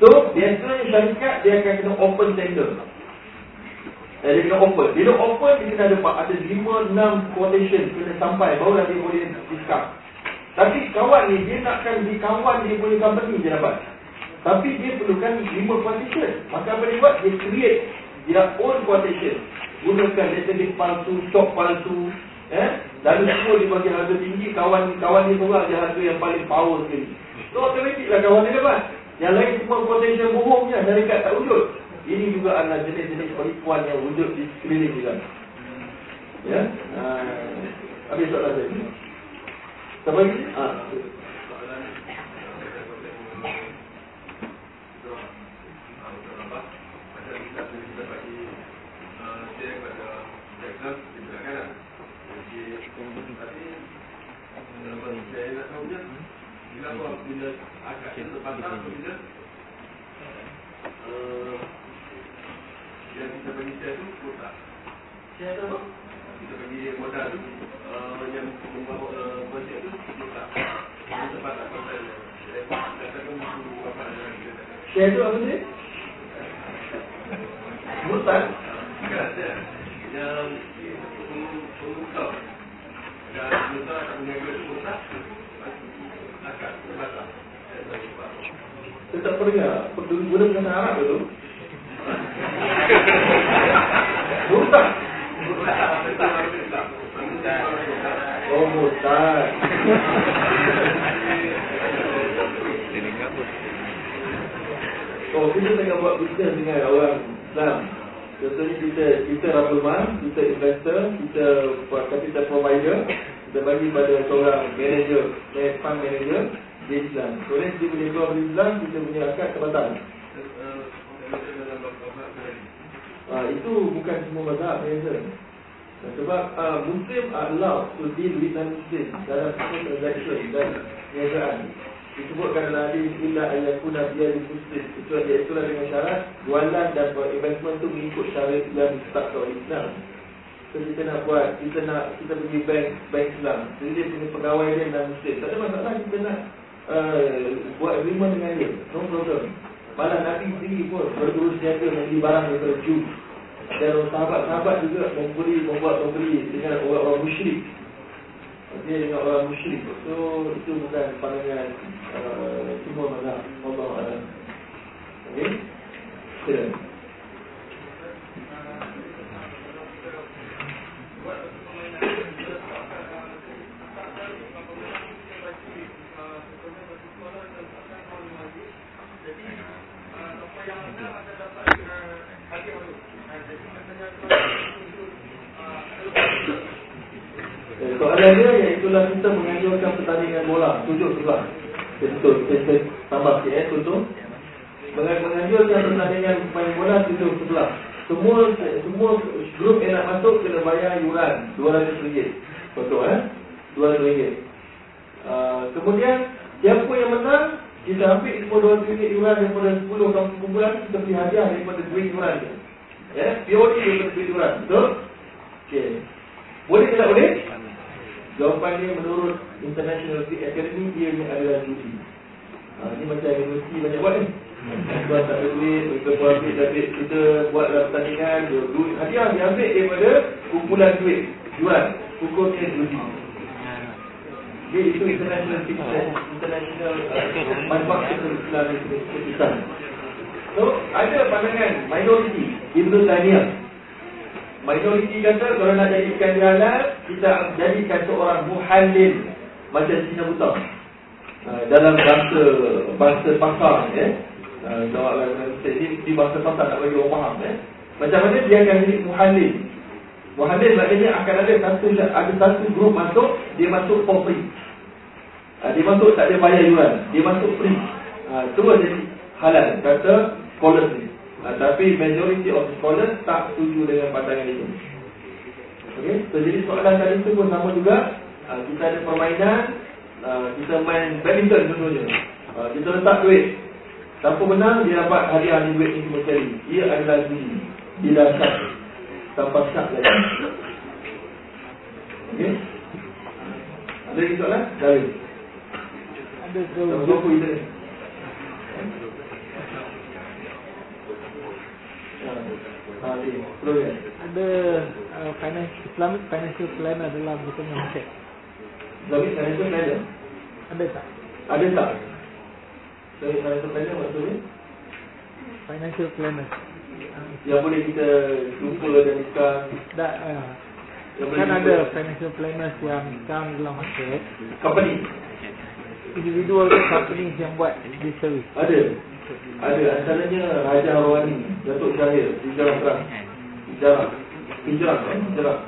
So, biasanya syarikat dia akan kena open tender. Eh, dia kena open. Bila open, dia kena ada, ada 5-6 quotation kena sampai, barulah dia boleh discuss. Tapi kawan ni dia nakkan di kawan dia punya company je dapat. Tapi dia perlukan lima quotation. Maka apa dia buat? Dia create dia own quotation. Gunakan database palsu, stock palsu. Eh? Lalu semua dia bagi harga tinggi. Kawan kawan dia seorang dia harga yang paling power sekali. So automatic lah kawan dia dapat. Yang lain semua quotation bohong je. Syarikat tak wujud. Ini juga adalah jenis-jenis penipuan yang wujud di sekeliling kita. Ya? Uh, habis soalan saya. Siapa lagi? Ha. Yang kita bagi share tu, kota. Tu apa? Kita bagi modal tu, uh, uh, tu apa dia? Mutan? Yang Pengukau Dan Mutan akan menjaga Mutan Akan Mutan Saya tak pernah dengar Peduli guna bahasa Arab tu Mutan Oh Mutan Oh, kita tengah buat bisnes dengan orang Islam. Contohnya kita kita Rabulman, kita investor, kita buat capital provider. Kita bagi pada seorang manager Fund manager Di Islam Kemudian dia boleh keluar dari Islam Kita punya akad terbatal Ah, itu bukan semua mazhab biasa. Sebab uh, Muslim adalah to deal with non-Muslim dalam satu transaction dan niagaan. Disebutkan dalam hadis illa ayakuna biya di Muslim. Itu itulah dengan syarat jualan dan investment tu mengikut syarat yang ditetapkan oleh Islam. So kita nak buat, kita nak kita pergi bank bank Islam. Jadi dia punya pegawai dia non Muslim. Tak ada masalah kita nak uh, buat agreement dengan dia. No problem. Malah Nabi sendiri pun berurus jaga membeli barang daripada Jew. Dan sahabat-sahabat juga membeli, membuat membeli dengan orang-orang musyrik. Dia dengan orang musyrik. So, itu bukan pandangan uh, semua mazhab. Allah Allah. Okay? Silakan. Soalan dia iaitulah kita menganjurkan pertandingan bola. Tujuh sebelah Betul, kita tambah sikit eh, contoh Menganjurkan pertandingan main bola tujuh sebelah. Semua semua grup yang nak masuk kena bayar yuran. RM200 Contoh eh? RM200 uh, Kemudian Siapa yang menang Kita ambil semua RM200 yuran daripada 10 kampung kumpulan Kita beri hadiah daripada duit yuran Ya, yeah? purely daripada duit yuran. Betul? Okay Boleh tak boleh? Jawapannya menurut International Academy dia ni adalah judi. Ha, ini macam universiti banyak buat ni. Tuan tak ada duit, kita ambil duit, kita buat dalam pertandingan, duit hadiah dia daripada kumpulan duit, jual, hukumnya judi. Jadi itu international fitness, international uh, manufacturer Islam Islam. So, ada pandangan minority, Ibn Taymiyah Minoriti kata kalau nak jadikan halal Kita jadikan seorang muhallil Macam Cina Buta uh, Dalam bahasa Bahasa pasar ya. uh, di, di bahasa pasar nak bagi orang faham ya. Macam mana dia akan jadi muhallil Muhallil maknanya akan ada satu Ada satu grup masuk Dia masuk for free. Uh, Dia masuk tak ada bayar yuran Dia masuk free. Uh, Terus jadi halal Kata ni Uh, tapi majority of scholars tak setuju dengan pandangan itu. Okey, so jadi soalan tadi itu pun sama juga. Uh, kita ada permainan, uh, kita main badminton contohnya. Uh, kita letak duit. Siapa menang, dia dapat hadiah ni duit ni cuma sekali. Ia adalah bunyi. Bila syak. Tanpa syak lagi. Okey. Ada lagi soalan? Dah ada. Ada? Berapa kita Ada uh, financial Islamic financial planner dalam bukunya market. Islamic financial planner? Ada tak? Ada tak? Islamic financial planner maksudnya? Financial planner. Yang boleh kita jumpa dan discuss. Tak, uh, kan ada financial planners yang sekarang dalam market. Company? Individual company yang buat this service? Ada. Ada antaranya Raja Rawani, Datuk Syahir, Hijrah Terang. Hijrah. Hijrah kan? Hijrah.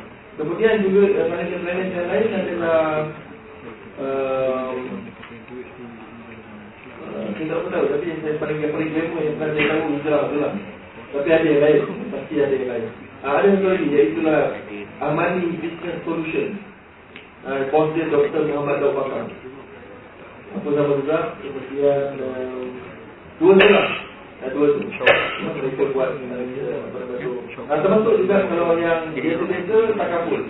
Kemudian juga uh, financial planner yang lain adalah uh, uh, Saya tak tahu tapi yang saya paling yang paling glamour yang pernah saya tahu Hijrah tu lah Tapi ada yang lain, pasti ada yang lain uh, Ada satu lagi iaitulah Amani Business Solution uh, Bosnya Dr. Muhammad Daud Bakar Apa nama juga Kemudian uh, Dua tu lah Dah dua tu Mereka buat Nah, termasuk juga kalau yang dia tu takabul.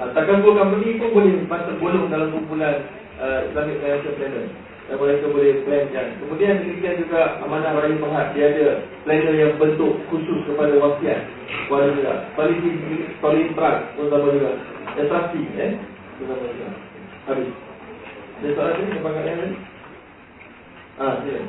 Uh, takabul company pun boleh bolong dalam kumpulan uh, Islamic Financial Planner. Dan mereka boleh plan kan. Kemudian demikian juga Amanah Raya Pahat. Dia ada planner yang bentuk khusus kepada wasiat. Kepada juga. Policy Policy Trust pun sama juga. Dan trustee eh. Sama juga. Habis. Ada soalan ni? Apa kat yang lain? Ah, silakan.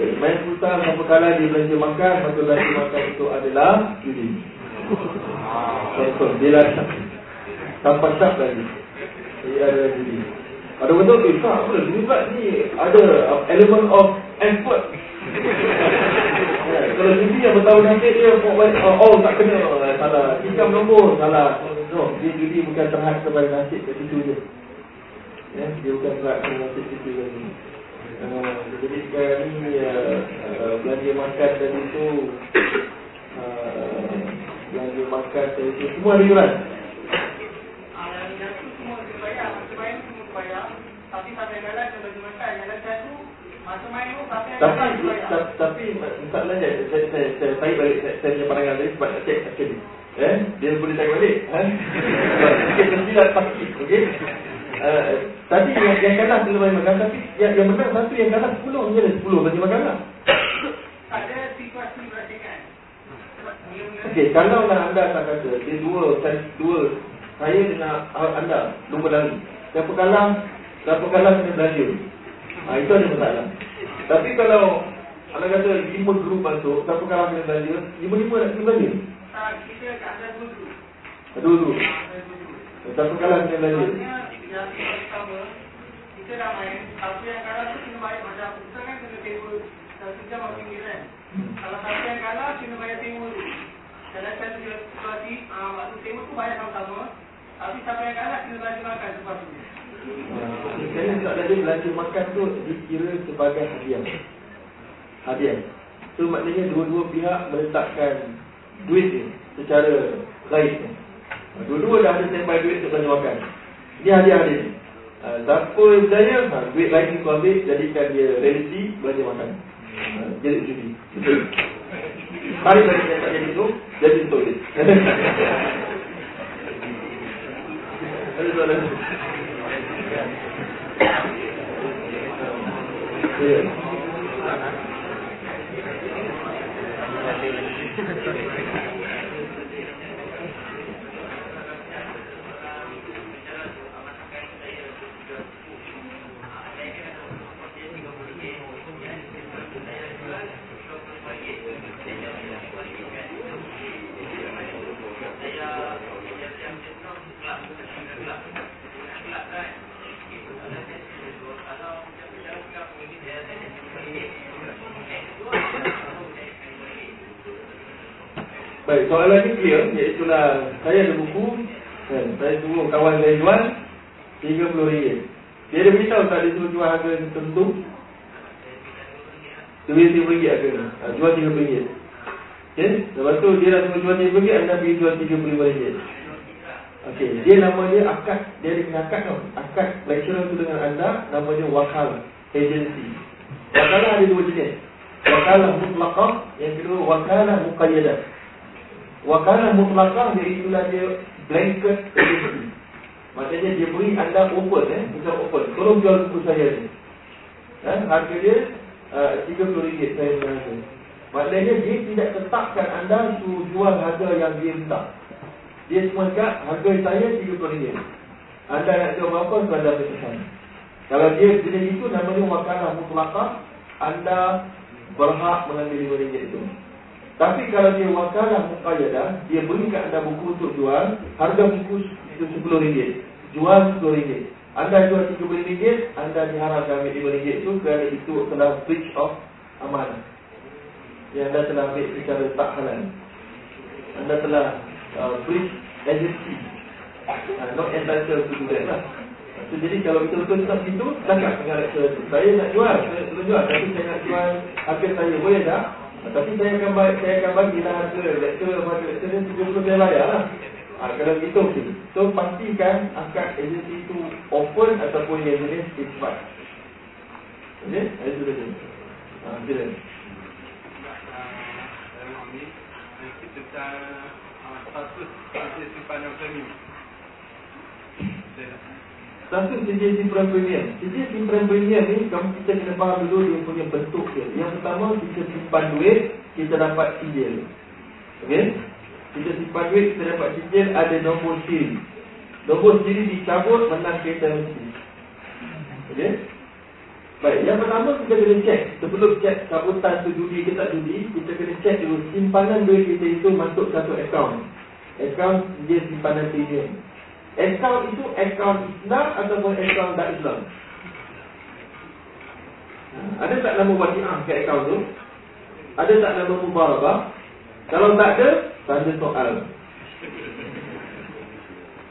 Main hutang Siapa kalah dia belanja makan Maka belanja makan itu adalah Judi Contoh Dia lah Tanpa syak lagi. Dia ada judi Ada betul Eh tak apa Judi pula ni Ada element of effort. Ya, kalau judi yang bertahun nanti dia oh, oh tak kena. Uh, salah. Tikam nombor salah. No dia judi bukan terhad kepada nasib kat situ je. Ya dia bukan terhad kepada nasib situ lagi uh, jadi sekarang ni uh, uh, belanja makan tadi tu uh, belanja makan tadi tu semua ada yuran tapi tu sampai tapi tapi masalah dia saya saya saya tarik balik saya, saya punya pandangan tadi sebab nak cek actually eh dia boleh tarik balik eh? Sikit tersilap pasti okey uh, tadi yang, yang kalah kena bagi makan tapi yang, yang menang satu yang kalah 10 je ada 10 bagi makan lah ada situasi berasingan okey kalau lah anda tak kata dia dua saya dua saya dengan anda lumba lari siapa kalah siapa kalah kena belanja ha, itu ada masalah tapi kalau anda kata lima grup masuk, siapa kalah kena belanja? Lima-lima nak kena belanja? Tak, kita ada dulu. Dulu. Siapa kalah kena belanja? Yang pertama, kita dah main, tapi yang kalah tu kena bayar macam kita kan kena table satu jam atau kan. Kalau siapa yang kalah, kena bayar tu. Dalam satu situasi, uh, waktu table tu bayar sama-sama, tapi siapa yang kalah, kena belanja makan sebab tu. Kerana tak ada belanja makan tu dikira sebagai hadiah hadiah. So maknanya dua-dua pihak meletakkan duit ni secara baik. Dua-dua dah ada standby duit untuk belanja makan. Ini hadiah dia. Ha, siapa yang berjaya, ha, duit lain ni kau ambil, jadikan dia reality belanja makan. Ha, jadi judi. Tarik balik yang tak jadi tu, jadi untuk dia. Ada Baik, soalan ini clear. Iaitulah Saya ada buku kan, Saya suruh kawan saya jual RM30. Dia ada beritahu tak dia suruh jual harga tertentu? RM30 harga. Ha, Jual RM30 okay? Lepas tu dia dah suruh jual RM30 Anda pergi jual RM35 Okey, dia nama dia akad. Dia ada kena akad tau. Akad lecturer tu dengan anda Nama dia wakal Agency. Wakalah ada dua jenis. Wakalah mutlaqah Yang kedua wakalah muqayyadah Wakalah mutlakah iaitulah dia blanket. Maksudnya dia beri anda open eh, bukan open. Tolong jual buku saya ni. Eh, harga dia uh, RM30 saya rasa. Maknanya dia tidak tetapkan anda suruh jual harga yang dia minta. Dia cuma cakap harga saya RM30. Anda nak jual berapa anda pesan. Kalau dia jenis itu namanya wakalah mutlakah, anda berhak mengambil RM5 itu. Tapi kalau dia wakalah muqayyadah, dia berikan anda buku untuk jual, harga buku itu RM10. Jual RM10. Anda jual RM30, anda diharapkan ambil RM5 itu kerana itu telah breach of amanah. Yang anda telah ambil secara tak halal. Anda telah uh, breach agency. Uh, not entitled to do that lah. So, jadi kalau betul-betul tak begitu, cakap dengan lecturer itu. Saya nak jual, saya nak jual. Tapi saya nak jual harga saya. Boleh tak? Tapi saya akan bagi, saya akan bagi lah harga lektor pada lektor ni 30 saya bayar lah. Ha, kalau begitu okey. So pastikan akad agensi itu open ataupun yang jenis isbat. Okey? Itu dia. Ha, sila. Tentang status hasil simpanan premium. Satu sijil simpan premium. Sijil simpan premium ni kamu kita kena faham dulu dia punya bentuk dia. Yang pertama kita simpan duit, kita dapat sijil. Okey? Kita simpan duit, kita dapat sijil ada nombor siri. Nombor siri dicabut menang kereta mesti. Okey? Baik, yang pertama kita kena cek Sebelum cek cabutan tu judi ke tak judi Kita kena cek dulu Simpanan duit kita itu masuk satu akaun Akaun dia simpanan premium Akaun itu akaun Islam ataupun akaun tak Islam? Ada tak nama wajibah ke akaun tu? Ada tak nama mubarabah? Kalau tak ada Tanda soal.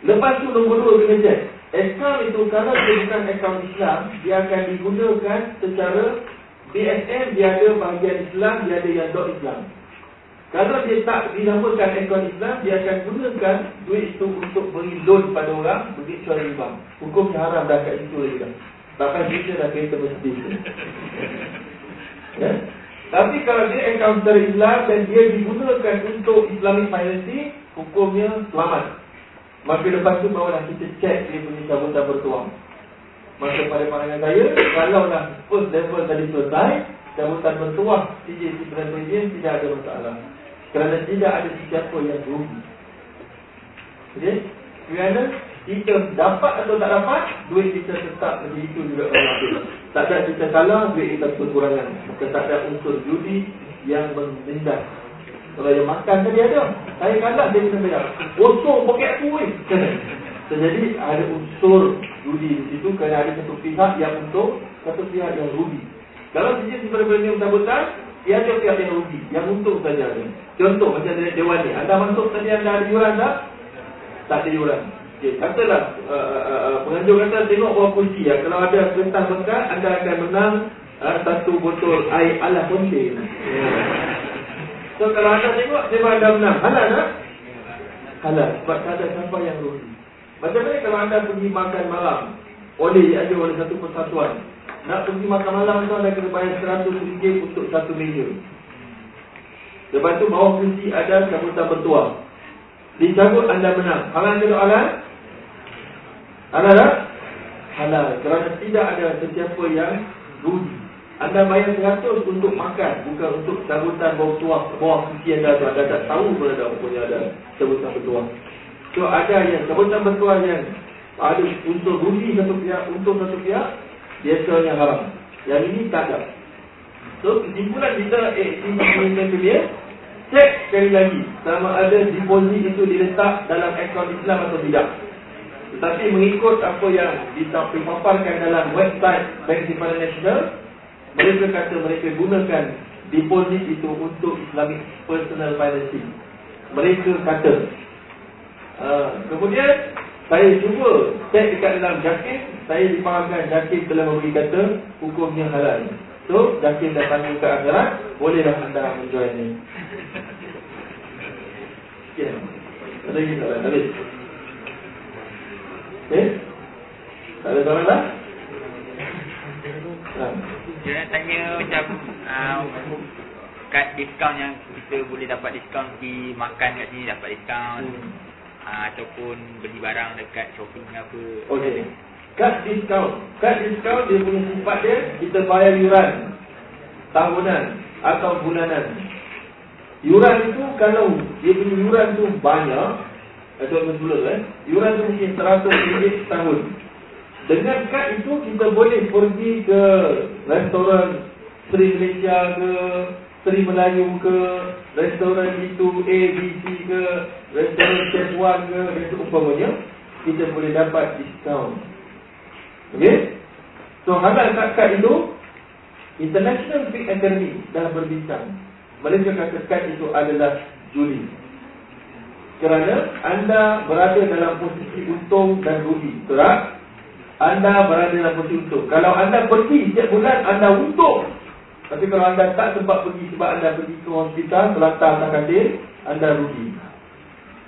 Lepas tu nombor dua kena cek Akaun itu kalau dia bukan akaun Islam Dia akan digunakan secara BSM dia ada bahagian Islam Dia ada yang dot Islam Kalau dia tak dinamakan akaun Islam Dia akan gunakan duit itu untuk beri loan pada orang Begitu cara riba. Hukumnya haram dah kat situ dah. Bahkan kita dah kereta mesti. Ya? Tapi kalau dia secara Islam Dan dia digunakan untuk Islamic financing Hukumnya selamat. Maka lepas tu barulah kita cek dia punya cabutan bertuang. Maka pada pandangan saya Kalau lah first level tadi selesai Cabutan bertuang CJ Cipran Median tidak ada masalah Kerana tidak ada siapa yang rugi Okay Kerana kita dapat atau tak dapat Duit kita tetap macam itu juga kalau Tak ada kita salah Duit kita kekurangan Maka tak ada unsur judi Yang menindas kalau yang makan tadi ada. Saya kalah dia kena bayar. Kosong pakai aku. So, jadi ada unsur rudi di situ kerana ada satu pihak yang untuk satu pihak yang rudi. Kalau sejak sebenarnya premium sambutan, dia ada pihak yang rudi. Yang untung saja ada. Contoh macam dari Dewan ni. Anda masuk tadi anda ada yuran tak? Tak ada yuran. Okay, katalah uh, uh, penganjur kata tengok bawah kunci ya. Kalau ada kertas bekas, anda akan menang uh, satu botol air ala fontaine. Yeah. So kalau anda tengok memang ada menang. Halal tak? Halal. Sebab tak ada siapa yang rugi. Macam mana kalau anda pergi makan malam oleh ada oleh satu persatuan. Nak pergi makan malam tu anda kena bayar seratus ringgit untuk satu meja. Lepas tu bawah kunci ada cabutan bertuah. Dicabut anda menang. Halal ke halal? Halal tak? Halal. Kerana tidak ada sesiapa yang rugi. Anda bayar 100 untuk makan Bukan untuk cabutan bawah tuah Bawah kunci anda tu Anda tak tahu pun ada punya ada cabutan bertuah So ada yang cabutan bertuah yang Ada untuk rugi satu pihak Untuk satu pihak Biasanya haram Yang ini tak ada So kesimpulan kita Eh kesimpulan dia Cek sekali lagi Sama ada deposit itu diletak Dalam akaun Islam atau tidak Tetapi mengikut apa yang Dipaparkan dalam website Bank Simpanan Nasional mereka kata mereka gunakan deposit itu untuk Islamic personal financing. Mereka kata. Uh, kemudian saya cuba cek dekat dalam jakin, saya dipahamkan jakin telah memberi kata hukumnya halal. So, jakin dah tanya ke akhirat, bolehlah anda menjual ini. Okay. Ada lagi tak? Habis. Okay. Tak ada soalan lah? Ha. Dia nak tanya macam uh, kad diskaun yang kita boleh dapat diskaun pergi makan kat sini dapat diskaun hmm. Uh, ataupun beli barang dekat shopping apa. Okey. Kad diskaun. Kad diskaun dia punya sifat dia kita bayar yuran tahunan atau bulanan. Yuran itu kalau dia punya yuran tu banyak atau betul eh yuran tu mungkin 100 ringgit setahun. Dengan kad itu kita boleh pergi ke restoran Sri Malaysia ke Sri Melayu ke restoran itu A, B, C ke restoran Chef One ke itu umpamanya kita boleh dapat diskaun. Okey? So halal kad itu International Big Academy dah berbincang. Mereka kata kad itu adalah juli. Kerana anda berada dalam posisi untung dan rugi. Tak? anda berada dalam posisi untung. Kalau anda pergi setiap bulan, anda untung. Tapi kalau anda tak sempat pergi sebab anda pergi ke hospital, selantar atas katil, anda rugi.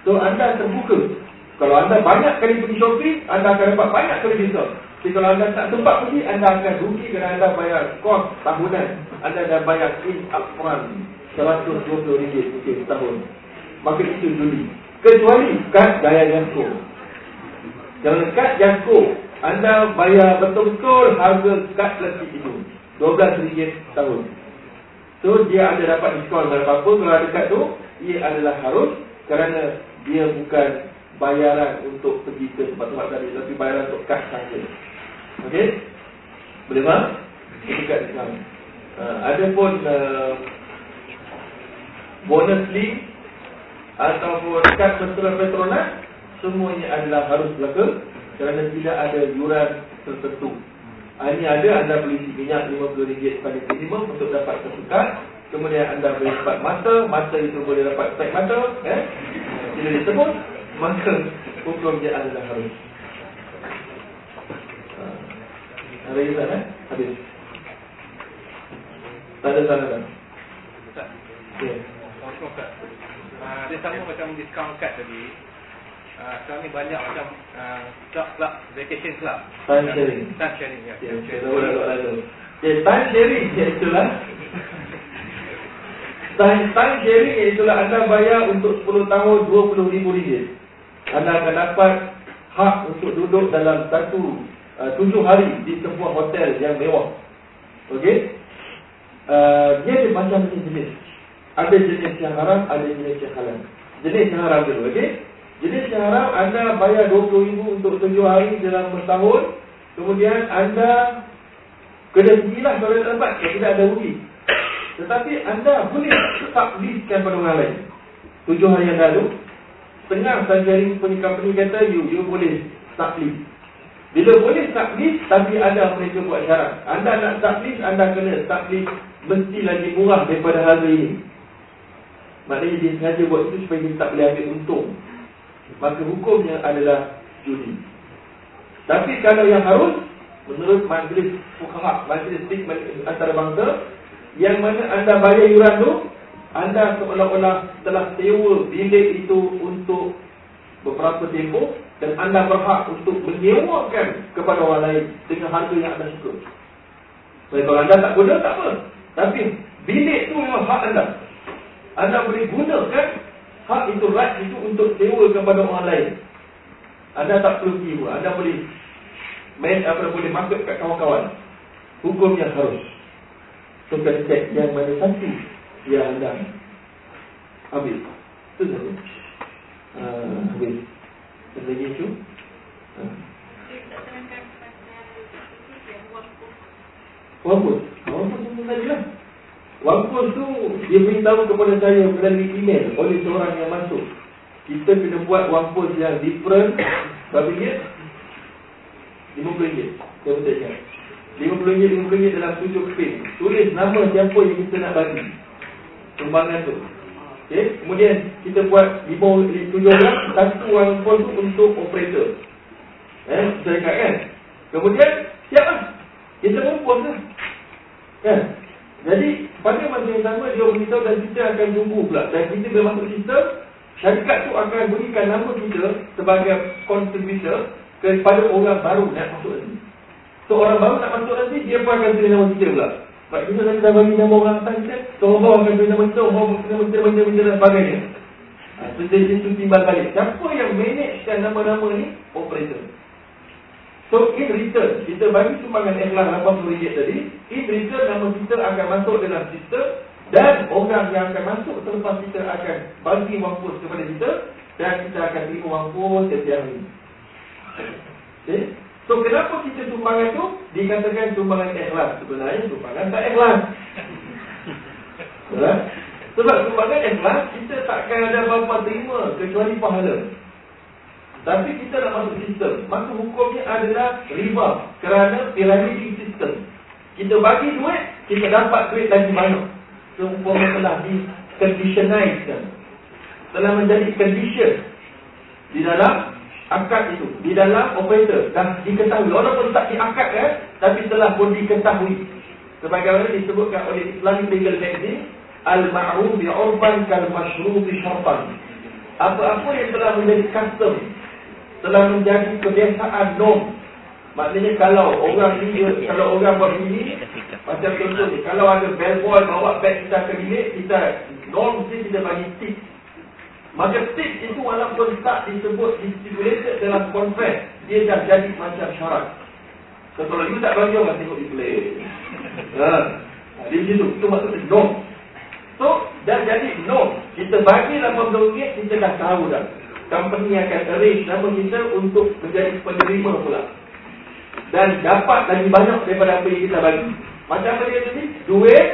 So, anda terbuka. Kalau anda banyak kali pergi shopping, anda akan dapat banyak kali diskon. Tapi kalau anda tak sempat pergi, anda akan rugi kerana anda bayar kos tahunan. Anda dah bayar in upfront RM120 okay, setahun. Maka itu juli. Kecuali kad daya jangkau. Jangan kad jangkau anda bayar betul-betul harga kad plastik itu RM12 tahun So dia ada dapat diskon dan apa-apa Kalau ada kad tu Ia adalah harus Kerana dia bukan bayaran untuk pergi ke tempat-tempat tadi Tapi bayaran untuk kad saja Okey Boleh faham? dekat Islam. Uh, ada pun uh, bonus link ataupun kad mesra Petronas semuanya adalah harus berlaku kerana tidak ada yuran tertentu. Uh, ini ada anda beli minyak RM50 pada minimum untuk dapat kad. Kemudian anda boleh dapat mata, mata itu boleh dapat set mata, eh? Bila disebut, maka hukumnya adalah harus. Uh, ada lagi tak eh? Habis. Tak ada salah tak? Tak. Okay. Uh, dia sama macam discount card tadi. Uh, sekarang ni banyak macam uh, club, club, vacation club. Time sharing. Time sharing, ya. Time saya sharing. Okay, time sharing iaitulah time, time sharing iaitulah anda bayar untuk 10 tahun RM20,000. Anda akan dapat hak untuk duduk dalam satu uh, tujuh hari di sebuah hotel yang mewah. Okey? Uh, dia ada macam-macam jenis. Ada jenis yang haram, ada jenis yang halal. Jenis yang haram dulu, okey? Jenis yang haram anda bayar RM20,000 untuk tujuh hari dalam bertahun. Kemudian anda kena kalau tak dapat, kalau tidak ada rugi. Tetapi anda boleh taklifkan pada orang lain. Tujuh hari yang lalu, setengah sahaja punya company kata, you, you boleh taklif. Bila boleh taklif, tapi ada mereka buat syarat. Anda nak taklif, anda kena taklif mesti lagi murah daripada harga ini. Maknanya dia sengaja buat itu supaya dia tak boleh ambil untung. Maka hukumnya adalah judi. Tapi kalau yang harus, menurut majlis fukaha, majlis stik antarabangsa, yang mana anda bayar yuran tu, anda seolah-olah telah sewa bilik itu untuk beberapa tempoh dan anda berhak untuk menyewakan kepada orang lain dengan harga yang anda suka. Jadi kalau anda tak guna, tak apa. Tapi bilik tu memang hak anda. Anda boleh gunakan hak itu, right itu untuk sewa kepada orang lain. Anda tak perlu pun. Anda boleh main apa boleh masuk kat kawan-kawan. Hukumnya harus. So, kena check yang mana satu yang anda ambil. Itu saja. Uh, habis. Ada lagi isu? Uh. Wampus. Wampus tu tadi lah. Wampus tu dia beritahu kepada saya melalui email oleh seorang yang masuk. Kita kena buat wampus yang different. Berapa ringgit? RM50. Saya cakap. RM50, RM50 dalam tujuh keping. Tulis nama siapa yang kita nak bagi. Sumbangan tu. Okay. Kemudian kita buat lima, tujuh orang. Satu wampus tu untuk operator. Eh, saya cakap kan? Kemudian, siap lah. Kita wampus lah. Kan? Jadi, pada masa yang sama, dia beritahu dan kita akan tunggu pula. Dan kita bila masuk sistem, syarikat tu akan berikan nama kita sebagai contributor kepada orang baru nak masuk nanti. So orang baru nak masuk nanti dia pun akan tulis nama kita pula. Sebab kita nanti dah bagi nama orang atas kita, so orang baru akan tulis nama kita, orang baru nama kita, macam-macam dan sebagainya. Ha, so dia itu timbal balik. Siapa yang managekan nama-nama ni? Operator. So in return, kita bagi sumbangan ikhlas RM80 tadi, in return nama kita akan masuk dalam sistem dan orang yang akan masuk selepas kita akan bagi wampus kepada kita dan kita akan terima wampus setiap hari. Okay. So kenapa kita sumbangan tu dikatakan sumbangan ikhlas? Sebenarnya sumbangan tak ikhlas. Ya? Sebab sumbangan ikhlas kita takkan ada apa-apa terima kecuali pahala. Tapi kita nak masuk sistem. Maka hukumnya adalah riba kerana pyramid sistem. Kita bagi duit, kita dapat duit lagi banyak. Seumpama telah di conditionize Telah menjadi condition di dalam akad itu di dalam operator dan diketahui walaupun tak diakad kan tapi telah pun diketahui sebagaimana disebutkan oleh Islamic Legal Magazine al-ma'ruf bi'urban kal mashruf syartan apa-apa yang telah menjadi custom telah menjadi kebiasaan norm maknanya kalau orang ni kalau orang buat ini macam contoh ni kalau ada bellboy bawa beg kita ke bilik kita norm mesti kita bagi tip Maka tip itu walaupun tak disebut stipulated dalam kontrak, dia dah jadi macam syarat. So, kalau you tak bagi orang tengok display. Ha. Di situ, itu maksudnya no. So, dah jadi no. Kita bagi RM80, kita dah tahu dah. Company akan arrange nama kita untuk menjadi penerima pula. Dan dapat lagi banyak daripada apa yang kita bagi. Macam apa dia tadi? Duit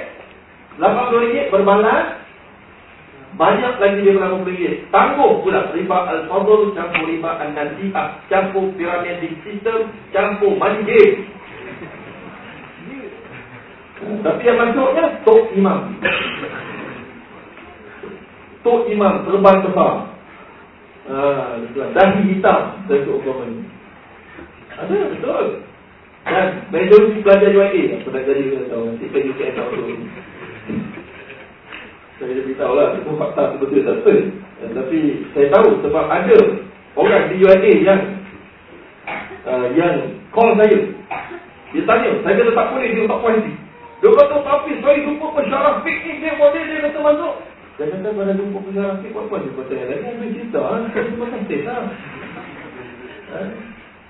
RM80 berbalas banyak lagi dia RM80 Tangguh pula riba al-fadl Campur riba al-nasi'ah Campur pyramid system Campur game Tapi yang masuknya Tok Imam Tok Imam Serban besar Ah, Dahi hitam Untuk agama ni Ada betul. Dan Majoriti pelajar UIA Aku nak jadi kita tahu. Nanti pergi ke tahu tu. Saya dah beritahu lah Itu fakta betul tak betul. Eh, Tapi saya tahu sebab ada Orang di UIA yang uh, Yang call saya. Dia tanya Saya kata tak boleh dia tak puas Dia kata tapi saya jumpa pensyarah fik ni Dia boleh dia kata masuk saya kata pada jumpa pengarah sikit Buat apa dia kata lagi Ambil cerita Saya cuma kasih lah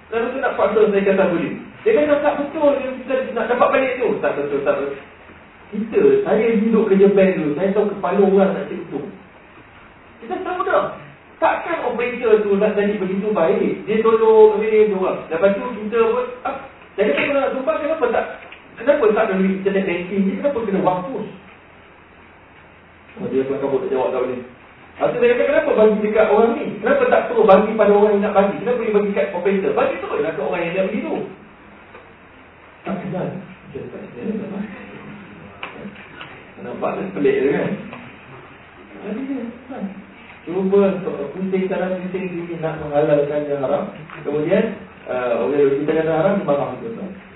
Lalu tu nak paksa saya kata boleh. Dia kata tak betul Kita nak dapat balik tu. Tak betul tak betul. Kita Saya hidup kerja bank dulu Saya tahu kepala orang nak cerita Kita tahu dah Takkan operator tu nak jadi begitu baik? Dia tolong dia orang Lepas tu kita pun ah, Saya kata kalau nak tumpah Kenapa tak? Kenapa tak ada internet banking ni? Kenapa kena waktu dia pun kabut tak jawab tak boleh. Lepas tu dia kata, kenapa bagi dekat orang ni? Kenapa tak perlu bagi pada orang yang nak bagi? Kenapa boleh bagi kat operator? Bagi tu lah ke orang yang nak bagi tu. Tak kenal. Nampak tu pelik kan? Dia, kan? Cuba pusing sana pusing sini nak menghalalkan yang haram. Kemudian, uh, kita kata haram, dia marah.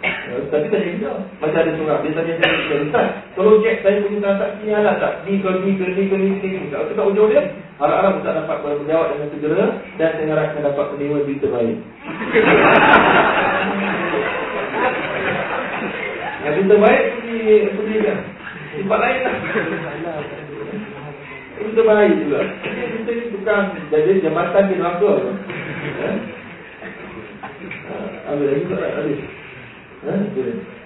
Tapi tak ada Macam ada surat Dia tanya saya Dia Ustaz Tolong cek saya punya ni halal tak? Ni ke ni ke ni ke ni ke ni? Kalau tak ujung dia. Harap-harap Ustaz dapat menjawab dengan segera Dan saya harapkan dapat menerima berita baik. Yang berita baik Pergi Pergi kan? Tempat lain lah. Berita baik juga. Berita ni bukan Jadi jambatan di neraka Ambil lagi tak ada Ha? Boleh.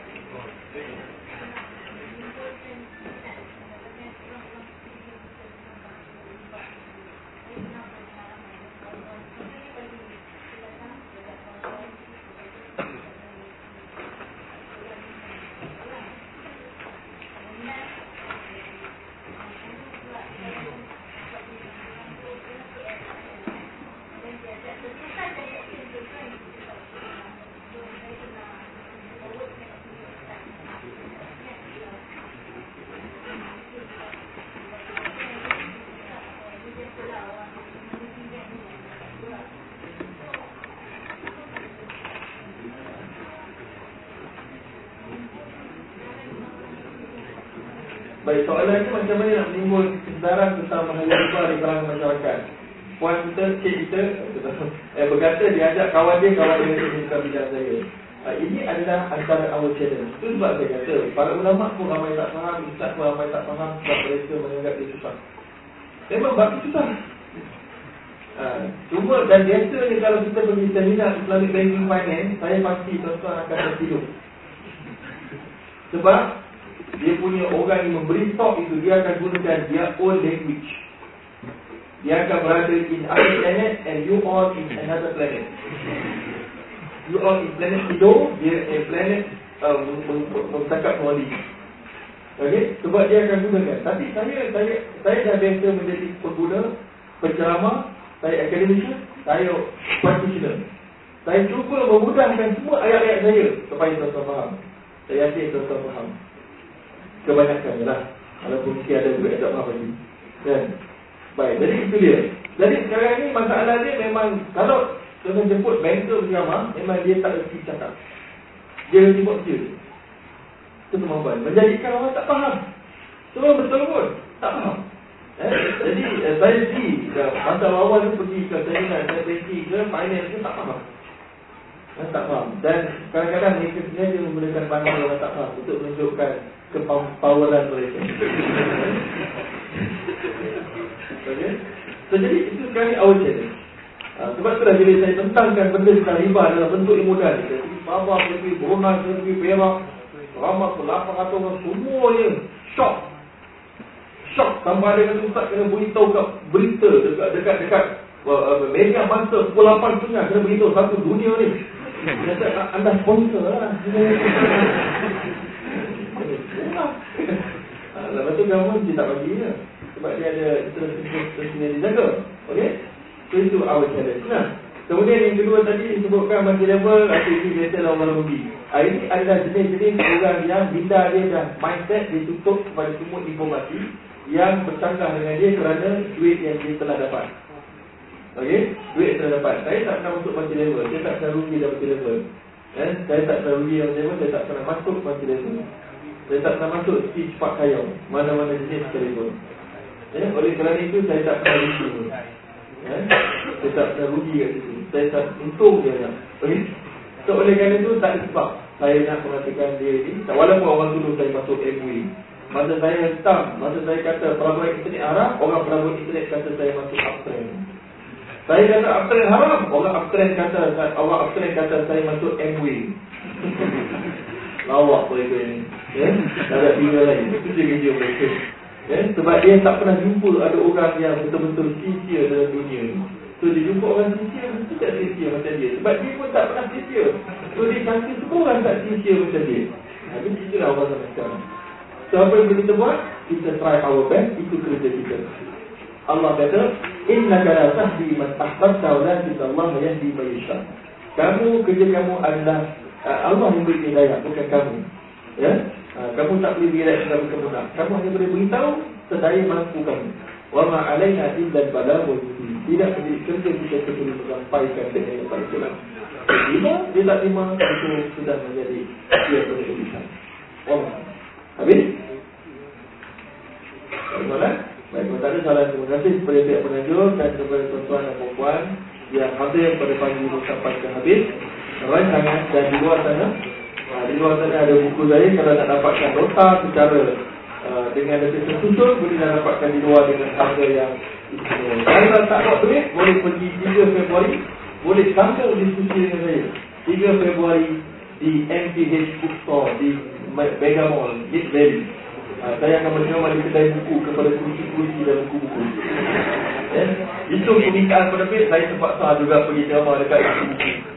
Soalan ni macam mana nak menimbul kesedaran tentang bahaya riba di kalangan masyarakat. Puan kita, cik kita, eh, berkata dia ajak kawan dia, kawan dia untuk minta bincang saya. Uh, ini adalah antara our challenge. Itu sebab saya kata, para ulama pun ramai tak faham, ustaz pun ramai tak faham sebab mereka menganggap dia susah. Memang bagi susah. Uh, cuma dan biasanya kalau kita pergi seminar Islamic Banking Finance, saya pasti tuan-tuan akan tertidur. Sebab dia punya orang yang memberi stok itu dia akan gunakan dia own language. Dia akan berada in other planet and you all in another planet. You all in planet Tido, dia in planet uh, bercakap Mawali. Okay, sebab dia akan gunakan. Tapi saya saya saya dah biasa menjadi pengguna, penceramah, saya akademisi, saya practitioner. Saya cuba memudahkan semua ayat-ayat saya supaya tuan-tuan faham. Saya yakin tuan-tuan faham kebanyakan lah. Walaupun mesti ada juga yang tak faham lagi Kan? Baik, jadi itu dia. Jadi sekarang ni masalah dia memang Kalau Kena jemput banker bersama Memang dia tak reti cakap. Dia reti buat dia Itu kemampuan. Menjadikan orang tak faham. Semua betul pun Tak faham. Eh? Jadi eh, saya si Masa awal tu pergi ke Saya saya pergi ke Finance tu tak faham. Orang tak faham. Dan kadang-kadang mereka sengaja menggunakan bandar orang tak faham. Untuk menunjukkan kepoweran mereka. Okay? So jadi itu sekali our challenge. Ha, Sebab itulah bila saya tentangkan benda tentang riba dalam bentuk yang mudah ni Jadi Baba pergi, Brunei pergi, Perak Ramah ke 800 orang semuanya Shock. Shock. Sampai ada kata Ustaz kena beritahu kat berita Dekat dekat dekat uh, Media masa pukul 8 tengah Kena beritahu satu dunia ni. Kata anda sponsor lah Lepas tu government dia tak bagi ya. Sebab dia ada yang dijaga Okay So itu our challenge. Nah. Kemudian yang kedua tadi disebutkan multi level Atau ini biasa lah orang rugi. Ah, Ini adalah jenis-jenis orang yang Bila dia dah mindset dia tutup kepada semua informasi Yang bercanggah dengan dia kerana duit yang dia telah dapat. Okay Duit telah dapat. Saya tak pernah masuk multi level. Saya tak pernah rugi dalam multi level. Eh? Saya tak pernah rugi dalam multi level. Saya tak pernah masuk multi level Saya tak pernah masuk speech pak kayau Mana-mana jenis sekalipun eh? Oleh kerana itu saya tak pernah rugi eh? Saya tak pernah rugi kat situ Saya tak untung je nak okay? So oleh kerana itu tak ada sebab Saya nak perhatikan dia ni Walaupun orang dulu saya masuk MUI Masa saya hentam Masa saya kata pelaburan internet haram Orang pelaburan internet kata saya masuk uptrend Saya kata uptrend haram Orang uptrend kata Orang uptrend kata saya masuk MUI Lawak mereka ni. Ya? Tak ada tinggal lain. Itu je kerja mereka. Ya? Sebab dia tak pernah jumpa ada orang yang betul-betul sincere dalam dunia ni. So dia jumpa orang sincere Mesti tak sincere macam dia. Sebab dia pun tak pernah sincere. So dia kata semua orang tak sincere macam dia. Habis itulah orang sama sekarang So apa yang kita buat? Kita try our best Itu kerja kita. Allah kata Inna kala sahdi man ahbabta wa la Allah yahdi mayusha Kamu kerja kamu adalah Allah yang beri hidayah bukan kamu Ya uh, Kamu tak boleh beri hidayah kamu nak Kamu hanya boleh beritahu Sedaya mampu kamu Wa ma'alaina illa al-bala wa Tidak menjadi kerja kita kecuali menyampaikan dengan yang jelas. Lima, dia tak lima, itu sudah menjadi dia tulisan. Oh, habis? Bagaimana? Baik, tak ada salah, terima kasih kepada pihak pengajar dan kepada tuan-tuan dan perempuan yang hadir pada pagi ini sampai ke habis. Rancangan dan di luar sana, di luar sana ada buku saya kalau nak dapatkan nota secara Uh, dengan lebih tersusun boleh dah dapatkan di luar dengan harga yang. Kalau tak dapat duit, boleh pergi 3 Februari, boleh sambung diskusi dengan saya. 3 Februari di MPH Bookstore di Mega Mall, East Valley. Uh, saya akan berjumpa di kedai buku kepada kursi-kursi dan buku-buku. Yeah. Itu permintaan penerbit, saya terpaksa juga pergi ceramah dekat buku-buku.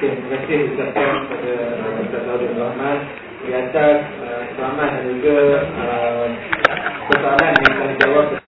Terima kasih ucapkan kepada Ustaz Abdul Rahman. Di atas uh, selamat dan juga uh, persoalan yang kami jawab